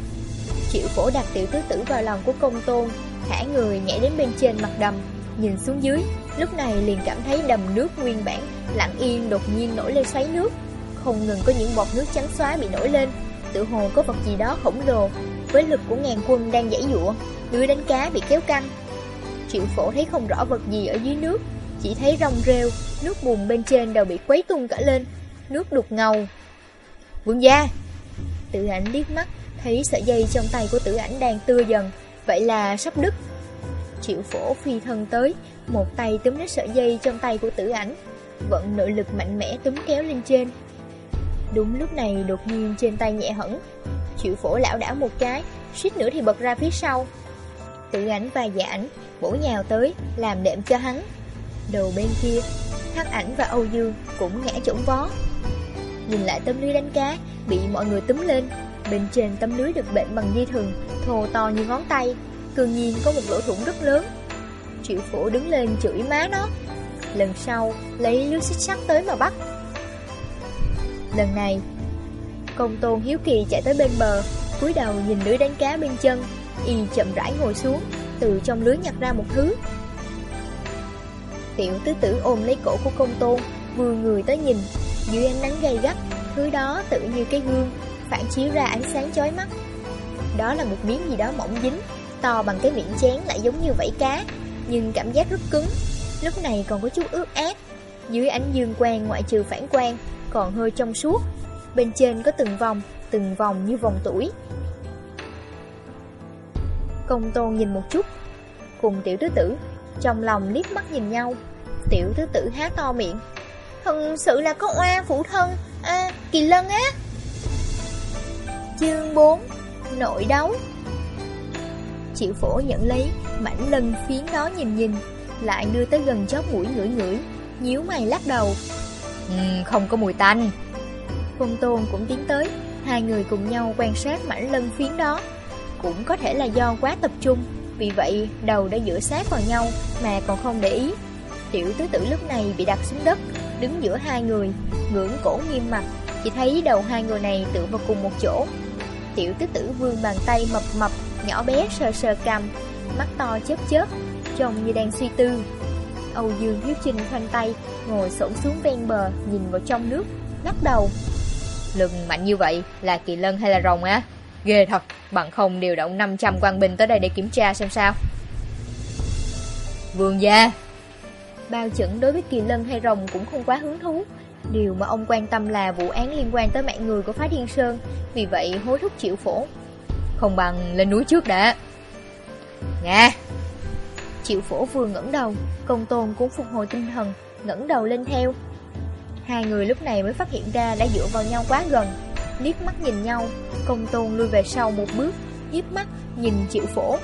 Chịu phổ đặt tiểu tứ tử vào lòng của công tôn Thả người nhảy đến bên trên mặt đầm. Nhìn xuống dưới, Lúc này liền cảm thấy đầm nước nguyên bản, Lặng yên đột nhiên nổi lên xoáy nước. Không ngừng có những bọt nước trắng xóa bị nổi lên, Tự hồ có vật gì đó khổng lồ Với lực của ngàn quân đang giãy dụa Lưới đánh cá bị kéo căng. Triệu phổ thấy không rõ vật gì ở dưới nước, Chỉ thấy rong rêu, Nước bùn bên trên đều bị quấy tung cả lên, Nước đục ngầu. Vương gia! Tự ảnh liếc mắt, Thấy sợi dây trong tay của tử ảnh đang tưa dần, Vậy là sắp đứt. Triệu phổ phi thân tới, Một tay túm lấy sợi dây trong tay của tử ảnh, Vận nội lực mạnh mẽ túm kéo lên trên. Đúng lúc này, đột nhiên trên tay nhẹ hẳn Triệu phổ lão đảo một cái, suýt nữa thì bật ra phía sau. Tử ảnh và dạ ảnh bổ nhào tới, Làm đệm cho hắn. Đầu bên kia, Hắc ảnh và Âu Dương cũng ngã chổng vó. Nhìn lại tấm lưới đánh cá, Bị mọi người túm lên, Bên trên tấm lưới được bệnh bằng dây thừng, Thô to như ngón tay. Cương nhiên có một lỗ thủng rất lớn. Triệu phổ đứng lên chửi má nó. Lần sau, lấy lưới xích sắt tới mà bắt. Lần này, Công tôn hiếu kỳ chạy tới bên bờ, cúi đầu nhìn lưới đánh cá bên chân, Y chậm rãi ngồi xuống, Từ trong lưới nhặt ra một thứ. Tiểu tứ tử ôm lấy cổ của công tôn, Vừa người tới nhìn, Dưới ánh nắng gay gắt, Thứ đó tự như cái gương, Phản chiếu ra ánh sáng chói mắt. Đó là một miếng gì đó mỏng dính. To bằng cái miệng chén lại giống như vảy cá, Nhưng cảm giác rất cứng. Lúc này còn có chút ướt át. Dưới ánh dương quang ngoại trừ phản quang, Còn hơi trong suốt. Bên trên có từng vòng Từng vòng như vòng tuổi. Công tôn nhìn một chút. Cùng tiểu tứ tử, Trong lòng liếc mắt nhìn nhau. Tiểu tứ tử há to miệng. Thật sự là có oa phụ thân À kỳ lân á. Chương 4 Nội đấu. Triệu phổ nhận lấy mảnh lân phiến đó nhìn nhìn Lại đưa tới gần chóp mũi ngửi ngửi nhíu mày lắc đầu. Uhm, Không có mùi tanh. Công tôn cũng tiến tới Hai người cùng nhau quan sát mảnh lân phiến đó. Cũng có thể là do quá tập trung Vì vậy đầu đã dựa sát vào nhau Mà còn không để ý. Tiểu tứ tử lúc này bị đặt xuống đất Đứng giữa hai người Ngưỡng cổ nghiêm mặt Chỉ thấy đầu hai người này tựa vào cùng một chỗ. Tiểu tứ tử vương bàn tay mập mập Nhỏ bé sờ sờ cầm Mắt to chớp chớp Trông như đang suy tư. Âu Dương Thiếu Trinh khoanh tay Ngồi xổm xuống ven bờ Nhìn vào trong nước Lắc đầu. Lực mạnh như vậy là kỳ lân hay là rồng á? Ghê thật Bằng không điều động 500 quan binh tới đây để kiểm tra xem sao. Vương gia. Bao chuẩn đối với kỳ lân hay rồng cũng không quá hứng thú. Điều mà ông quan tâm là vụ án liên quan tới mạng người của phái Thiên Sơn Vì vậy hối thúc triệu phổ không bằng lên núi trước đã nghe Triệu phổ vừa ngẩng đầu, công tôn cũng phục hồi tinh thần, ngẩng đầu lên theo. Hai người lúc này mới phát hiện ra đã dựa vào nhau quá gần, liếc mắt nhìn nhau, công tôn lui về sau một bước, hiếp mắt, nhìn triệu phổ.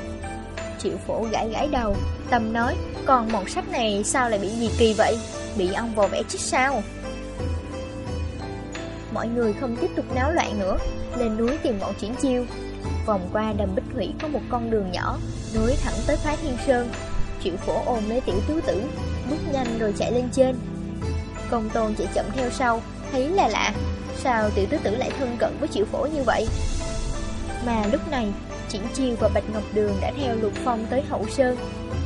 Triệu phổ gãi gãi đầu, tâm nói, còn mọt sách này sao lại bị gì kỳ vậy? Bị ông vò vẽ chết sao? Mọi người không tiếp tục náo loạn nữa, lên núi tìm bọn triển chiêu. Vòng qua đầm Bích Thủy có một con đường nhỏ, nối thẳng tới Phái Thiên Sơn. Triệu phổ ôm lấy tiểu tứ tử, bước nhanh rồi chạy lên trên. Công tôn chạy chậm theo sau, thấy là lạ, sao tiểu tứ tử lại thân cận với triệu phổ như vậy? Mà lúc này, Triển Chiêu và Bạch Ngọc Đường đã theo Lục Phong tới Hậu Sơn.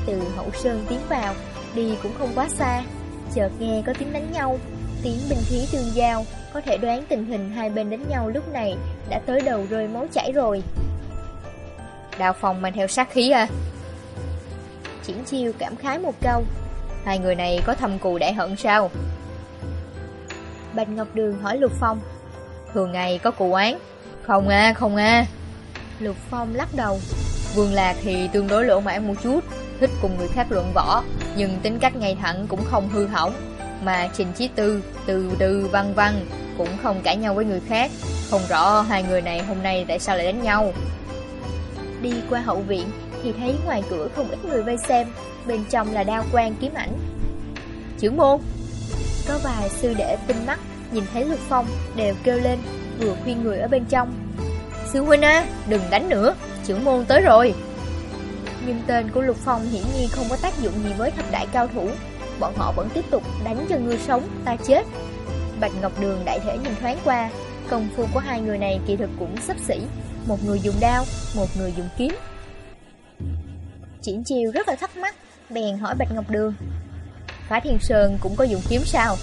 Từ Hậu Sơn tiến vào, đi cũng không quá xa. Chợt nghe có tiếng đánh nhau, tiếng binh khí tương giao, có thể đoán tình hình hai bên đánh nhau lúc này đã tới đầu rơi máu chảy rồi. Đào Phong mang theo sát khí à? Triển Chiêu cảm khái một câu. Hai người này có thâm cù đại hận sao? Bạch Ngọc Đường hỏi Lục Phong. Thường ngày có cù oán. Không à, không à. Lục Phong lắc đầu. Vương Lạc thì tương đối lỗ mãn một chút, thích cùng người khác luận võ, nhưng tính cách ngay thẳng cũng không hư hỏng. Mà Trình Chí Tư, từ từ văn văn, cũng không cãi nhau với người khác. Không rõ hai người này hôm nay tại sao lại đánh nhau. Đi qua hậu viện thì thấy ngoài cửa không ít người vây xem, bên trong là đao quan kiếm ảnh. Trưởng môn Có vài sư đệ tinh mắt, nhìn thấy Lục Phong đều kêu lên, vừa khuyên người ở bên trong. Sư huynh à, đừng đánh nữa, trưởng môn tới rồi. Nhưng tên của Lục Phong hiển nhiên không có tác dụng gì với thập đại cao thủ, bọn họ vẫn tiếp tục đánh cho ngươi sống, ta chết. Bạch Ngọc Đường đại thể nhìn thoáng qua, công phu của hai người này kỳ thực cũng sắp xỉ, một người dùng đao, một người dùng kiếm. Triển chiêu rất là thắc mắc, bèn hỏi Bạch Ngọc Đường. Phá Thiên Sơn cũng có dùng kiếm sao?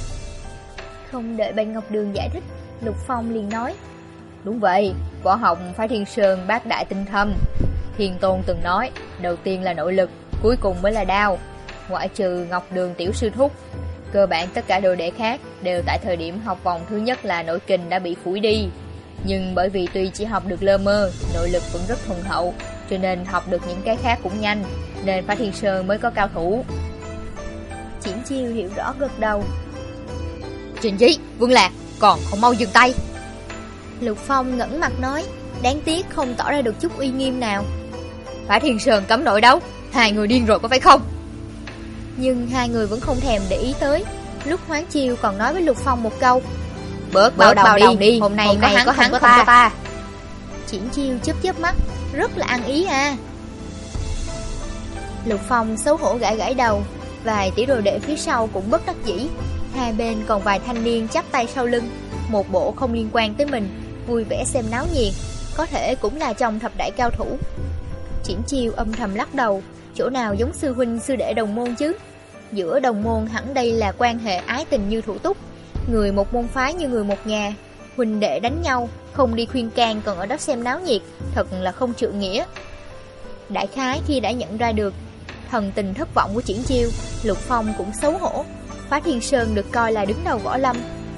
Không đợi Bạch Ngọc Đường giải thích, Lục Phong liền nói. Đúng vậy, võ học Phá Thiên Sơn bác đại tinh thâm. Thiên Tôn từng nói, đầu tiên là nội lực, cuối cùng mới là đao. Ngoại trừ Ngọc Đường Tiểu Sư Thúc, cơ bản tất cả đồ đệ khác đều tại thời điểm học vòng thứ nhất là nội kình đã bị phủi đi. Nhưng bởi vì tuy chỉ học được lơ mơ, nội lực vẫn rất thuần hậu, cho nên học được những cái khác cũng nhanh, nên Phá Thiên Sơn mới có cao thủ. Triển chiêu hiểu rõ gật đầu. Trình Chí, Vương Lạc, còn không mau dừng tay. Lục Phong ngẩng mặt nói, đáng tiếc không tỏ ra được chút uy nghiêm nào. Phá Thiên Sơn cấm nội đấu, hai người điên rồi có phải không? Nhưng hai người vẫn không thèm để ý tới. Lúc Hoáng Chiêu còn nói với Lục Phong một câu, Bớt bảo đầu, đi. đi, hôm nay, hôm nay có hắn, có có ta. ta. Triển Chiêu chớp chớp mắt, rất là ăn ý à. Lục Phong xấu hổ gãi gãi đầu, vài tỷ đồ đệ phía sau cũng bất đắc dĩ. Hai bên còn vài thanh niên chắp tay sau lưng, một bộ không liên quan tới mình, vui vẻ xem náo nhiệt, có thể cũng là trong thập đại cao thủ. Triển chiêu âm thầm lắc đầu, chỗ nào giống sư huynh sư đệ đồng môn chứ? Giữa đồng môn hẳn đây là quan hệ ái tình như thủ túc, người một môn phái như người một nhà, huynh đệ đánh nhau, không đi khuyên can còn ở đó xem náo nhiệt, thật là không trượng nghĩa. Đại khái khi đã nhận ra được thần tình thất vọng của triển chiêu, Lục Phong cũng xấu hổ. Phá Thiên Sơn được coi là đứng đầu võ lâm,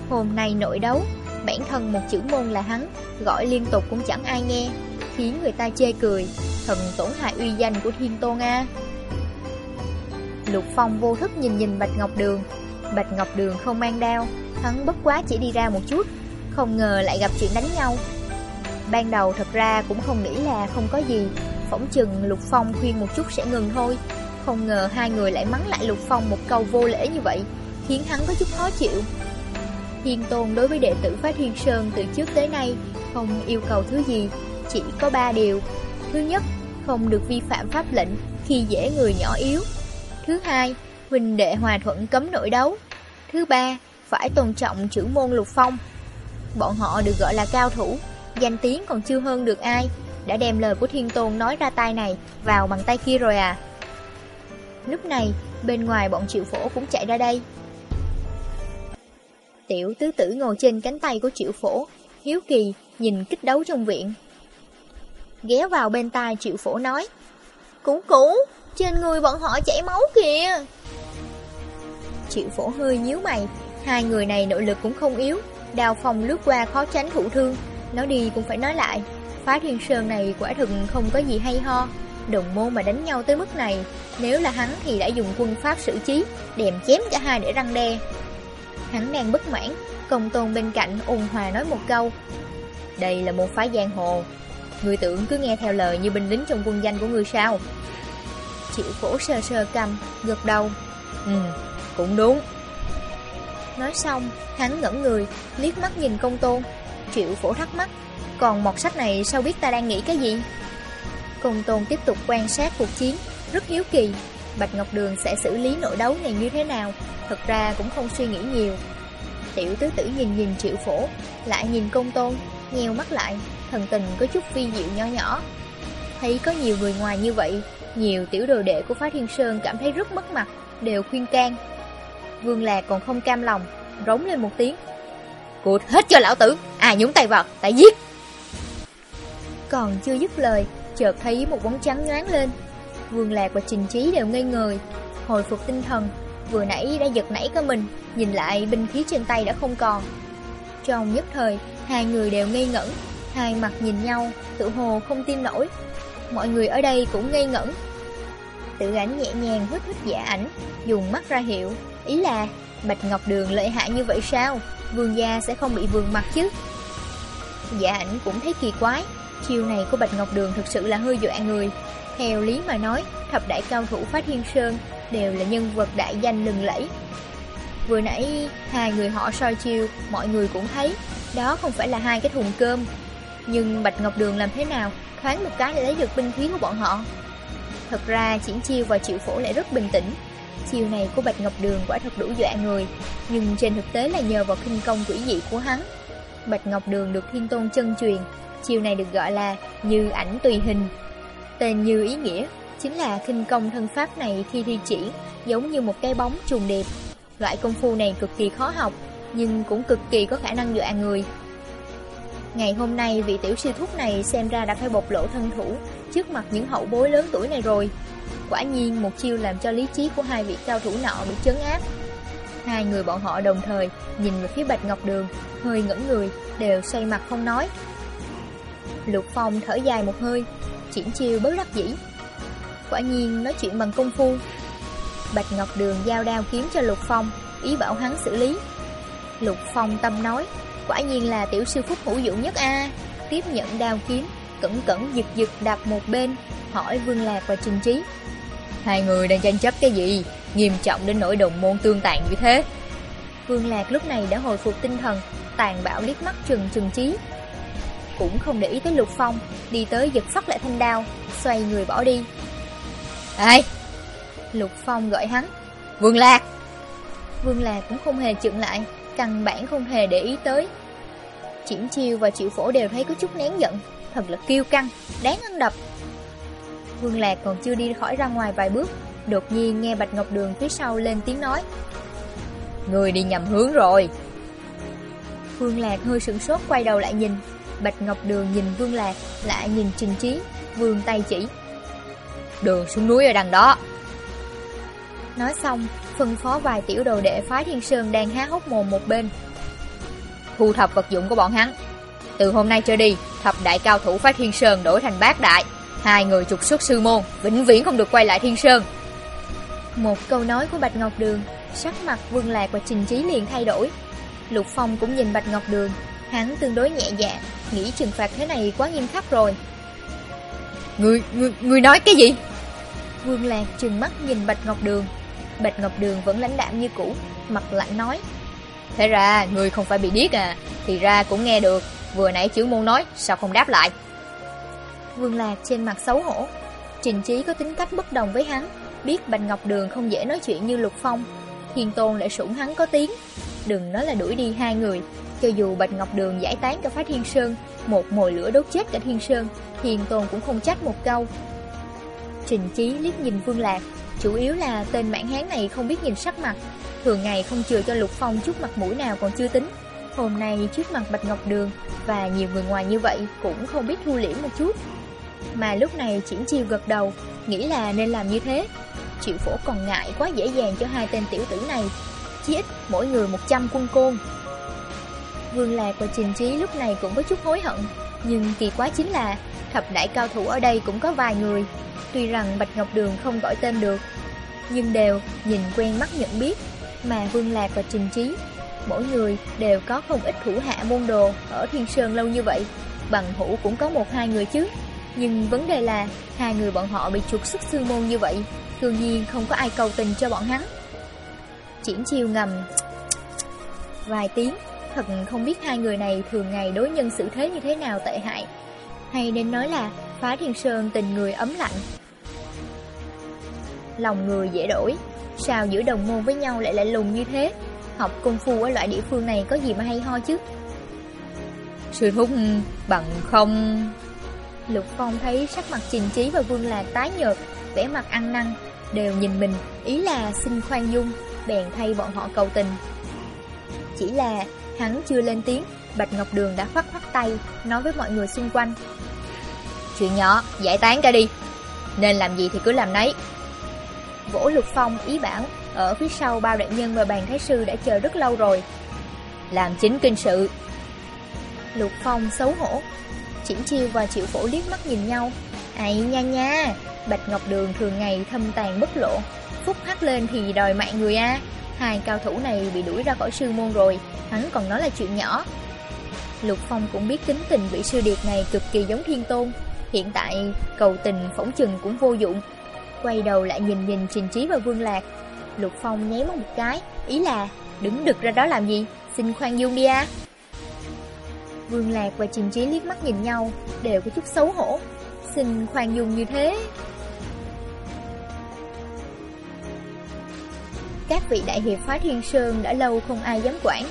hôm nay nội đấu, bản thân một chữ môn là hắn, gọi liên tục cũng chẳng ai nghe, khiến người ta chê cười, thần tổn hại uy danh của Thiên Tôn A. Lục Phong vô thức nhìn nhìn Bạch Ngọc Đường, Bạch Ngọc Đường không mang đao, hắn bất quá chỉ đi ra một chút, không ngờ lại gặp chuyện đánh nhau. Ban đầu thật ra cũng không nghĩ là không có gì, phỏng chừng Lục Phong khuyên một chút sẽ ngừng thôi. Không ngờ hai người lại mắng lại Lục Phong một câu vô lễ như vậy, khiến hắn có chút khó chịu. Thiên Tôn đối với đệ tử Phá Thiên Sơn từ trước tới nay không yêu cầu thứ gì, chỉ có ba điều. Thứ nhất, không được vi phạm pháp lệnh khi dễ người nhỏ yếu. Thứ hai, huynh đệ hòa thuận cấm nội đấu. Thứ ba, phải tôn trọng chữ môn Lục Phong. Bọn họ được gọi là cao thủ, danh tiếng còn chưa hơn được ai, đã đem lời của Thiên Tôn nói ra tay này vào bằng tay kia rồi à. Lúc này, bên ngoài bọn triệu phổ cũng chạy ra đây. Tiểu tứ tử ngồi trên cánh tay của triệu phổ, hiếu kỳ, nhìn kích đấu trong viện. Ghé vào bên tai triệu phổ nói, Cũ cũ, trên người bọn họ chảy máu kìa. Triệu phổ hơi nhíu mày, hai người này nội lực cũng không yếu, đào phòng lướt qua khó tránh thụ thương, nói đi cũng phải nói lại. Phá thiên sơn này quả thực không có gì hay ho, Đồng môn mà đánh nhau tới mức này Nếu là hắn thì đã dùng quân pháp xử trí Đèm chém cả hai để răng đe Hắn đang bất mãn Công tôn bên cạnh ôn hòa nói một câu Đây là một phái giang hồ Người tưởng cứ nghe theo lời như binh lính trong quân danh của người sao Triệu phổ sơ sơ cầm Gật đầu Ừ, cũng đúng Nói xong, hắn ngẩn người, liếc mắt nhìn công tôn. Triệu phổ thắc mắc, còn một sách này sao biết ta đang nghĩ cái gì? Công tôn tiếp tục quan sát cuộc chiến, rất hiếu kỳ. Bạch Ngọc Đường sẽ xử lý nội đấu này như thế nào? Thật ra cũng không suy nghĩ nhiều. Tiểu tứ tử nhìn nhìn triệu phổ, lại nhìn công tôn, nheo mắt lại, thần tình có chút phi diệu nhỏ nhỏ. Thấy có nhiều người ngoài như vậy, nhiều tiểu đồ đệ của Phá Thiên Sơn cảm thấy rất mất mặt, đều khuyên can, Vương Lạc còn không cam lòng, rống lên một tiếng. Cụt hết cho lão tử, ai nhúng tay vào, tại giết. Còn chưa dứt lời, chợt thấy một bóng trắng nhoáng lên. Vương Lạc và Trình Trí đều ngây người, hồi phục tinh thần, vừa nãy đã giật nảy cả mình, nhìn lại binh khí trên tay đã không còn. Trong nhất thời, hai người đều ngây ngẩn, hai mặt nhìn nhau, tự hồ không tin nổi. Mọi người ở đây cũng ngây ngẩn. Tự ảnh nhẹ nhàng hít hít giả ảnh, dùng mắt ra hiệu, Ý là, Bạch Ngọc Đường lợi hại như vậy sao? Vương gia sẽ không bị vườn mặt chứ? giả ảnh cũng thấy kỳ quái, chiêu này của Bạch Ngọc Đường thực sự là hơi dọa người. Theo lý mà nói, thập đại cao thủ Phát Thiên Sơn đều là nhân vật đại danh lừng lẫy. Vừa nãy, hai người họ soi chiêu, mọi người cũng thấy, đó không phải là hai cái thùng cơm. Nhưng Bạch Ngọc Đường làm thế nào, thoáng một cái để lấy được binh khí của bọn họ. Thật ra, Triển Chiêu và Triệu Phổ lại rất bình tĩnh, Chiều này của Bạch Ngọc Đường quả thật đủ dọa người, nhưng trên thực tế là nhờ vào kinh công quỷ dị của hắn. Bạch Ngọc Đường được thiên tôn chân truyền, chiều này được gọi là như ảnh tùy hình. Tên như ý nghĩa, chính là kinh công thân pháp này khi thi triển, giống như một cái bóng trùng đẹp. Loại công phu này cực kỳ khó học, nhưng cũng cực kỳ có khả năng dọa người. Ngày hôm nay vị tiểu sư thúc này xem ra đã phải bộc lộ thân thủ trước mặt những hậu bối lớn tuổi này rồi. Quả nhiên một chiêu làm cho lý trí của hai vị cao thủ nọ bị chấn áp Hai người bọn họ đồng thời nhìn về phía Bạch Ngọc Đường Hơi ngẩn người đều xoay mặt không nói Lục Phong thở dài một hơi Triển chiêu bất đắc dĩ Quả nhiên nói chuyện bằng công phu Bạch Ngọc Đường giao đao kiếm cho Lục Phong Ý bảo hắn xử lý. Lục Phong tâm nói Quả nhiên là tiểu sư phúc hữu dụng nhất a. Tiếp nhận đao kiếm Cẩn cẩn giật giật đặt một bên Hỏi Vương Lạc và Trình Trí. Hai người đang tranh chấp cái gì? Nghiêm trọng đến nỗi đồng môn tương tàn như thế. Vương Lạc lúc này đã hồi phục tinh thần Tàn bạo liếc mắt trừng trừng trí. Cũng không để ý tới Lục Phong Đi tới giật phát lại thanh đao Xoay người bỏ đi. Ê, Lục Phong gọi hắn. Vương Lạc! Vương Lạc cũng không hề chừng lại, Căn bản không hề để ý tới. Triển chiêu và triệu phổ đều thấy có chút nén giận, Thật là kiêu căng, Đáng ăn đập. Vương Lạc còn chưa đi khỏi ra ngoài vài bước, Đột nhiên nghe Bạch Ngọc Đường phía sau lên tiếng nói. Người đi nhầm hướng rồi. Vương Lạc hơi sửng sốt quay đầu lại nhìn. Bạch Ngọc Đường nhìn Vương Lạc, Lại nhìn Trình Trí Vương tay chỉ. Đường xuống núi ở đằng đó. Nói xong Phân phó vài tiểu đồ đệ phái thiên sơn Đang há hốc mồm một bên. Thu thập vật dụng của bọn hắn. Từ hôm nay trở đi Thập đại cao thủ phái thiên sơn đổi thành bát đại. Hai người trục xuất sư môn Vĩnh viễn không được quay lại thiên sơn Một câu nói của Bạch Ngọc Đường Sắc mặt Vương Lạc và Trình Trí liền thay đổi. Lục Phong cũng nhìn Bạch Ngọc Đường Hắn tương đối nhẹ dạ Nghĩ trừng phạt thế này quá nghiêm khắc rồi. Người, người, người nói cái gì? Vương Lạc trừng mắt nhìn Bạch Ngọc Đường Bạch Ngọc Đường vẫn lãnh đạm như cũ, Mặt lạnh nói. Thế ra, người không phải bị điếc à Thì ra cũng nghe được. Vừa nãy chữ môn nói, sao không đáp lại? Vương Lạc trên mặt xấu hổ. Trình Trí có tính cách bất đồng với hắn, Biết Bạch Ngọc Đường không dễ nói chuyện như Lục Phong. Thiên Tôn lại sủng hắn có tiếng. Đừng nói là đuổi đi hai người. Cho dù Bạch Ngọc Đường giải tán cả phái Thiên Sơn, Một mồi lửa đốt chết cả Thiên Sơn Thiên Tôn cũng không trách một câu. Trình Chí liếc nhìn Vương Lạc. Chủ yếu là tên mãn hán này không biết nhìn sắc mặt. Thường ngày không chừa cho Lục Phong chút mặt mũi nào còn chưa tính. Hôm nay trước mặt Bạch Ngọc Đường Và nhiều người ngoài như vậy Cũng không biết thu liễm một chút. Mà lúc này Triển Chiêu gật đầu, Nghĩ là nên làm như thế. Triệu phổ còn ngại quá dễ dàng cho hai tên tiểu tử này. Chí ít mỗi người 100 quân côn. Vương Lạc và Trình Trí lúc này cũng có chút hối hận, Nhưng kỳ quá chính là Thập đại cao thủ ở đây cũng có vài người Tuy rằng Bạch Ngọc Đường không gọi tên được, nhưng đều nhìn quen mắt nhận biết, mà Vương Lạc và Trình Trí, mỗi người đều có không ít thủ hạ môn đồ ở Thiên Sơn lâu như vậy, bằng hữu cũng có một hai người chứ. Nhưng vấn đề là, hai người bọn họ bị trục xuất sư môn như vậy, đương nhiên không có ai cầu tình cho bọn hắn. Triển chiêu ngầm vài tiếng, thật không biết hai người này thường ngày đối nhân xử thế như thế nào tệ hại. Hay nên nói là phá thiên sơn tình người ấm lạnh. Lòng người dễ đổi, sao giữa đồng môn với nhau lại lại lùng như thế? Học công phu ở loại địa phương này có gì mà hay ho chứ? Sư thúc bằng không... Lục Phong thấy sắc mặt Trình Trí và Vương Lạc tái nhợt, vẻ mặt ăn năn, đều nhìn mình, ý là xin khoan dung, bèn thay bọn họ cầu tình. Chỉ là hắn chưa lên tiếng, Bạch Ngọc Đường đã khoát khoát tay, nói với mọi người xung quanh. Chuyện nhỏ, giải tán ra đi, nên làm gì thì cứ làm nấy. Vỗ Lục Phong ý bảo, ở phía sau bao đại nhân và bàn thái sư đã chờ rất lâu rồi. Làm chính kinh sự. Lục Phong xấu hổ, Triển Chiêu và Triệu Phổ liếc mắt nhìn nhau. Ây nha nha, Bạch Ngọc Đường thường ngày thâm tàn bất lộ, phúc hắt lên thì đòi mạng người a. Hai cao thủ này bị đuổi ra khỏi sư môn rồi, hắn còn nói là chuyện nhỏ. Lục Phong cũng biết tính tình vị sư điệt này cực kỳ giống thiên tôn, hiện tại cầu tình phỏng chừng cũng vô dụng. Quay đầu lại nhìn nhìn Trình Trí và Vương Lạc, Lục Phong nháy mắt một cái, ý là đứng đực ra đó làm gì, xin khoan dung đi à Vương Lạc và Trình Trí liếc mắt nhìn nhau, đều có chút xấu hổ. Xin khoan dung như thế. Các vị đại hiệp phá thiên sơn đã lâu không ai dám quản.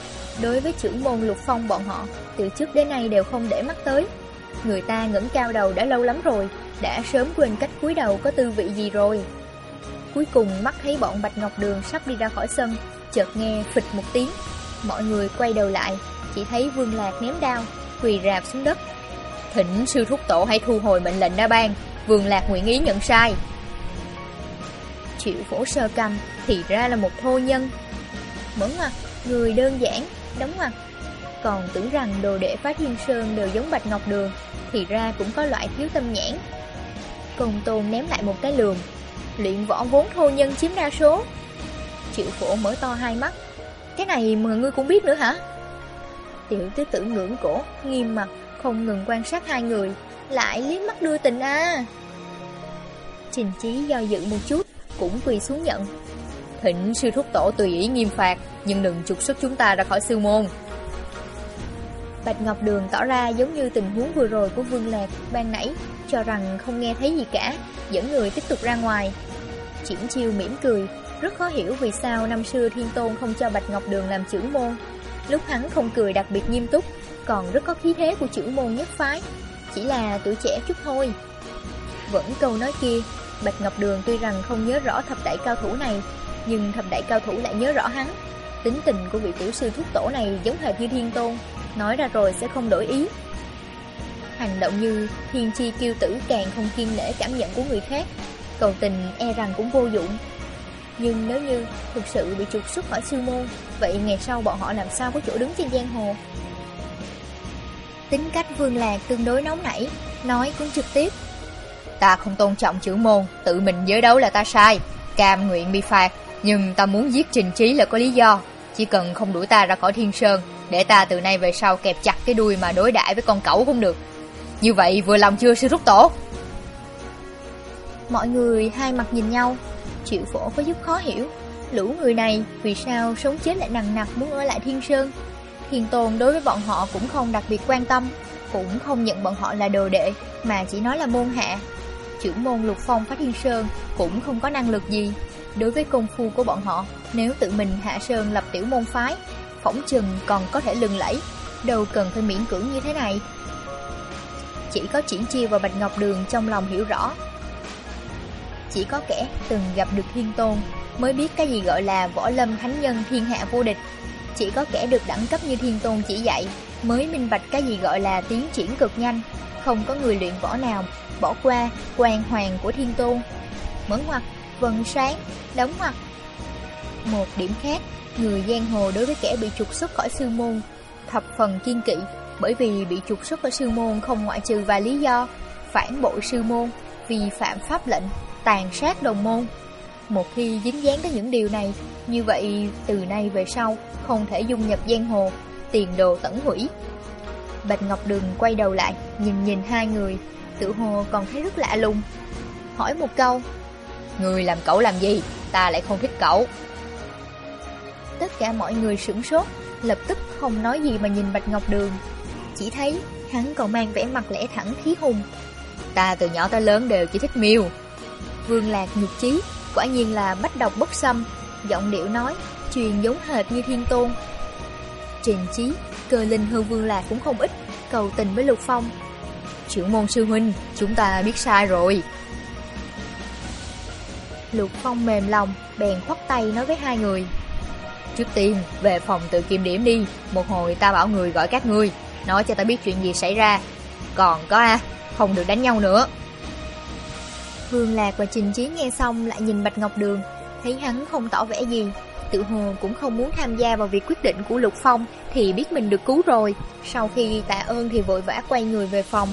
Đối với trưởng môn lục phong bọn họ, từ trước đến nay đều không để mắt tới. Người ta ngẩng cao đầu đã lâu lắm rồi, đã sớm quên cách cúi đầu có tư vị gì rồi. Cuối cùng mắt thấy bọn Bạch Ngọc Đường sắp đi ra khỏi sân, chợt nghe phịch một tiếng. Mọi người quay đầu lại, chỉ thấy Vương Lạc ném đao, quỳ rạp xuống đất. Thỉnh sư thúc tổ hãy thu hồi mệnh lệnh đã ban, Vương Lạc nguyện ý nhận sai. Triệu phổ sơ cầm thì ra là một thô nhân. Mở mặt, người đơn giản, đóng mặt. Còn tưởng rằng đồ đệ phá thiên sơn đều giống bạch ngọc đường, thì ra cũng có loại thiếu tâm nhãn. Công tôn ném lại một cái lườm, luyện võ vốn thô nhân chiếm đa số. Triệu phổ mở to hai mắt, cái này mà ngươi cũng biết nữa hả? Tiểu tứ tử ngưỡng cổ, nghiêm mặt, không ngừng quan sát hai người, lại liếc mắt đưa tình a. Trình Chí do dự một chút, cũng quỳ xuống nhận. Thịnh sư thúc tổ tùy ý nghiêm phạt, nhưng đừng trục xuất chúng ta ra khỏi sư môn. Bạch Ngọc Đường tỏ ra giống như tình huống vừa rồi của Vương Lạc ban nãy, cho rằng không nghe thấy gì cả, dẫn người tiếp tục ra ngoài. Triển chiêu mỉm cười, rất khó hiểu vì sao năm xưa Thiên Tôn không cho Bạch Ngọc Đường làm trưởng môn. Lúc hắn không cười đặc biệt nghiêm túc, còn rất có khí thế của trưởng môn nhất phái, chỉ là tuổi trẻ chút thôi. Vẫn câu nói kia, Bạch Ngọc Đường tuy rằng không nhớ rõ thập đại cao thủ này, nhưng thập đại cao thủ lại nhớ rõ hắn. Tính tình của vị tiểu sư thúc tổ này giống hệt như thiên tôn, nói ra rồi sẽ không đổi ý. Hành động như thiên chi kiêu tử càng không kiên nể cảm nhận của người khác, cầu tình e rằng cũng vô dụng. Nhưng nếu như thực sự bị trục xuất khỏi sư môn, vậy ngày sau bọn họ làm sao có chỗ đứng trên giang hồ? Tính cách vương lạc tương đối nóng nảy, nói cũng trực tiếp, Ta không tôn trọng chữ môn, tự mình giới đấu là ta sai, cam nguyện bị phạt, nhưng ta muốn giết Trình Trí là có lý do. Chỉ cần không đuổi ta ra khỏi thiên sơn, để ta từ nay về sau kẹp chặt cái đuôi mà đối đãi với con cẩu cũng được. Như vậy vừa lòng chưa sư thúc tổ? Mọi người hai mặt nhìn nhau, triệu phổ có giúp khó hiểu. Lũ người này vì sao sống chết lại nặng nặc muốn ở lại thiên sơn. Thiên tôn đối với bọn họ cũng không đặc biệt quan tâm, cũng không nhận bọn họ là đồ đệ, mà chỉ nói là môn hạ, trưởng môn lục phong phá thiên sơn cũng không có năng lực gì. Đối với công phu của bọn họ, nếu tự mình hạ sơn lập tiểu môn phái, phỏng chừng còn có thể lừng lẫy, đâu cần phải miễn cưỡng như thế này. Chỉ có triển chiêu và bạch ngọc đường trong lòng hiểu rõ. Chỉ có kẻ từng gặp được thiên tôn mới biết cái gì gọi là võ lâm thánh nhân thiên hạ vô địch. Chỉ có kẻ được đẳng cấp như thiên tôn chỉ dạy mới minh bạch cái gì gọi là tiến triển cực nhanh. Không có người luyện võ nào bỏ qua quan hoàng của thiên tôn. Mở ngoặt, vần sáng, đóng mặt. Một điểm khác, người giang hồ đối với kẻ bị trục xuất khỏi sư môn, thập phần kiên kỵ, bởi vì bị trục xuất khỏi sư môn không ngoại trừ vài lý do, phản bội sư môn, vi phạm pháp lệnh, tàn sát đồng môn. Một khi dính dáng tới những điều này, như vậy từ nay về sau không thể dung nhập giang hồ, tiền đồ tẩn hủy. Bạch Ngọc Đường quay đầu lại, nhìn nhìn hai người, tự hồ còn thấy rất lạ lùng. Hỏi một câu, Người làm cậu làm gì, ta lại không thích cậu. Tất cả mọi người sửng sốt, lập tức không nói gì mà nhìn Bạch Ngọc Đường. Chỉ thấy hắn còn mang vẻ mặt lẽ thẳng khí hùng. Ta từ nhỏ tới lớn đều chỉ thích miêu. Vương Lạc nhục chí, quả nhiên là bách độc bất xâm, giọng điệu nói, truyền giống hệt như thiên tôn. Trình chí, cơ linh hơn Vương Lạc cũng không ít, cầu tình với Lục Phong. Trưởng môn sư huynh, chúng ta biết sai rồi. Lục Phong mềm lòng, bèn khoắt tay nói với hai người. Trước tiên, về phòng tự kiểm điểm đi, một hồi ta bảo người gọi các ngươi, nói cho ta biết chuyện gì xảy ra. Còn có a, không được đánh nhau nữa. Vương Lạc và Trình Chiến nghe xong lại nhìn Bạch Ngọc Đường, thấy hắn không tỏ vẻ gì, tự hồ cũng không muốn tham gia vào việc quyết định của Lục Phong thì biết mình được cứu rồi. Sau khi tạ ơn thì vội vã quay người về phòng.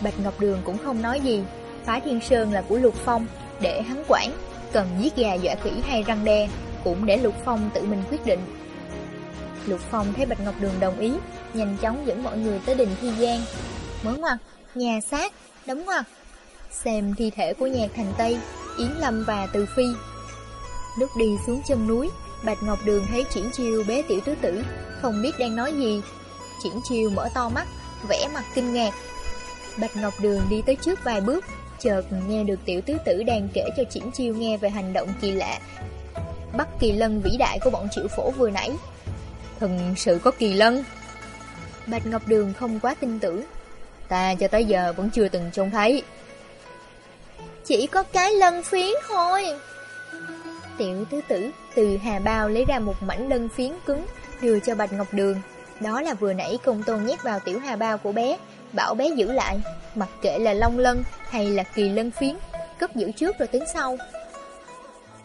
Bạch Ngọc Đường cũng không nói gì, phái Thiên Sơn là của Lục Phong, để hắn quản, cần giết gà dọa khỉ hay răng đe, cũng để Lục Phong tự mình quyết định. Lục Phong thấy Bạch Ngọc Đường đồng ý, nhanh chóng dẫn mọi người tới đình Thi Giang. Mở ngoặt, nhà xác, đóng ngoặt. Xem thi thể của nhạc thành Tây, Yến Lâm và Từ Phi. Lúc đi xuống chân núi, Bạch Ngọc Đường thấy Triển Chiêu bế tiểu tứ tử, không biết đang nói gì. Triển Chiêu mở to mắt, vẽ mặt kinh ngạc. Bạch Ngọc Đường đi tới trước vài bước, chợt nghe được tiểu tứ tử đang kể cho Triển Chiêu nghe về hành động kỳ lạ. Bắt kỳ lân vĩ đại của bọn triệu phổ vừa nãy. Thần sự có kỳ lân. Bạch Ngọc Đường không quá tin tưởng. Ta cho tới giờ vẫn chưa từng trông thấy. Chỉ có cái lân phiến thôi. Tiểu tứ tử từ hà bao lấy ra một mảnh lân phiến cứng đưa cho Bạch Ngọc Đường. Đó là vừa nãy công tôn nhét vào tiểu hà bao của bé, bảo bé giữ lại, mặc kệ là long lân hay là kỳ lân phiến, cất giữ trước rồi tính sau.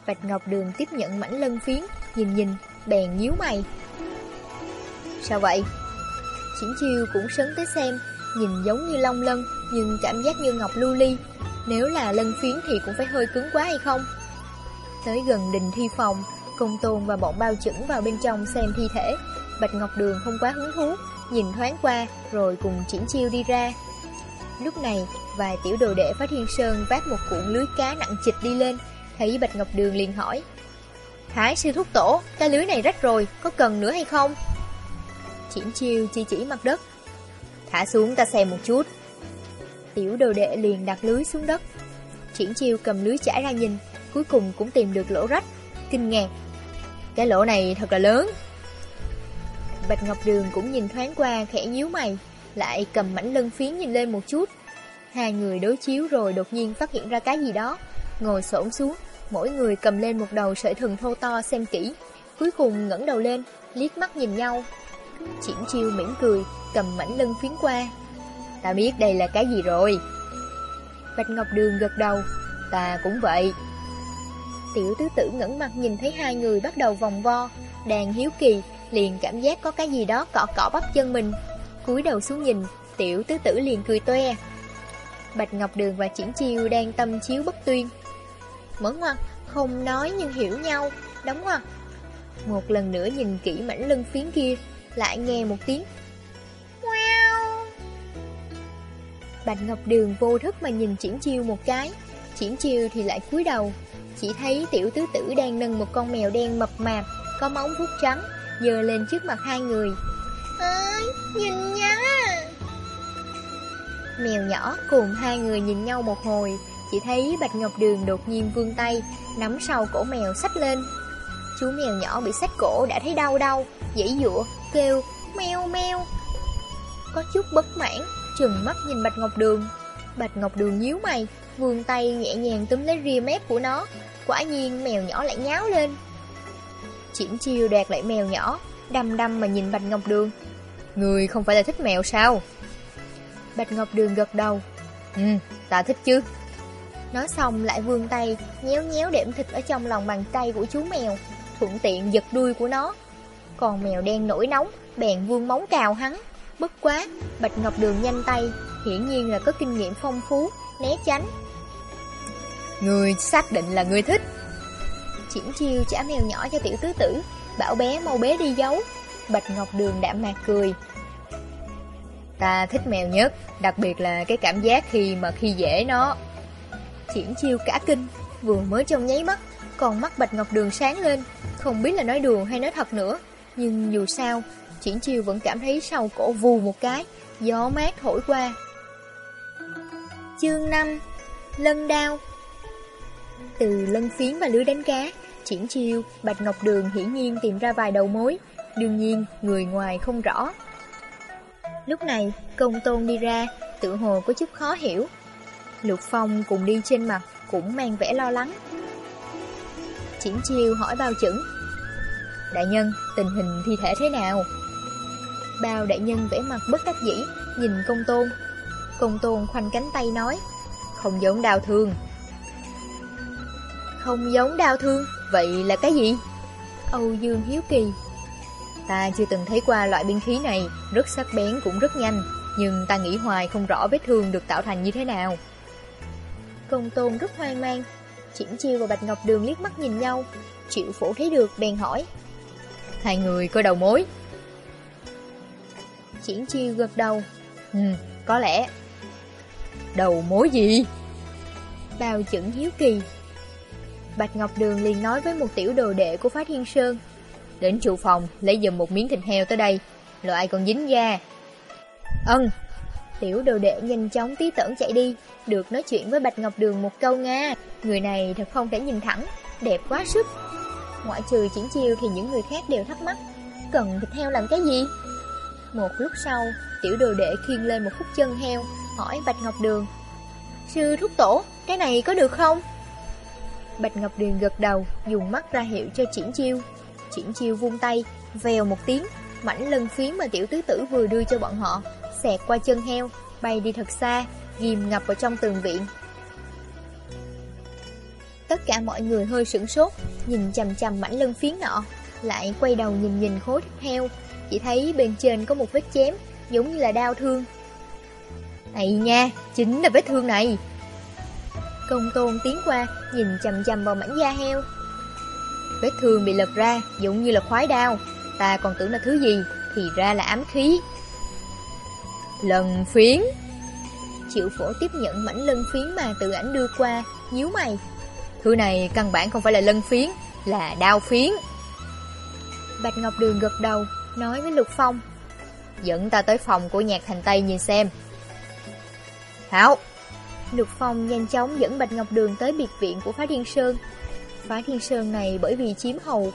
Bạch Ngọc Đường tiếp nhận mảnh lân phiến, nhìn nhìn, bèn nhíu mày. Sao vậy? Chỉnh chiêu cũng sấn tới xem, nhìn giống như long lân, nhưng cảm giác như ngọc lưu ly. Nếu là lân phiến thì cũng phải hơi cứng quá hay không? Tới gần đình thi phòng, công tôn và bọn bao chững vào bên trong xem thi thể. Bạch Ngọc Đường không quá hứng thú, nhìn thoáng qua, rồi cùng triển chiêu đi ra. Lúc này, vài tiểu đồ đệ phát hiên sơn vác một cuộn lưới cá nặng chịch đi lên, thấy Bạch Ngọc Đường liền hỏi. Thái sư thúc tổ, cái lưới này rách rồi, có cần nữa hay không? Triển chiêu chỉ chỉ mặt đất. Thả xuống ta xem một chút. Tiểu đồ đệ liền đặt lưới xuống đất. Triển chiêu cầm lưới chải ra nhìn, cuối cùng cũng tìm được lỗ rách, kinh ngạc. Cái lỗ này thật là lớn. Bạch Ngọc Đường cũng nhìn thoáng qua khẽ nhíu mày, lại cầm mảnh lân phiến nhìn lên một chút. Hai người đối chiếu rồi đột nhiên phát hiện ra cái gì đó, ngồi xổm xuống, mỗi người cầm lên một đầu sợi thừng thô to xem kỹ, cuối cùng ngẩng đầu lên, liếc mắt nhìn nhau. Triển chiêu mỉm cười, cầm mảnh lân phiến qua. Ta biết đây là cái gì rồi. Bạch Ngọc Đường gật đầu, ta cũng vậy. Tiểu tứ tử ngẩng mặt nhìn thấy hai người bắt đầu vòng vo, đang hiếu kỳ, liền cảm giác có cái gì đó cọ cọ bắp chân mình. cúi đầu xuống nhìn, tiểu tứ tử liền cười toe. Bạch Ngọc Đường và Triển Chiêu đang tâm chiếu bất tuyên. Mở ngoặt, không nói nhưng hiểu nhau, đóng ngoặt. Một lần nữa nhìn kỹ mảnh lưng phiến kia, lại nghe một tiếng. Wow! Bạch Ngọc Đường vô thức mà nhìn Triển Chiêu một cái, Triển Chiêu thì lại cúi đầu, chỉ thấy tiểu tứ tử đang nâng một con mèo đen mập mạp, có móng vuốt trắng, dơ lên trước mặt hai người. Ơi, nhìn nha! Mèo nhỏ cùng hai người nhìn nhau một hồi, chỉ thấy Bạch Ngọc Đường đột nhiên vươn tay, nắm sau cổ mèo xách lên. Chú mèo nhỏ bị xách cổ đã thấy đau đau, dãy dụa, kêu meo meo. Có chút bất mãn, trừng mắt nhìn Bạch Ngọc Đường. Bạch Ngọc Đường nhíu mày, vươn tay nhẹ nhàng túm lấy ria mép của nó. Quả nhiên mèo nhỏ lại nháo lên. Triển chiêu đoạt lại mèo nhỏ, đăm đăm mà nhìn Bạch Ngọc Đường. Người không phải là thích mèo sao? Bạch Ngọc Đường gật đầu. Ừ, ta thích chứ. Nói xong lại vươn tay, nhéo nhéo đệm thịt ở trong lòng bàn tay của chú mèo, thuận tiện giật đuôi của nó. Còn mèo đen nổi nóng, bèn vươn móng cào hắn. Bất quá, Bạch Ngọc Đường nhanh tay, hiển nhiên là có kinh nghiệm phong phú, né tránh. Người xác định là người thích Triển chiêu trả mèo nhỏ cho tiểu tứ tử. Bảo bé mau bé đi giấu. Bạch Ngọc Đường đạm mạc cười. Ta thích mèo nhất, Đặc biệt là cái cảm giác khi mà khi dễ nó. Triển chiêu cả kinh, Vừa mới trong nháy mắt, Còn mắt Bạch Ngọc Đường sáng lên. Không biết là nói đùa hay nói thật nữa, Nhưng dù sao Triển chiêu vẫn cảm thấy sau cổ vù một cái, Gió mát thổi qua. Chương 5 Lân đao. Từ lân phiến và lưới đánh cá. Triển chiêu, Bạch Ngọc Đường hiển nhiên tìm ra vài đầu mối. Đương nhiên, người ngoài không rõ. Lúc này, công tôn đi ra Tự hồ có chút khó hiểu. Lục Phong cùng đi trên mặt Cũng mang vẻ lo lắng. Triển chiêu hỏi bao chững Đại nhân, tình hình thi thể thế nào? Bao đại nhân vẽ mặt bất đắc dĩ Nhìn công tôn. Công tôn khoanh cánh tay nói Không giống đào thương Không giống đào thương Vậy là cái gì? Âu Dương Hiếu Kỳ. Ta chưa từng thấy qua loại binh khí này Rất sắc bén cũng rất nhanh Nhưng ta nghĩ hoài không rõ vết thương được tạo thành như thế nào. Công tôn rất hoang mang. Triển chiêu và Bạch Ngọc Đường liếc mắt nhìn nhau. Triệu phổ thấy được bèn hỏi. Hai người có đầu mối? Triển chiêu gật đầu. Ừ, có lẽ. Đầu mối gì? Bào chẩn hiếu kỳ Bạch Ngọc Đường liền nói với một tiểu đồ đệ của Phá Thiên Sơn. Đến trụ phòng lấy dùm một miếng thịt heo tới đây. Loại còn dính da. Ân. Tiểu đồ đệ nhanh chóng tí tẩn chạy đi. Được nói chuyện với Bạch Ngọc Đường một câu nga. Người này thật không thể nhìn thẳng. Đẹp quá sức. Ngoại trừ triển chiêu thì những người khác đều thắc mắc. Cần thịt heo làm cái gì? Một lúc sau Tiểu đồ đệ khiêng lên một khúc chân heo Hỏi Bạch Ngọc Đường. Sư thúc tổ, cái này có được không? Bạch Ngọc Điền gật đầu Dùng mắt ra hiệu cho triển chiêu. Triển chiêu vung tay Vèo một tiếng Mảnh lân phiến mà tiểu tứ tử vừa đưa cho bọn họ Xẹt qua chân heo Bay đi thật xa Ghim ngập vào trong tường viện. Tất cả mọi người hơi sửng sốt Nhìn chầm chầm mảnh lân phiến nọ Lại quay đầu nhìn nhìn khối thịt heo. Chỉ thấy bên trên có một vết chém Giống như là đau thương. Này nha, chính là vết thương này. Công tôn tiến qua, Nhìn chầm chầm vào mảnh da heo. Vết thương bị lật ra, Giống như là khoái đao. Ta còn tưởng là thứ gì, Thì ra là ám khí. Lần phiến. Triệu phổ tiếp nhận mảnh lân phiến mà tự ảnh đưa qua, nhíu mày. Thứ này căn bản không phải là lân phiến, Là đao phiến. Bạch Ngọc Đường gật đầu, Nói với Lục Phong. Dẫn ta tới phòng của nhạc thành Tây nhìn xem. Hảo! Lục Phong nhanh chóng dẫn Bạch Ngọc Đường tới biệt viện của Phá Thiên Sơn. Phá Thiên Sơn này bởi vì chiếm hầu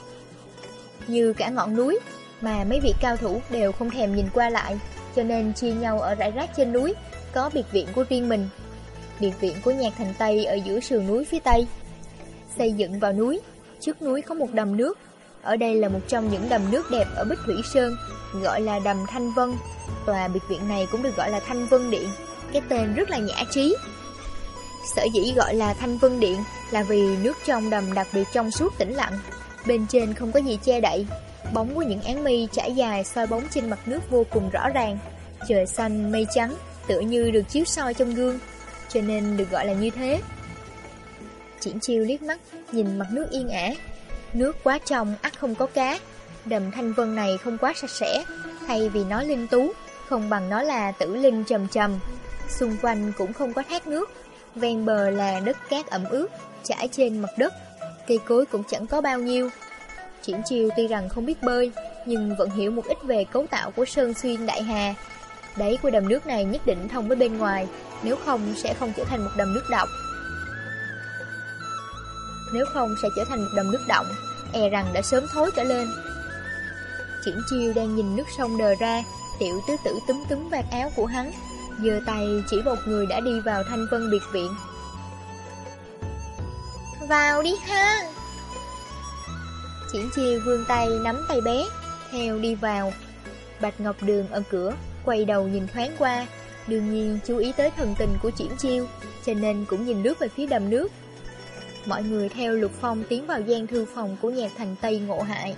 Như cả ngọn núi, Mà mấy vị cao thủ đều không thèm nhìn qua lại, Cho nên chia nhau ở rải rác trên núi, Có biệt viện của riêng mình, Biệt viện của nhạc thành Tây ở giữa sườn núi phía Tây. Xây dựng vào núi, Trước núi có một đầm nước, Ở đây là một trong những đầm nước đẹp ở Bích Thủy Sơn, Gọi là đầm Thanh Vân, Tòa biệt viện này cũng được gọi là Thanh Vân Điện, Cái tên rất là nhã trí Sở dĩ gọi là Thanh Vân Điện là vì nước trong đầm đặc biệt trong suốt tĩnh lặng, bên trên không có gì che đậy. Bóng của những án mây trải dài soi bóng trên mặt nước vô cùng rõ ràng. Trời xanh, mây trắng, tựa như được chiếu soi trong gương, cho nên được gọi là như thế. Triển chiêu liếc mắt, nhìn mặt nước yên ả. Nước quá trong, ắt không có cá. Đầm Thanh Vân này không quá sạch sẽ, thay vì nó linh tú, không bằng nó là tử linh trầm trầm. Xung quanh cũng không có thác nước, Ven bờ là đất cát ẩm ướt, trải trên mặt đất, cây cối cũng chẳng có bao nhiêu. Triển chiêu tuy rằng không biết bơi, nhưng vẫn hiểu một ít về cấu tạo của Sơn Xuyên Đại Hà. Đáy của đầm nước này nhất định thông với bên ngoài, nếu không sẽ không trở thành một đầm nước động. Nếu không sẽ trở thành một đầm nước động, e rằng đã sớm thối trở lên. Triển chiêu đang nhìn nước sông đờ ra, tiểu tứ tử túm túm vạt áo của hắn, giơ tay chỉ một người đã đi vào thanh vân biệt viện. Vào đi ha! Triển chiêu vươn tay nắm tay bé, theo đi vào. Bạch Ngọc Đường ở cửa, quay đầu nhìn thoáng qua, đương nhiên chú ý tới thần tình của triển chiêu, cho nên cũng nhìn nước về phía đầm nước. Mọi người theo Lục Phong tiến vào gian thư phòng của nhạc thành Tây ngộ hại.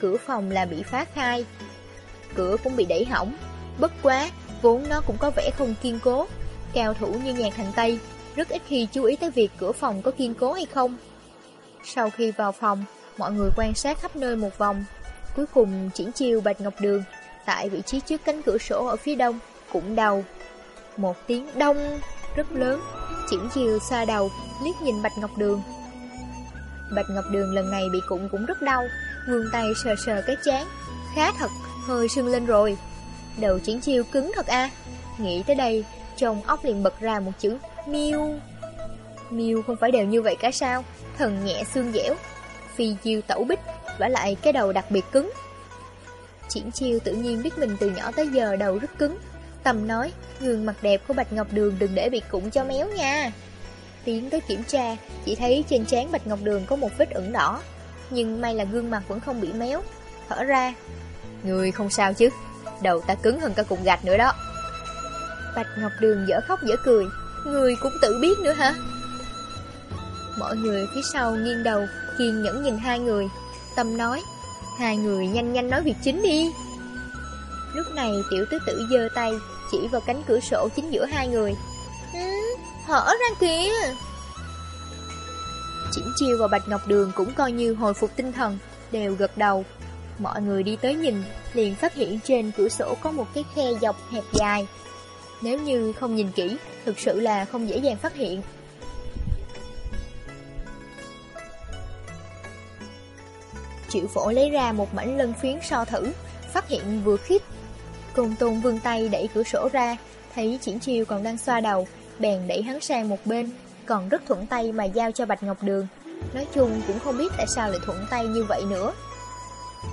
Cửa phòng là bị phá khai. Cửa cũng bị đẩy hỏng. Bất quá, vốn nó cũng có vẻ không kiên cố. Cao thủ như nhạc thành Tây, rất ít khi chú ý tới việc cửa phòng có kiên cố hay không. Sau khi vào phòng, mọi người quan sát khắp nơi một vòng. Cuối cùng triển chiêu Bạch Ngọc Đường, tại vị trí trước cánh cửa sổ ở phía đông, cũng đầu. Một tiếng đông rất lớn, triển chiêu xa đầu, liếc nhìn Bạch Ngọc Đường. Bạch Ngọc Đường lần này bị cụng cũng rất đau, vươn tay sờ sờ cái chán, khá thật, hơi sưng lên rồi. Đầu triển chiêu cứng thật a. Nghĩ tới đây, trong óc liền bật ra một chữ miêu. Miêu không phải đều như vậy cả sao? Thần nhẹ xương dẻo, phi chiêu tẩu bích, vả lại cái đầu đặc biệt cứng. Triển chiêu tự nhiên biết mình từ nhỏ tới giờ đầu rất cứng. Tầm nói, gương mặt đẹp của Bạch Ngọc Đường đừng để bị cụng cho méo nha. Tiến tới kiểm tra, chỉ thấy trên trán Bạch Ngọc Đường có một vết ửng đỏ. Nhưng may là gương mặt vẫn không bị méo. Thở ra, người không sao chứ, đầu ta cứng hơn cả cục gạch nữa đó. Bạch Ngọc Đường dở khóc dở cười, người cũng tự biết nữa hả? Mọi người phía sau nghiêng đầu, kiên nhẫn nhìn hai người. Tâm nói, hai người nhanh nhanh nói việc chính đi. Lúc này tiểu tứ tử giơ tay, chỉ vào cánh cửa sổ chính giữa hai người. Ừ, hở ra kìa. Chỉnh chiêu và Bạch Ngọc Đường cũng coi như hồi phục tinh thần, đều gật đầu. Mọi người đi tới nhìn, liền phát hiện trên cửa sổ có một cái khe dọc hẹp dài. Nếu như không nhìn kỹ, thực sự là không dễ dàng phát hiện. Triệu phổ lấy ra một mảnh lân phiến so thử, phát hiện vừa khít. Cùng tôn vươn tay đẩy cửa sổ ra, thấy triển chiêu còn đang xoa đầu, bèn đẩy hắn sang một bên, còn rất thuận tay mà giao cho Bạch Ngọc Đường. Nói chung cũng không biết tại sao lại thuận tay như vậy nữa.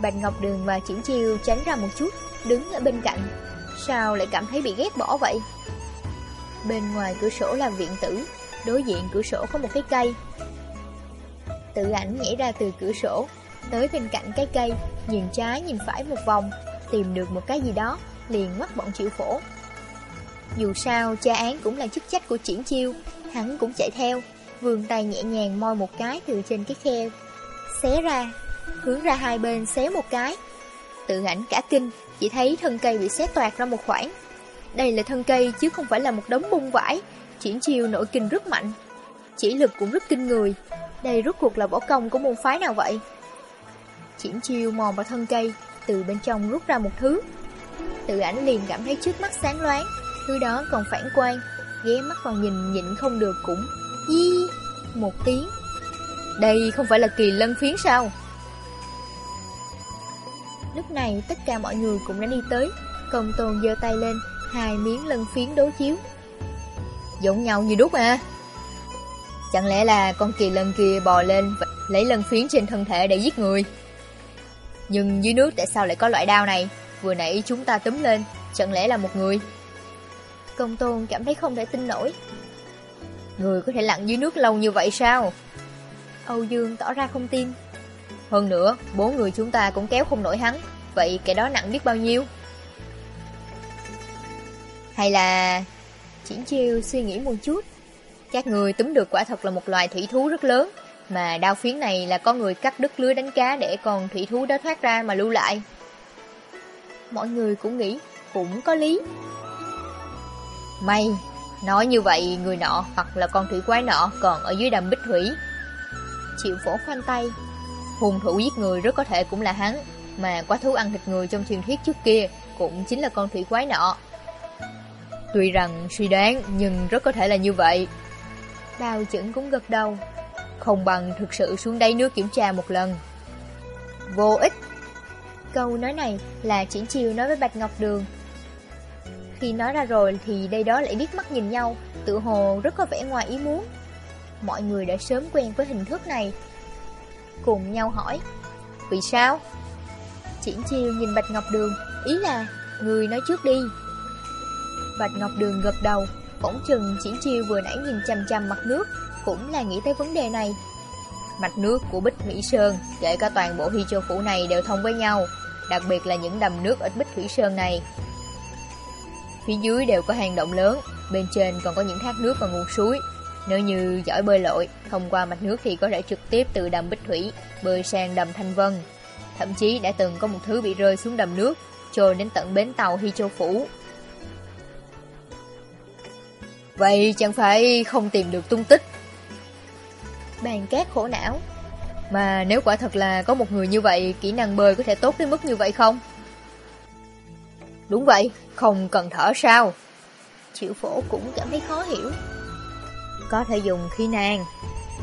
Bạch Ngọc Đường và Triển Chiêu tránh ra một chút, đứng ở bên cạnh. Sao lại cảm thấy bị ghét bỏ vậy? Bên ngoài cửa sổ là viện tử, đối diện cửa sổ có một cái cây. Tự ảnh nhảy ra từ cửa sổ, tới bên cạnh cái cây, nhìn trái nhìn phải một vòng, tìm được một cái gì đó, liền mắt bọn chịu phổ. Dù sao, cha án cũng là chức trách của triển chiêu, hắn cũng chạy theo, vươn tay nhẹ nhàng moi một cái từ trên cái khe, xé ra, hướng ra hai bên xé một cái. Tự ảnh cả kinh, chỉ thấy thân cây bị xé toạc ra một khoảng. Đây là thân cây chứ không phải là một đống bung vải, triển chiêu nội kinh rất mạnh. Chỉ lực cũng rất kinh người, đây rốt cuộc là võ công của môn phái nào vậy? Triển chiêu mò vào thân cây, từ bên trong rút ra một thứ. Tự ảnh liền cảm thấy trước mắt sáng loáng, thứ đó còn phản quang, ghé mắt vào nhìn nhịn không được cũng Di một tiếng. Đây không phải là kỳ lân phiến sao? Lúc này tất cả mọi người cũng đã đi tới, công tôn giơ tay lên, hai miếng lân phiến đối chiếu. Giống nhau như đúc à? Chẳng lẽ là con kỳ lân kia bò lên và lấy lân phiến trên thân thể để giết người? Nhưng dưới nước tại sao lại có loại đao này? Vừa nãy chúng ta túm lên, chẳng lẽ là một người? Công tôn cảm thấy không thể tin nổi. Người có thể lặn dưới nước lâu như vậy sao? Âu Dương tỏ ra không tin. Hơn nữa, bốn người chúng ta cũng kéo không nổi hắn. Vậy cái đó nặng biết bao nhiêu? Hay là... Triển chiêu suy nghĩ một chút. Các người túm được quả thật là một loài thủy thú rất lớn. Mà đao phiến này là có người cắt đứt lưới đánh cá để con thủy thú đó thoát ra mà lưu lại. Mọi người cũng nghĩ, cũng có lý. May, nói như vậy người nọ hoặc là con thủy quái nọ còn ở dưới đầm bích thủy. Chịu phổ khoanh tay, hùng thủ giết người rất có thể cũng là hắn, mà quá thú ăn thịt người trong truyền thuyết trước kia cũng chính là con thủy quái nọ. Tuy rằng suy đoán nhưng rất có thể là như vậy. Đào chững cũng gật đầu, không bằng thực sự xuống đáy nước kiểm tra một lần. Vô ích. Câu nói này là triển chiều nói với Bạch Ngọc Đường. Khi nói ra rồi thì đây đó lại biết mắt nhìn nhau, tự hồ rất có vẻ ngoài ý muốn. Mọi người đã sớm quen với hình thức này. Cùng nhau hỏi, vì sao? Triển chiêu nhìn Bạch Ngọc Đường, ý là, người nói trước đi. Bạch Ngọc Đường gật đầu, phỏng chừng triển chiêu vừa nãy nhìn chằm chằm mặt nước, cũng là nghĩ tới vấn đề này. Mạch nước của Bích Thủy Sơn, kể cả toàn bộ Hy Châu Phủ này đều thông với nhau, đặc biệt là những đầm nước ở Bích Thủy Sơn này. Phía dưới đều có hang động lớn, bên trên còn có những thác nước và nguồn suối. Nếu như giỏi bơi lội, thông qua mạch nước thì có thể trực tiếp từ đầm Bích Thủy bơi sang đầm Thanh Vân. Thậm chí đã từng có một thứ bị rơi xuống đầm nước, trôi đến tận bến tàu Hy Châu Phủ. Vậy chẳng phải không tìm được tung tích Bàn cát khổ não Mà nếu quả thật là có một người như vậy Kỹ năng bơi có thể tốt đến mức như vậy không? Đúng vậy, không cần thở sao Triệu phổ cũng cảm thấy khó hiểu có thể dùng khí nang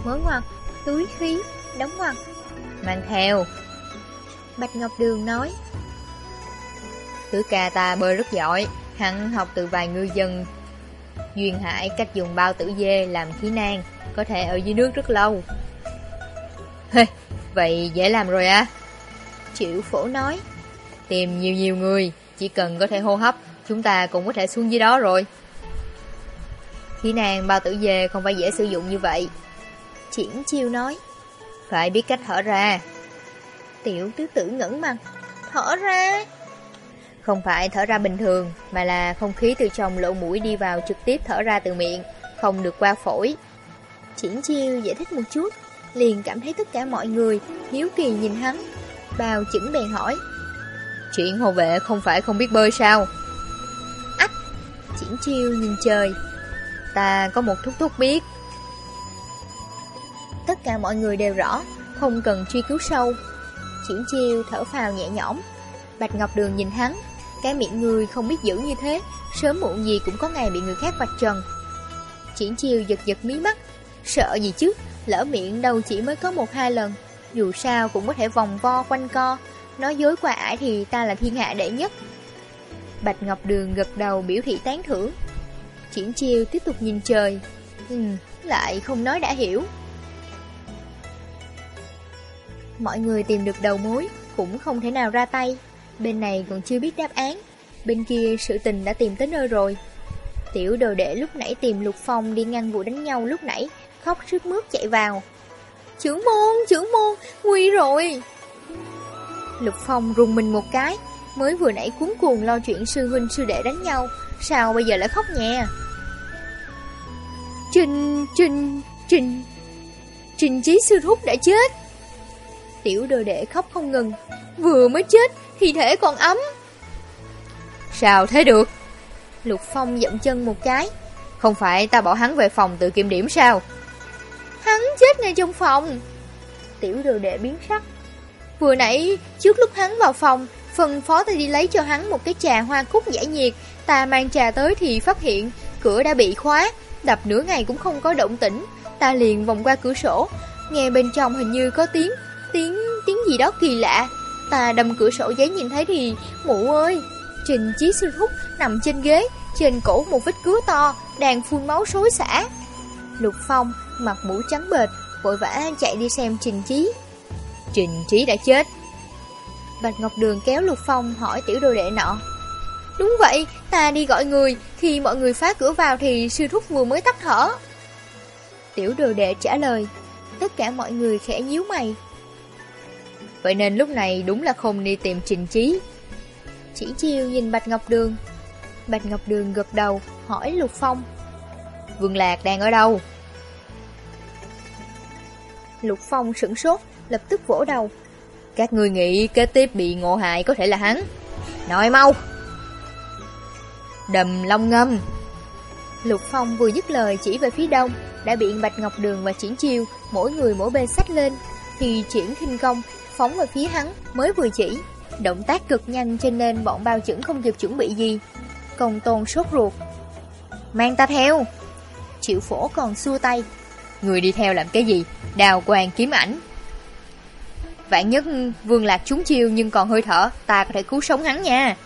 Mở ngoặt, túi khí, đóng ngoặt Mang theo. Bạch Ngọc Đường nói Tứ ca ta bơi rất giỏi Hắn học từ vài ngư dân. Duyên Hải cách dùng bao tử dê làm khí nang Có thể ở dưới nước rất lâu. Hê, vậy dễ làm rồi à Triệu phổ nói Tìm nhiều nhiều người Chỉ cần có thể hô hấp Chúng ta cũng có thể xuống dưới đó rồi khi nàng bao tử về không phải dễ sử dụng như vậy. Triển chiêu nói, Phải biết cách thở ra. Tiểu tứ tử ngẩn mặt, Thở ra? Không phải thở ra bình thường, Mà là không khí từ trong lỗ mũi đi vào trực tiếp thở ra từ miệng, Không được qua phổi. Triển chiêu giải thích một chút, Liền cảm thấy tất cả mọi người Hiếu kỳ nhìn hắn Bào chỉnh bèn hỏi, Chuyện hồ vệ không phải không biết bơi sao? Ách! Triển chiêu nhìn trời Ta có một thúc thúc biết. Tất cả mọi người đều rõ, Không cần truy cứu sâu. Triển chiêu thở phào nhẹ nhõm. Bạch Ngọc Đường nhìn hắn, Cái miệng người không biết giữ như thế, Sớm muộn gì cũng có ngày bị người khác vạch trần. Triển chiêu giật giật mí mắt, Sợ gì chứ, Lỡ miệng đâu chỉ mới có một hai lần, Dù sao cũng có thể vòng vo quanh co, Nói dối qua ải thì ta là thiên hạ đệ nhất. Bạch Ngọc Đường gật đầu biểu thị tán thưởng. Triển chiêu tiếp tục nhìn trời. Ừ, lại không nói đã hiểu. Mọi người tìm được đầu mối Cũng không thể nào ra tay. Bên này còn chưa biết đáp án. Bên kia sự tình đã tìm tới nơi rồi. Tiểu đồ đệ lúc nãy tìm Lục Phong đi ngăn vụ đánh nhau lúc nãy Khóc sức mướt chạy vào. Trưởng môn, trưởng môn, nguy rồi. Lục Phong rùng mình một cái Mới vừa nãy cuốn cuồng lo chuyện sư huynh sư đệ đánh nhau Sao bây giờ lại khóc nhẹ Trình, Trình, Trình Trình Chí Sư Thúc đã chết. Tiểu đồ đệ khóc không ngừng. Vừa mới chết Thi thể còn ấm. Sao thế được? Lục Phong dậm chân một cái. Không phải ta bỏ hắn về phòng tự kiểm điểm sao? Hắn chết ngay trong phòng. Tiểu đồ đệ biến sắc. Vừa nãy trước lúc hắn vào phòng Phân phó ta đi lấy cho hắn một cái trà hoa cúc giải nhiệt. Ta mang trà tới thì phát hiện Cửa đã bị khóa. Đập nửa ngày cũng không có động tĩnh. Ta liền vòng qua cửa sổ. Nghe bên trong hình như có tiếng Tiếng, tiếng gì đó kỳ lạ. Ta đâm cửa sổ giấy nhìn thấy thì Mụ ơi! Trình Chí Sư Thúc nằm trên ghế Trên cổ một vết cứa to Đang phun máu xối xả. Lục Phong mặt mũi trắng bệch Vội vã chạy đi xem Trình Chí. Trình Chí đã chết. Bạch Ngọc Đường kéo Lục Phong hỏi tiểu đồ đệ nọ. Đúng vậy, ta đi gọi người Khi mọi người phá cửa vào thì sư thúc vừa mới tắt thở. Tiểu đồ đệ trả lời Tất cả mọi người khẽ nhíu mày. Vậy nên lúc này đúng là không đi tìm Trình trí Chỉ chiêu nhìn Bạch Ngọc Đường. Bạch Ngọc Đường gật đầu hỏi Lục Phong. Vương Lạc đang ở đâu? Lục Phong sửng sốt Lập tức vỗ đầu. Các người nghĩ kế tiếp bị ngộ hại có thể là hắn. Nói mau! Đầm long ngâm. Lục Phong vừa dứt lời chỉ về phía đông, Đã bị Bạch Ngọc Đường và Triển Chiêu, Mỗi người mỗi bên sách lên, Thì triển khinh công phóng về phía hắn Mới vừa chỉ. Động tác cực nhanh cho nên bọn bao chuẩn không kịp chuẩn bị gì. Công tôn sốt ruột. Mang ta theo. Triệu phổ còn xua tay. Người đi theo làm cái gì? Đào quàng kiếm ảnh. Vạn nhất vương lạc trúng chiêu nhưng còn hơi thở, Ta có thể cứu sống hắn nha.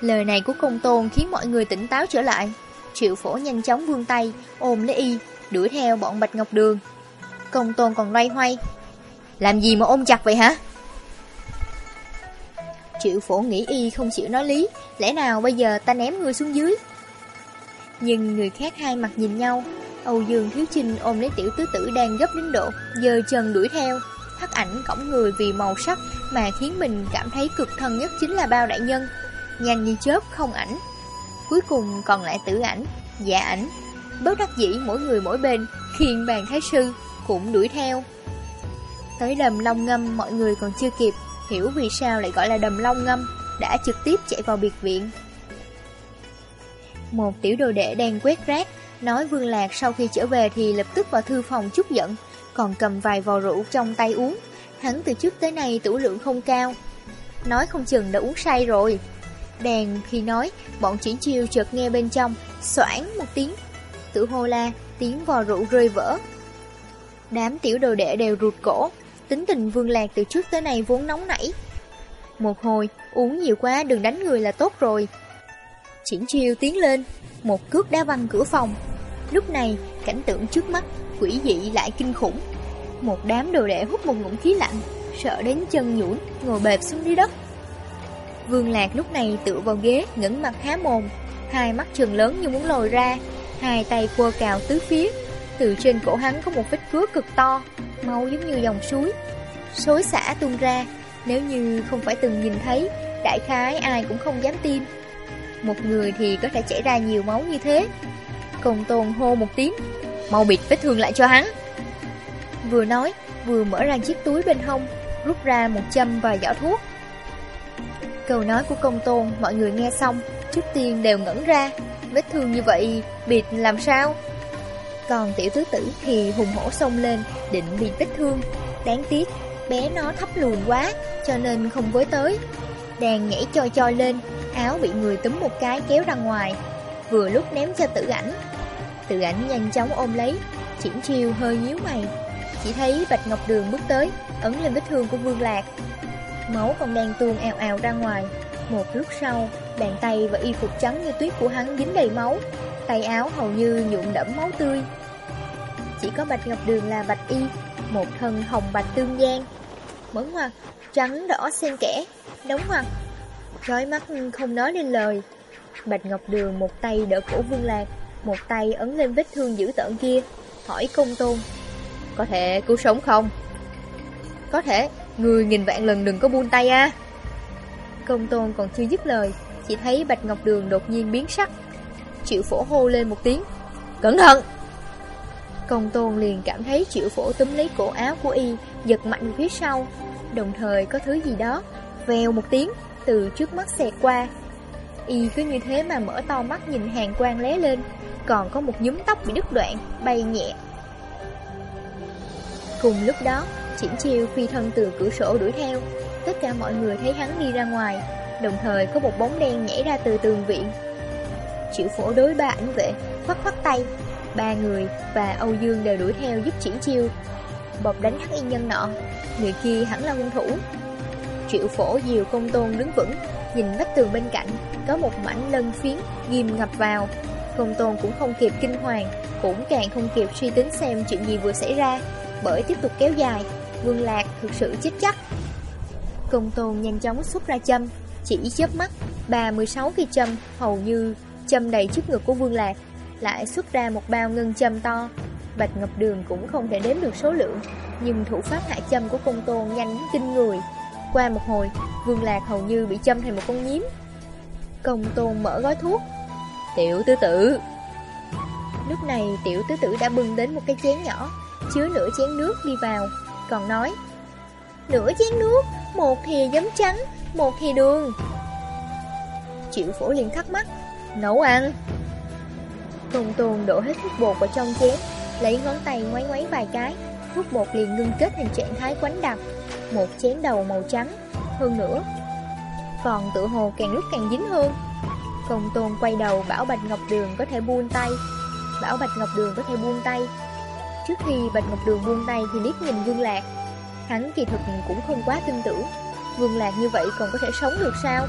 Lời này của công tôn khiến mọi người tỉnh táo trở lại. Triệu phổ nhanh chóng vươn tay, Ôm lấy y, Đuổi theo bọn Bạch Ngọc Đường. Công tôn còn loay hoay. Làm gì mà ôm chặt vậy hả? Triệu phổ nghĩ y không chịu nói lý, Lẽ nào bây giờ ta ném người xuống dưới? Nhưng người khác hai mặt nhìn nhau, Âu Dương Thiếu Trinh ôm lấy tiểu tứ tử đang gấp đến độ Giờ chân đuổi theo. Hắc ảnh cổng người vì màu sắc Mà khiến mình cảm thấy cực thân nhất chính là bao đại nhân. Nhanh như chớp không ảnh. Cuối cùng còn lại tử ảnh giả ảnh. Bất đắc dĩ mỗi người mỗi bên Khiên bàn thái sư cũng đuổi theo. Tới đầm long ngâm mọi người còn chưa kịp Hiểu vì sao lại gọi là đầm long ngâm Đã trực tiếp chạy vào biệt viện. Một tiểu đồ đệ đang quét rác, nói Vương Lạc sau khi trở về thì lập tức vào thư phòng chút giận, còn cầm vài vò rượu trong tay uống. Hắn từ trước tới nay tủ lượng không cao, nói không chừng đã uống say rồi. Đèn khi nói, bọn triển chiêu chợt nghe bên trong, xoảng một tiếng. Tự hô la, tiếng vò rượu rơi vỡ. Đám tiểu đồ đệ đều rụt cổ, tính tình vương lạc từ trước tới nay vốn nóng nảy. Một hồi, uống nhiều quá đừng đánh người là tốt rồi. Triển chiêu tiến lên, một cước đá văng cửa phòng. Lúc này, cảnh tượng trước mắt, quỷ dị lại kinh khủng. Một đám đồ đệ hút một ngụm khí lạnh, sợ đến chân nhũn, ngồi bẹp xuống dưới đất. Vương Lạc lúc này tựa vào ghế, ngẩng mặt há mồm, hai mắt trừng lớn như muốn lồi ra, hai tay quơ cào tứ phía. Từ trên cổ hắn có một vết cứa cực to, máu giống như dòng suối, xối xả tuôn ra. Nếu như không phải từng nhìn thấy, đại khái ai cũng không dám tin. Một người thì có thể chảy ra nhiều máu như thế. Công tôn hô một tiếng, mau bịt vết thương lại cho hắn. Vừa nói, vừa mở ra chiếc túi bên hông, rút ra một châm và giỏ thuốc. Câu nói của công tôn mọi người nghe xong, trước tiên đều ngẩn ra, vết thương như vậy, bịt làm sao? Còn tiểu tứ tử thì hùng hổ xông lên, định bịt vết thương. Đáng tiếc, bé nó thấp lùn quá, cho nên không với tới. Đang nhảy choi choi lên, áo bị người túm một cái kéo ra ngoài, vừa lúc ném cho tử ảnh. Tử ảnh nhanh chóng ôm lấy, triển chiêu hơi nhíu mày. Chỉ thấy Bạch Ngọc Đường bước tới, ấn lên vết thương của Vương Lạc, Máu còn đang tuôn ào ào ra ngoài. Một lúc sau Bàn tay và y phục trắng như tuyết của hắn dính đầy máu. Tay áo hầu như nhuộm đẫm máu tươi. Chỉ có Bạch Ngọc Đường là bạch y Một thân hồng bạch tương gian Mẫn hoặc Trắng đỏ xen kẽ Đóng hoặc Rói mắt không nói lên lời. Bạch Ngọc Đường một tay đỡ cổ Vương Lạc Một tay ấn lên vết thương dữ tợn kia Hỏi công tôn. Có thể cứu sống không? Có thể Người nghìn vạn lần đừng có buông tay a Công tôn còn chưa dứt lời, Chỉ thấy Bạch Ngọc Đường đột nhiên biến sắc Triệu phổ hô lên một tiếng. Cẩn thận! Công tôn liền cảm thấy triệu phổ túm lấy cổ áo của y, Giật mạnh phía sau. Đồng thời có thứ gì đó, Vèo một tiếng, Từ trước mắt xẹt qua. Y cứ như thế mà mở to mắt nhìn hàng quang lé lên, Còn có một nhúm tóc bị đứt đoạn, Bay nhẹ. Cùng lúc đó Chỉnh chiêu phi thân từ cửa sổ đuổi theo. Tất cả mọi người thấy hắn đi ra ngoài, Đồng thời có một bóng đen nhảy ra từ tường viện. Triệu phổ đối ba ảnh vệ Khoắt khoắt tay. Ba người và Âu Dương đều đuổi theo giúp Chỉnh chiêu. Bọc đánh hắn y nhân nọ, Người kia hẳn là hung thủ. Triệu phổ diều công tôn đứng vững, Nhìn vách tường bên cạnh, Có một mảnh lân phiến ghim ngập vào. Công tôn cũng không kịp kinh hoàng, Cũng càng không kịp suy tính xem chuyện gì vừa xảy ra, Bởi tiếp tục kéo dài. Vương Lạc thực sự chết chắc. Công tôn nhanh chóng xuất ra châm Chỉ chớp mắt 36 cây châm hầu như châm đầy trước ngực của Vương Lạc Lại xuất ra một bao ngân châm to. Bạch Ngọc Đường cũng không thể đếm được số lượng Nhưng thủ pháp hạ châm của công tôn nhanh kinh người. Qua một hồi Vương Lạc hầu như bị châm thành một con nhím. Công tôn mở gói thuốc. Tiểu tứ tử. Lúc này tiểu tứ tử đã bưng đến một cái chén nhỏ Chứa nửa chén nước đi vào còn nói. Nửa chén nước, một thìa giấm trắng, một thìa đường. Triệu phổ liền thắc mắc Nấu ăn? Tùng tùng đổ hết thuốc bột vào trong chén Lấy ngón tay ngoáy ngoáy vài cái Thuốc bột liền ngưng kết thành trạng thái quánh đặc Một chén đầu màu trắng. Hơn nữa Còn tự hồ càng lúc càng dính hơn. Công tôn quay đầu bảo Bạch Ngọc Đường có thể buông tay Bảo Bạch Ngọc Đường có thể buông tay. Trước khi Bạch Ngọc Đường buông tay thì liếc nhìn Vương Lạc. Hắn kỳ thực cũng không quá tin tưởng. Vương Lạc như vậy còn có thể sống được sao?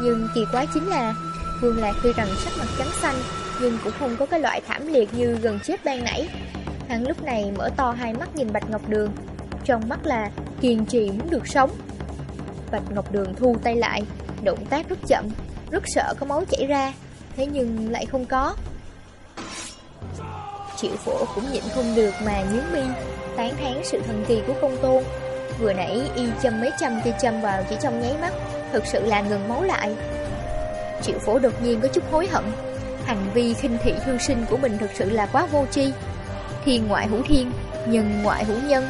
Nhưng kỳ quái chính là, Vương Lạc tuy rằng sắc mặt trắng xanh, Nhưng cũng không có cái loại thảm liệt như gần chết ban nãy. Hắn lúc này mở to hai mắt nhìn Bạch Ngọc Đường, Trong mắt là kiên trì muốn được sống. Bạch Ngọc Đường thu tay lại, Động tác rất chậm, Rất sợ có máu chảy ra, Thế nhưng lại không có. Triệu phổ cũng nhịn không được mà nhướng mi, Tán thán sự thần kỳ của công tôn. Vừa nãy y châm mấy trăm cây châm vào chỉ trong nháy mắt Thực sự là ngừng máu lại. Triệu phổ đột nhiên có chút hối hận. Hành vi khinh thị thương sinh của mình thực sự là quá vô tri. Thiên ngoại hữu thiên, Nhân ngoại hữu nhân.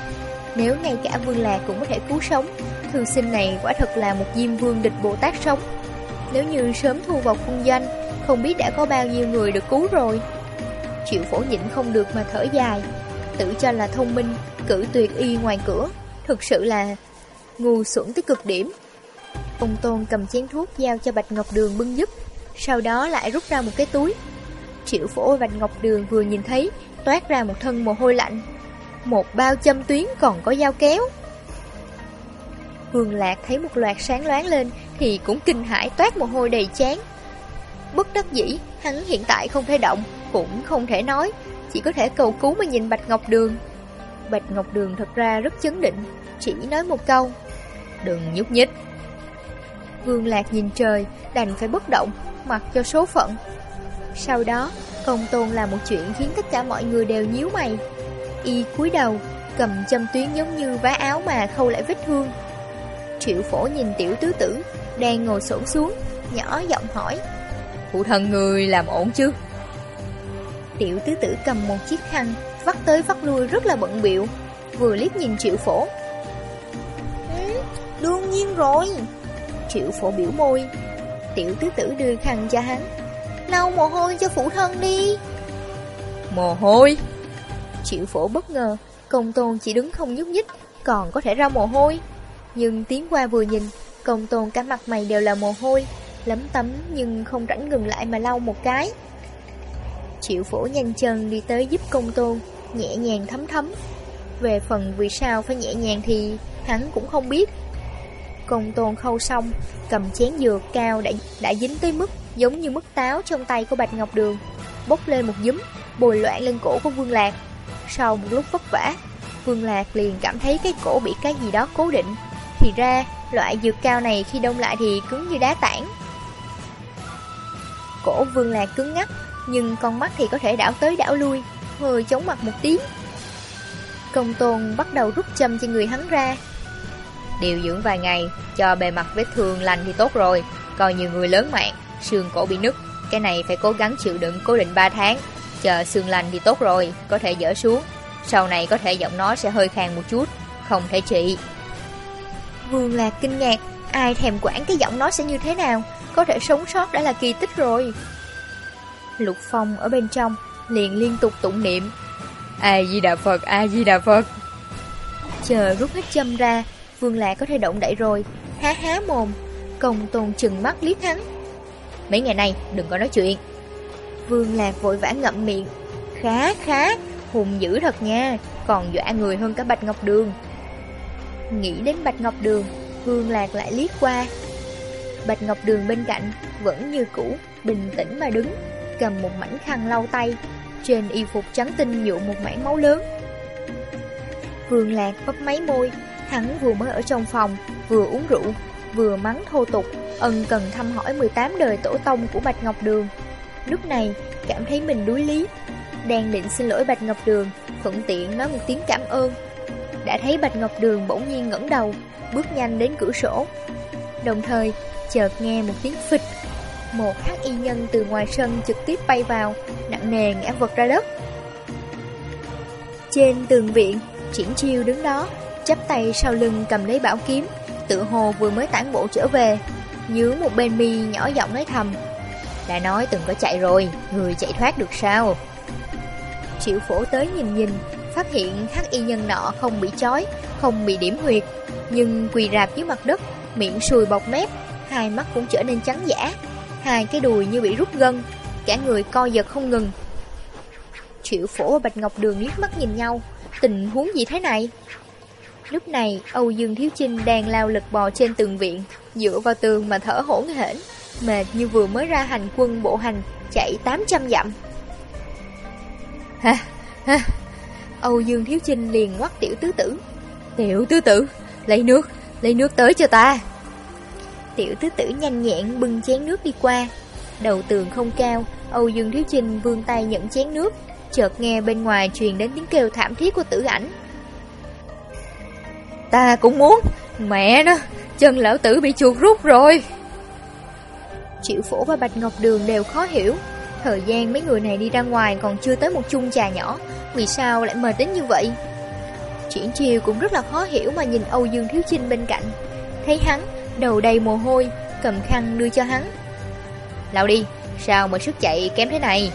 Nếu ngay cả vương lạc cũng có thể cứu sống, Thương sinh này quả thật là một diêm vương địch Bồ Tát sống. Nếu như sớm thu vào quân doanh không biết đã có bao nhiêu người được cứu rồi. Triệu phổ nhịn không được mà thở dài, tự cho là thông minh, cử tuyệt y ngoài cửa, thực sự là ngu xuẩn tới cực điểm. Ông Tôn cầm chén thuốc giao cho Bạch Ngọc Đường bưng giúp, sau đó lại rút ra một cái túi. Triệu phổ Bạch Ngọc Đường vừa nhìn thấy, toát ra một thân mồ hôi lạnh. Một bao châm tuyến còn có dao kéo. Hương Lạc thấy một loạt sáng loáng lên thì cũng kinh hãi toát mồ hôi đầy chán. Bất đắc dĩ, hắn hiện tại không thể động, cũng không thể nói, chỉ có thể cầu cứu mà nhìn Bạch Ngọc Đường. Bạch Ngọc Đường thật ra rất chấn định, chỉ nói một câu, đừng nhúc nhích. Vương Lạc nhìn trời, đành phải bất động, mặc cho số phận. Sau đó, công tôn làm một chuyện khiến tất cả mọi người đều nhíu mày. Y cúi đầu, cầm châm tuyến giống như vá áo mà khâu lại vết thương. Triệu phổ nhìn tiểu tứ tử, đang ngồi xổm xuống, nhỏ giọng hỏi. Phụ thân người làm ổn chứ? Tiểu tứ tử cầm một chiếc khăn, vắt tới vắt lui rất là bận biệu, vừa liếc nhìn triệu phổ. Ừ, đương nhiên rồi. Triệu phổ biểu môi. Tiểu tứ tử đưa khăn cho hắn. Lau mồ hôi cho phụ thân đi. Mồ hôi? Triệu phổ bất ngờ, công tôn chỉ đứng không nhúc nhích, còn có thể ra mồ hôi. Nhưng tiến qua vừa nhìn, công tôn cả mặt mày đều là mồ hôi, lấm tấm nhưng không rảnh ngừng lại mà lau một cái. Triệu phổ nhanh chân đi tới giúp công tôn, nhẹ nhàng thấm thấm. Về phần vì sao phải nhẹ nhàng thì hắn cũng không biết. Công tôn khâu xong, cầm chén dược cao đã, đã dính tới mức giống như mức táo trong tay của Bạch Ngọc Đường, bốc lên một giấm, bồi loạn lên cổ của Vương Lạc. Sau một lúc vất vả, Vương Lạc liền cảm thấy cái cổ bị cái gì đó cố định. Thì ra, loại dược cao này khi đông lại thì cứng như đá tảng. Cổ Vương Lạc cứng ngắc, nhưng con mắt thì có thể đảo tới đảo lui, hơi chống mặt một tiếng. Công tôn bắt đầu rút châm cho người hắn ra. Điều dưỡng vài ngày, cho bề mặt vết thương lành thì tốt rồi, coi nhiều người lớn mạng, xương cổ bị nứt, cái này phải cố gắng chịu đựng cố định 3 tháng, chờ xương lành thì tốt rồi, có thể dỡ xuống. Sau này có thể giọng nói sẽ hơi khang một chút, không thể trị. Vương Lạc kinh ngạc, ai thèm quản cái giọng nói sẽ như thế nào, có thể sống sót đã là kỳ tích rồi. Lục Phong ở bên trong liền liên tục tụng niệm. A-di-đà Phật, A-di-đà Phật. Chờ rút hết châm ra Vương Lạc có thể động đậy rồi. Há há mồm Công tôn chừng mắt liếc hắn. Mấy ngày nay đừng có nói chuyện. Vương Lạc vội vã ngậm miệng. Khá khá Hùng dữ thật nha Còn dọa người hơn cả Bạch Ngọc Đường. Nghĩ đến Bạch Ngọc Đường Vương Lạc lại liếc qua. Bạch Ngọc Đường bên cạnh Vẫn như cũ Bình tĩnh mà đứng cầm một mảnh khăn lau tay, trên y phục trắng tinh nhuộm một mảng máu lớn. Vương Lạc bắp máy môi, hắn vừa mới ở trong phòng, vừa uống rượu, vừa mắng thô tục, ân cần thăm hỏi 18 đời tổ tông của Bạch Ngọc Đường. Lúc này, cảm thấy mình đuối lý, đang định xin lỗi Bạch Ngọc Đường, thuận tiện nói một tiếng cảm ơn. Đã thấy Bạch Ngọc Đường bỗng nhiên ngẩng đầu, bước nhanh đến cửa sổ. Đồng thời, chợt nghe một tiếng phịch một hắc y nhân từ ngoài sân trực tiếp bay vào, nặng nề ngã vật ra đất. Trên tường viện, triển chiêu đứng đó, chắp tay sau lưng cầm lấy bảo kiếm, tự hồ vừa mới tản bộ trở về. Nhướng một bên mi nhỏ giọng nói thầm. Đã nói từng có chạy rồi, người chạy thoát được sao? Triệu phổ tới nhìn nhìn, phát hiện hắc y nhân nọ không bị chói, không bị điểm huyệt, nhưng quỳ rạp dưới mặt đất, miệng sùi bọc mép, hai mắt cũng trở nên trắng giả, hai cái đùi như bị rút gân, cả người co giật không ngừng. Triệu phổ và Bạch Ngọc Đường liếc mắt nhìn nhau, tình huống gì thế này? Lúc này, Âu Dương Thiếu Trinh đang lao lực bò trên tường viện, dựa vào tường mà thở hỗn hển, mệt như vừa mới ra hành quân bộ hành, chạy 800 dặm. Ha, ha, Âu Dương Thiếu Trinh liền ngoắt tiểu tứ tử. Tiểu tứ tử, lấy nước, lấy nước tới cho ta. Tiểu tứ tử nhanh nhẹn bưng chén nước đi qua. Đầu tường không cao Âu Dương Thiếu Trinh vươn tay nhận chén nước Chợt nghe bên ngoài truyền đến tiếng kêu thảm thiết của tử ảnh. Ta cũng muốn. Mẹ nó Chân lão tử bị chuột rút rồi. Triệu phổ và Bạch Ngọc Đường đều khó hiểu. Thời gian mấy người này đi ra ngoài còn chưa tới một chung trà nhỏ Vì sao lại mệt đến như vậy? Triển chiều cũng rất là khó hiểu mà nhìn Âu Dương Thiếu Trinh bên cạnh. Thấy hắn đầu đầy mồ hôi, cầm khăn đưa cho hắn. Lau đi, Sao mà sức chạy kém thế này?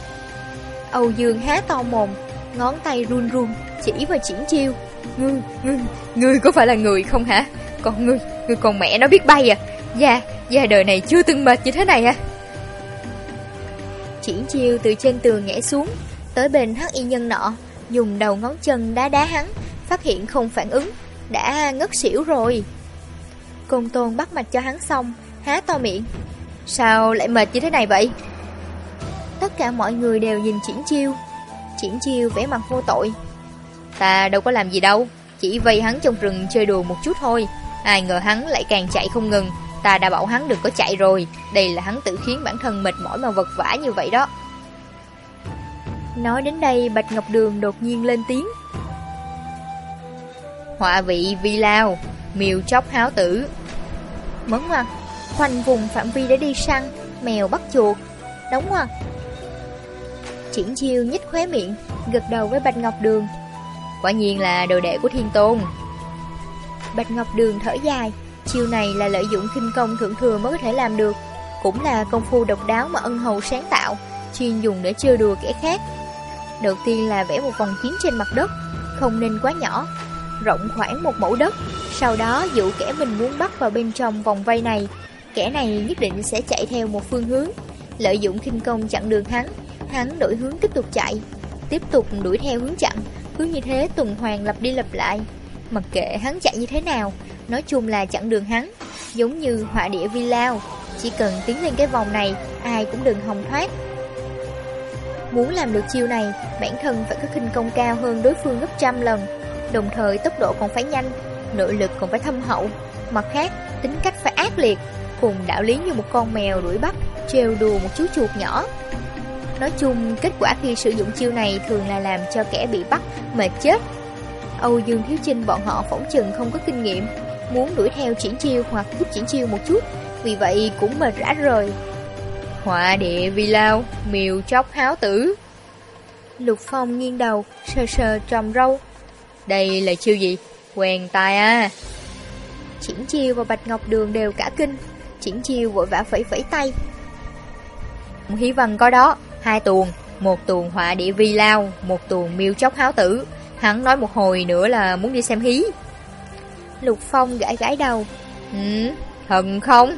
Âu Dương há to mồm, ngón tay run run, chỉ và triển chiêu. Ngươi, ngươi, ngươi có phải là người không hả? Còn ngươi, ngươi còn mẹ nó biết bay à? Dạ, dạ đời này chưa từng mệt như thế này à? Triển chiêu từ trên tường nhảy xuống, tới bên hắc y nhân nọ, dùng đầu ngón chân đá đá hắn, phát hiện không phản ứng, đã ngất xỉu rồi. Công tôn bắt mạch cho hắn xong, há to miệng. Sao lại mệt như thế này vậy? Tất cả mọi người đều nhìn triển chiêu. Triển chiêu vẻ mặt vô tội. Ta đâu có làm gì đâu, chỉ vây hắn trong rừng chơi đùa một chút thôi. Ai ngờ hắn lại càng chạy không ngừng, ta đã bảo hắn đừng có chạy rồi. Đây là hắn tự khiến bản thân mệt mỏi mà vật vã như vậy đó. Nói đến đây Bạch Ngọc Đường đột nhiên lên tiếng Họa vị vi lao Miêu chóc háo tử. Mấn ngoặt Khoanh vùng phạm vi để đi săn, Mèo bắt chuột. Đóng ngoặt Triển chiêu nhích khóe miệng, Gật đầu với Bạch Ngọc Đường. Quả nhiên là đồ đệ của Thiên Tôn. Bạch Ngọc Đường thở dài, Chiêu này là lợi dụng kinh công thượng thừa mới có thể làm được. Cũng là công phu độc đáo mà ân hầu sáng tạo, Chuyên dùng để chơi đùa kẻ khác. Đầu tiên là vẽ một vòng chiến trên mặt đất, Không nên quá nhỏ. Rộng khoảng một mẫu đất. Sau đó dụ kẻ mình muốn bắt vào bên trong vòng vây này Kẻ này nhất định sẽ chạy theo một phương hướng. Lợi dụng khinh công chặn đường hắn Hắn đổi hướng tiếp tục chạy Tiếp tục đuổi theo hướng chặn. Cứ như thế tuần hoàn lặp đi lặp lại. Mặc kệ hắn chạy như thế nào Nói chung là chặn đường hắn Giống như họa địa vi lao. Chỉ cần tiến lên cái vòng này Ai cũng đừng hòng thoát. Muốn làm được chiêu này, bản thân phải có khinh công cao hơn đối phương gấp trăm lần, đồng thời tốc độ còn phải nhanh, nội lực còn phải thâm hậu. Mặt khác, tính cách phải ác liệt, cùng đạo lý như một con mèo đuổi bắt, trêu đùa một chú chuột nhỏ. Nói chung, kết quả khi sử dụng chiêu này thường là làm cho kẻ bị bắt mệt chết. Âu Dương Thiếu Chinh bọn họ phỏng chừng không có kinh nghiệm, muốn đuổi theo triển chiêu hoặc giúp triển chiêu một chút, vì vậy cũng mệt rã rời. Họa địa vi lao, miều chóc háo tử. Lục Phong nghiêng đầu, sờ sờ trầm râu. Đây là chiêu gì? Quen tai à. Triển chiêu và Bạch Ngọc Đường đều cả kinh. Triển chiêu vội vã phẩy phẩy tay. Hí văn có đó, hai tuồng, một tuồng họa địa vi lao, một tuồng miêu chóc háo tử. Hắn nói một hồi nữa là muốn đi xem hí. Lục Phong gãi gãi đầu. Ừ, thần không?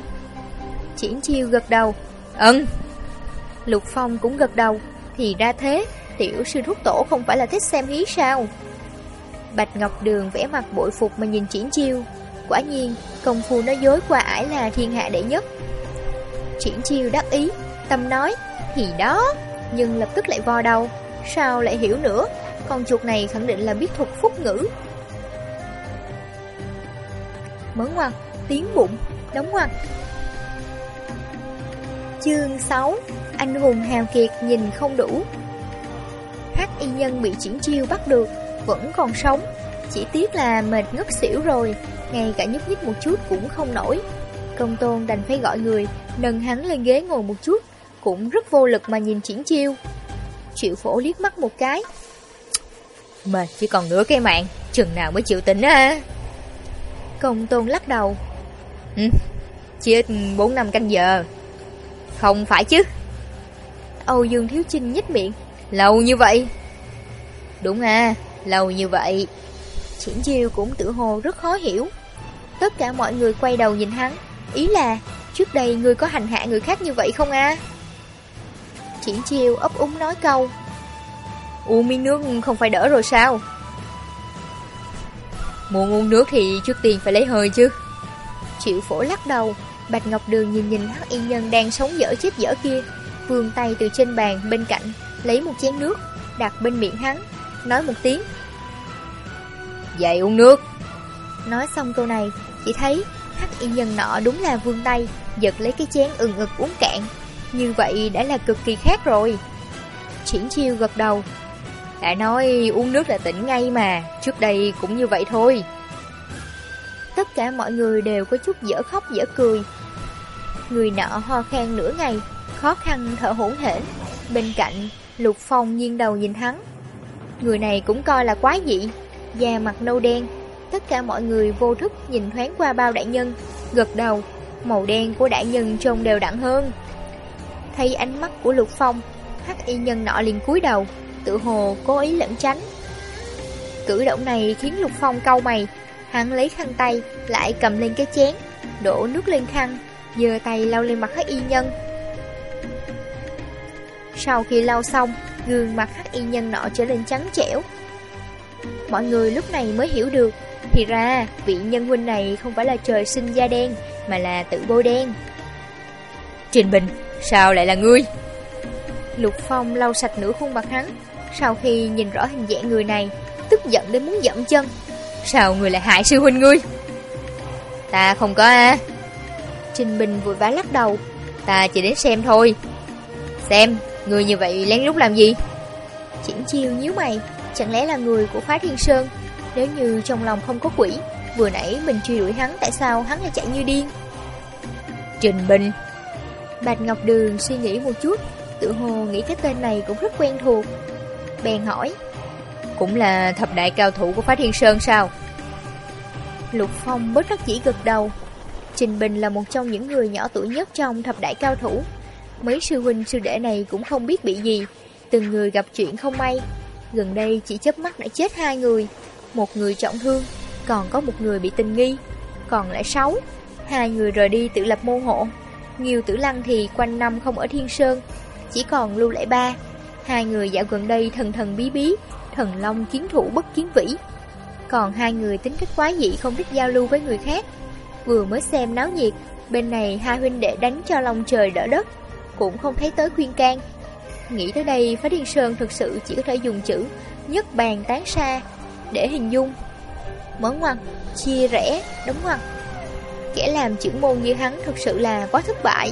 Triển chiêu gật đầu. Ừm. Lục Phong cũng gật đầu. Thì ra thế, tiểu sư thúc tổ không phải là thích xem hí sao? Bạch Ngọc Đường vẽ mặt bội phục mà nhìn triển chiêu. Quả nhiên, công phu nói dối qua ải là thiên hạ đệ nhất. Triển chiêu đắc ý, tâm nói, thì đó, nhưng lập tức lại vo đầu. Sao lại hiểu nữa, con chuột này khẳng định là biết thuật phúc ngữ. Mở ngoặt, tiếng bụng, đóng ngoặt, Chương 6 Anh hùng hào kiệt nhìn không đủ Hắc y nhân bị triển chiêu bắt được vẫn còn sống. Chỉ tiếc là mệt ngất xỉu rồi Ngay cả nhúc nhích một chút cũng không nổi. Công tôn đành phải gọi người Nâng hắn lên ghế ngồi một chút Cũng rất vô lực mà nhìn triển chiêu. Triệu phổ liếc mắt một cái. Mệt chỉ còn nửa cái mạng Chừng nào mới chịu tỉnh á? Công tôn lắc đầu. Ừ, Chỉ ít 4 năm canh giờ. Không phải chứ. Âu Dương Thiếu Chinh nhếch miệng. Lâu như vậy. Đúng à, lâu như vậy. Triển chiêu cũng tự hồ rất khó hiểu. Tất cả mọi người quay đầu nhìn hắn, Ý là Trước đây người có hành hạ người khác như vậy không à? Triển chiêu ấp úng nói câu. Uống miếng nước không phải đỡ rồi sao? Muốn uống nước thì trước tiên phải lấy hơi chứ. Triệu phổ lắc đầu, Bạch Ngọc Đường nhìn nhìn hắc y nhân đang sống dở chết dở kia, Vươn tay từ trên bàn bên cạnh, Lấy một chén nước, Đặt bên miệng hắn, Nói một tiếng. Dậy uống nước. Nói xong câu này, Chỉ thấy hắc y nhân nọ đúng là vươn tay, Giật lấy cái chén ừng ực uống cạn. Như vậy đã là cực kỳ khác rồi. Triển chiêu gật đầu. Đã nói uống nước là tỉnh ngay mà, Trước đây cũng như vậy thôi. Tất cả mọi người đều có chút dở khóc dở cười. Người nọ ho khan nửa ngày, Khó khăn thở hổn hển. Bên cạnh, Lục Phong nghiêng đầu nhìn hắn. Người này cũng coi là quái dị. Da mặt nâu đen Tất cả mọi người vô thức nhìn thoáng qua bao đại nhân Gật đầu Màu đen của đại nhân trông đều đặn hơn Thấy ánh mắt của Lục Phong, hắc y nhân nọ liền cúi đầu, tự hồ cố ý lẩn tránh. Cử động này khiến Lục Phong cau mày, hắn lấy khăn tay, lại cầm lên cái chén, đổ nước lên khăn, giơ tay lau lên mặt hắc y nhân. Sau khi lau xong, gương mặt hắc y nhân nọ trở nên trắng trẻo. Mọi người lúc này mới hiểu được, thì ra vị nhân huynh này không phải là trời sinh da đen, mà là tự bôi đen. Trình Bình, sao lại là ngươi? Lục Phong lau sạch nửa khuôn mặt hắn, sau khi nhìn rõ hình dạng người này, tức giận đến muốn dậm chân. Sao người lại hại sư huynh ngươi? Ta không có à. Trình Bình vội vã lắc đầu. Ta chỉ đến xem thôi. Xem, người như vậy lén lút làm gì? Chỉnh chiêu nhíu mày, chẳng lẽ là người của phái thiên sơn? Nếu như trong lòng không có quỷ, vừa nãy mình truy đuổi hắn tại sao hắn lại chạy như điên? Trình Bình Bạch Ngọc Đường suy nghĩ một chút, tự hồ nghĩ cái tên này cũng rất quen thuộc. Bèn hỏi, cũng là thập đại cao thủ của phái thiên sơn sao? Lục Phong bất đắc dĩ gật đầu. Trình Bình là một trong những người nhỏ tuổi nhất trong thập đại cao thủ. Mấy sư huynh sư đệ này cũng không biết bị gì, từng người gặp chuyện không may. Gần đây chỉ chớp mắt đã chết hai người, một người trọng thương, còn có một người bị tình nghi, còn lại sáu. Hai người rời đi tự lập môn hộ. Nghiêu Tử Lăng thì quanh năm không ở Thiên Sơn, chỉ còn Lưu lại Ba. Hai người dạo gần đây thần thần bí bí, thần long kiến thủ bất kiến vĩ. Còn hai người tính cách quá dị không thích giao lưu với người khác. Vừa mới xem náo nhiệt, bên này hai huynh đệ đánh cho lòng trời đỡ đất, cũng không thấy tới khuyên can. Nghĩ tới đây, Phá Thiên Sơn thực sự chỉ có thể dùng chữ nhất bàn tán xa để hình dung. Mở ngoặt, chia rẽ, đóng ngoặt. Kẻ làm chữ môn như hắn thực sự là quá thất bại.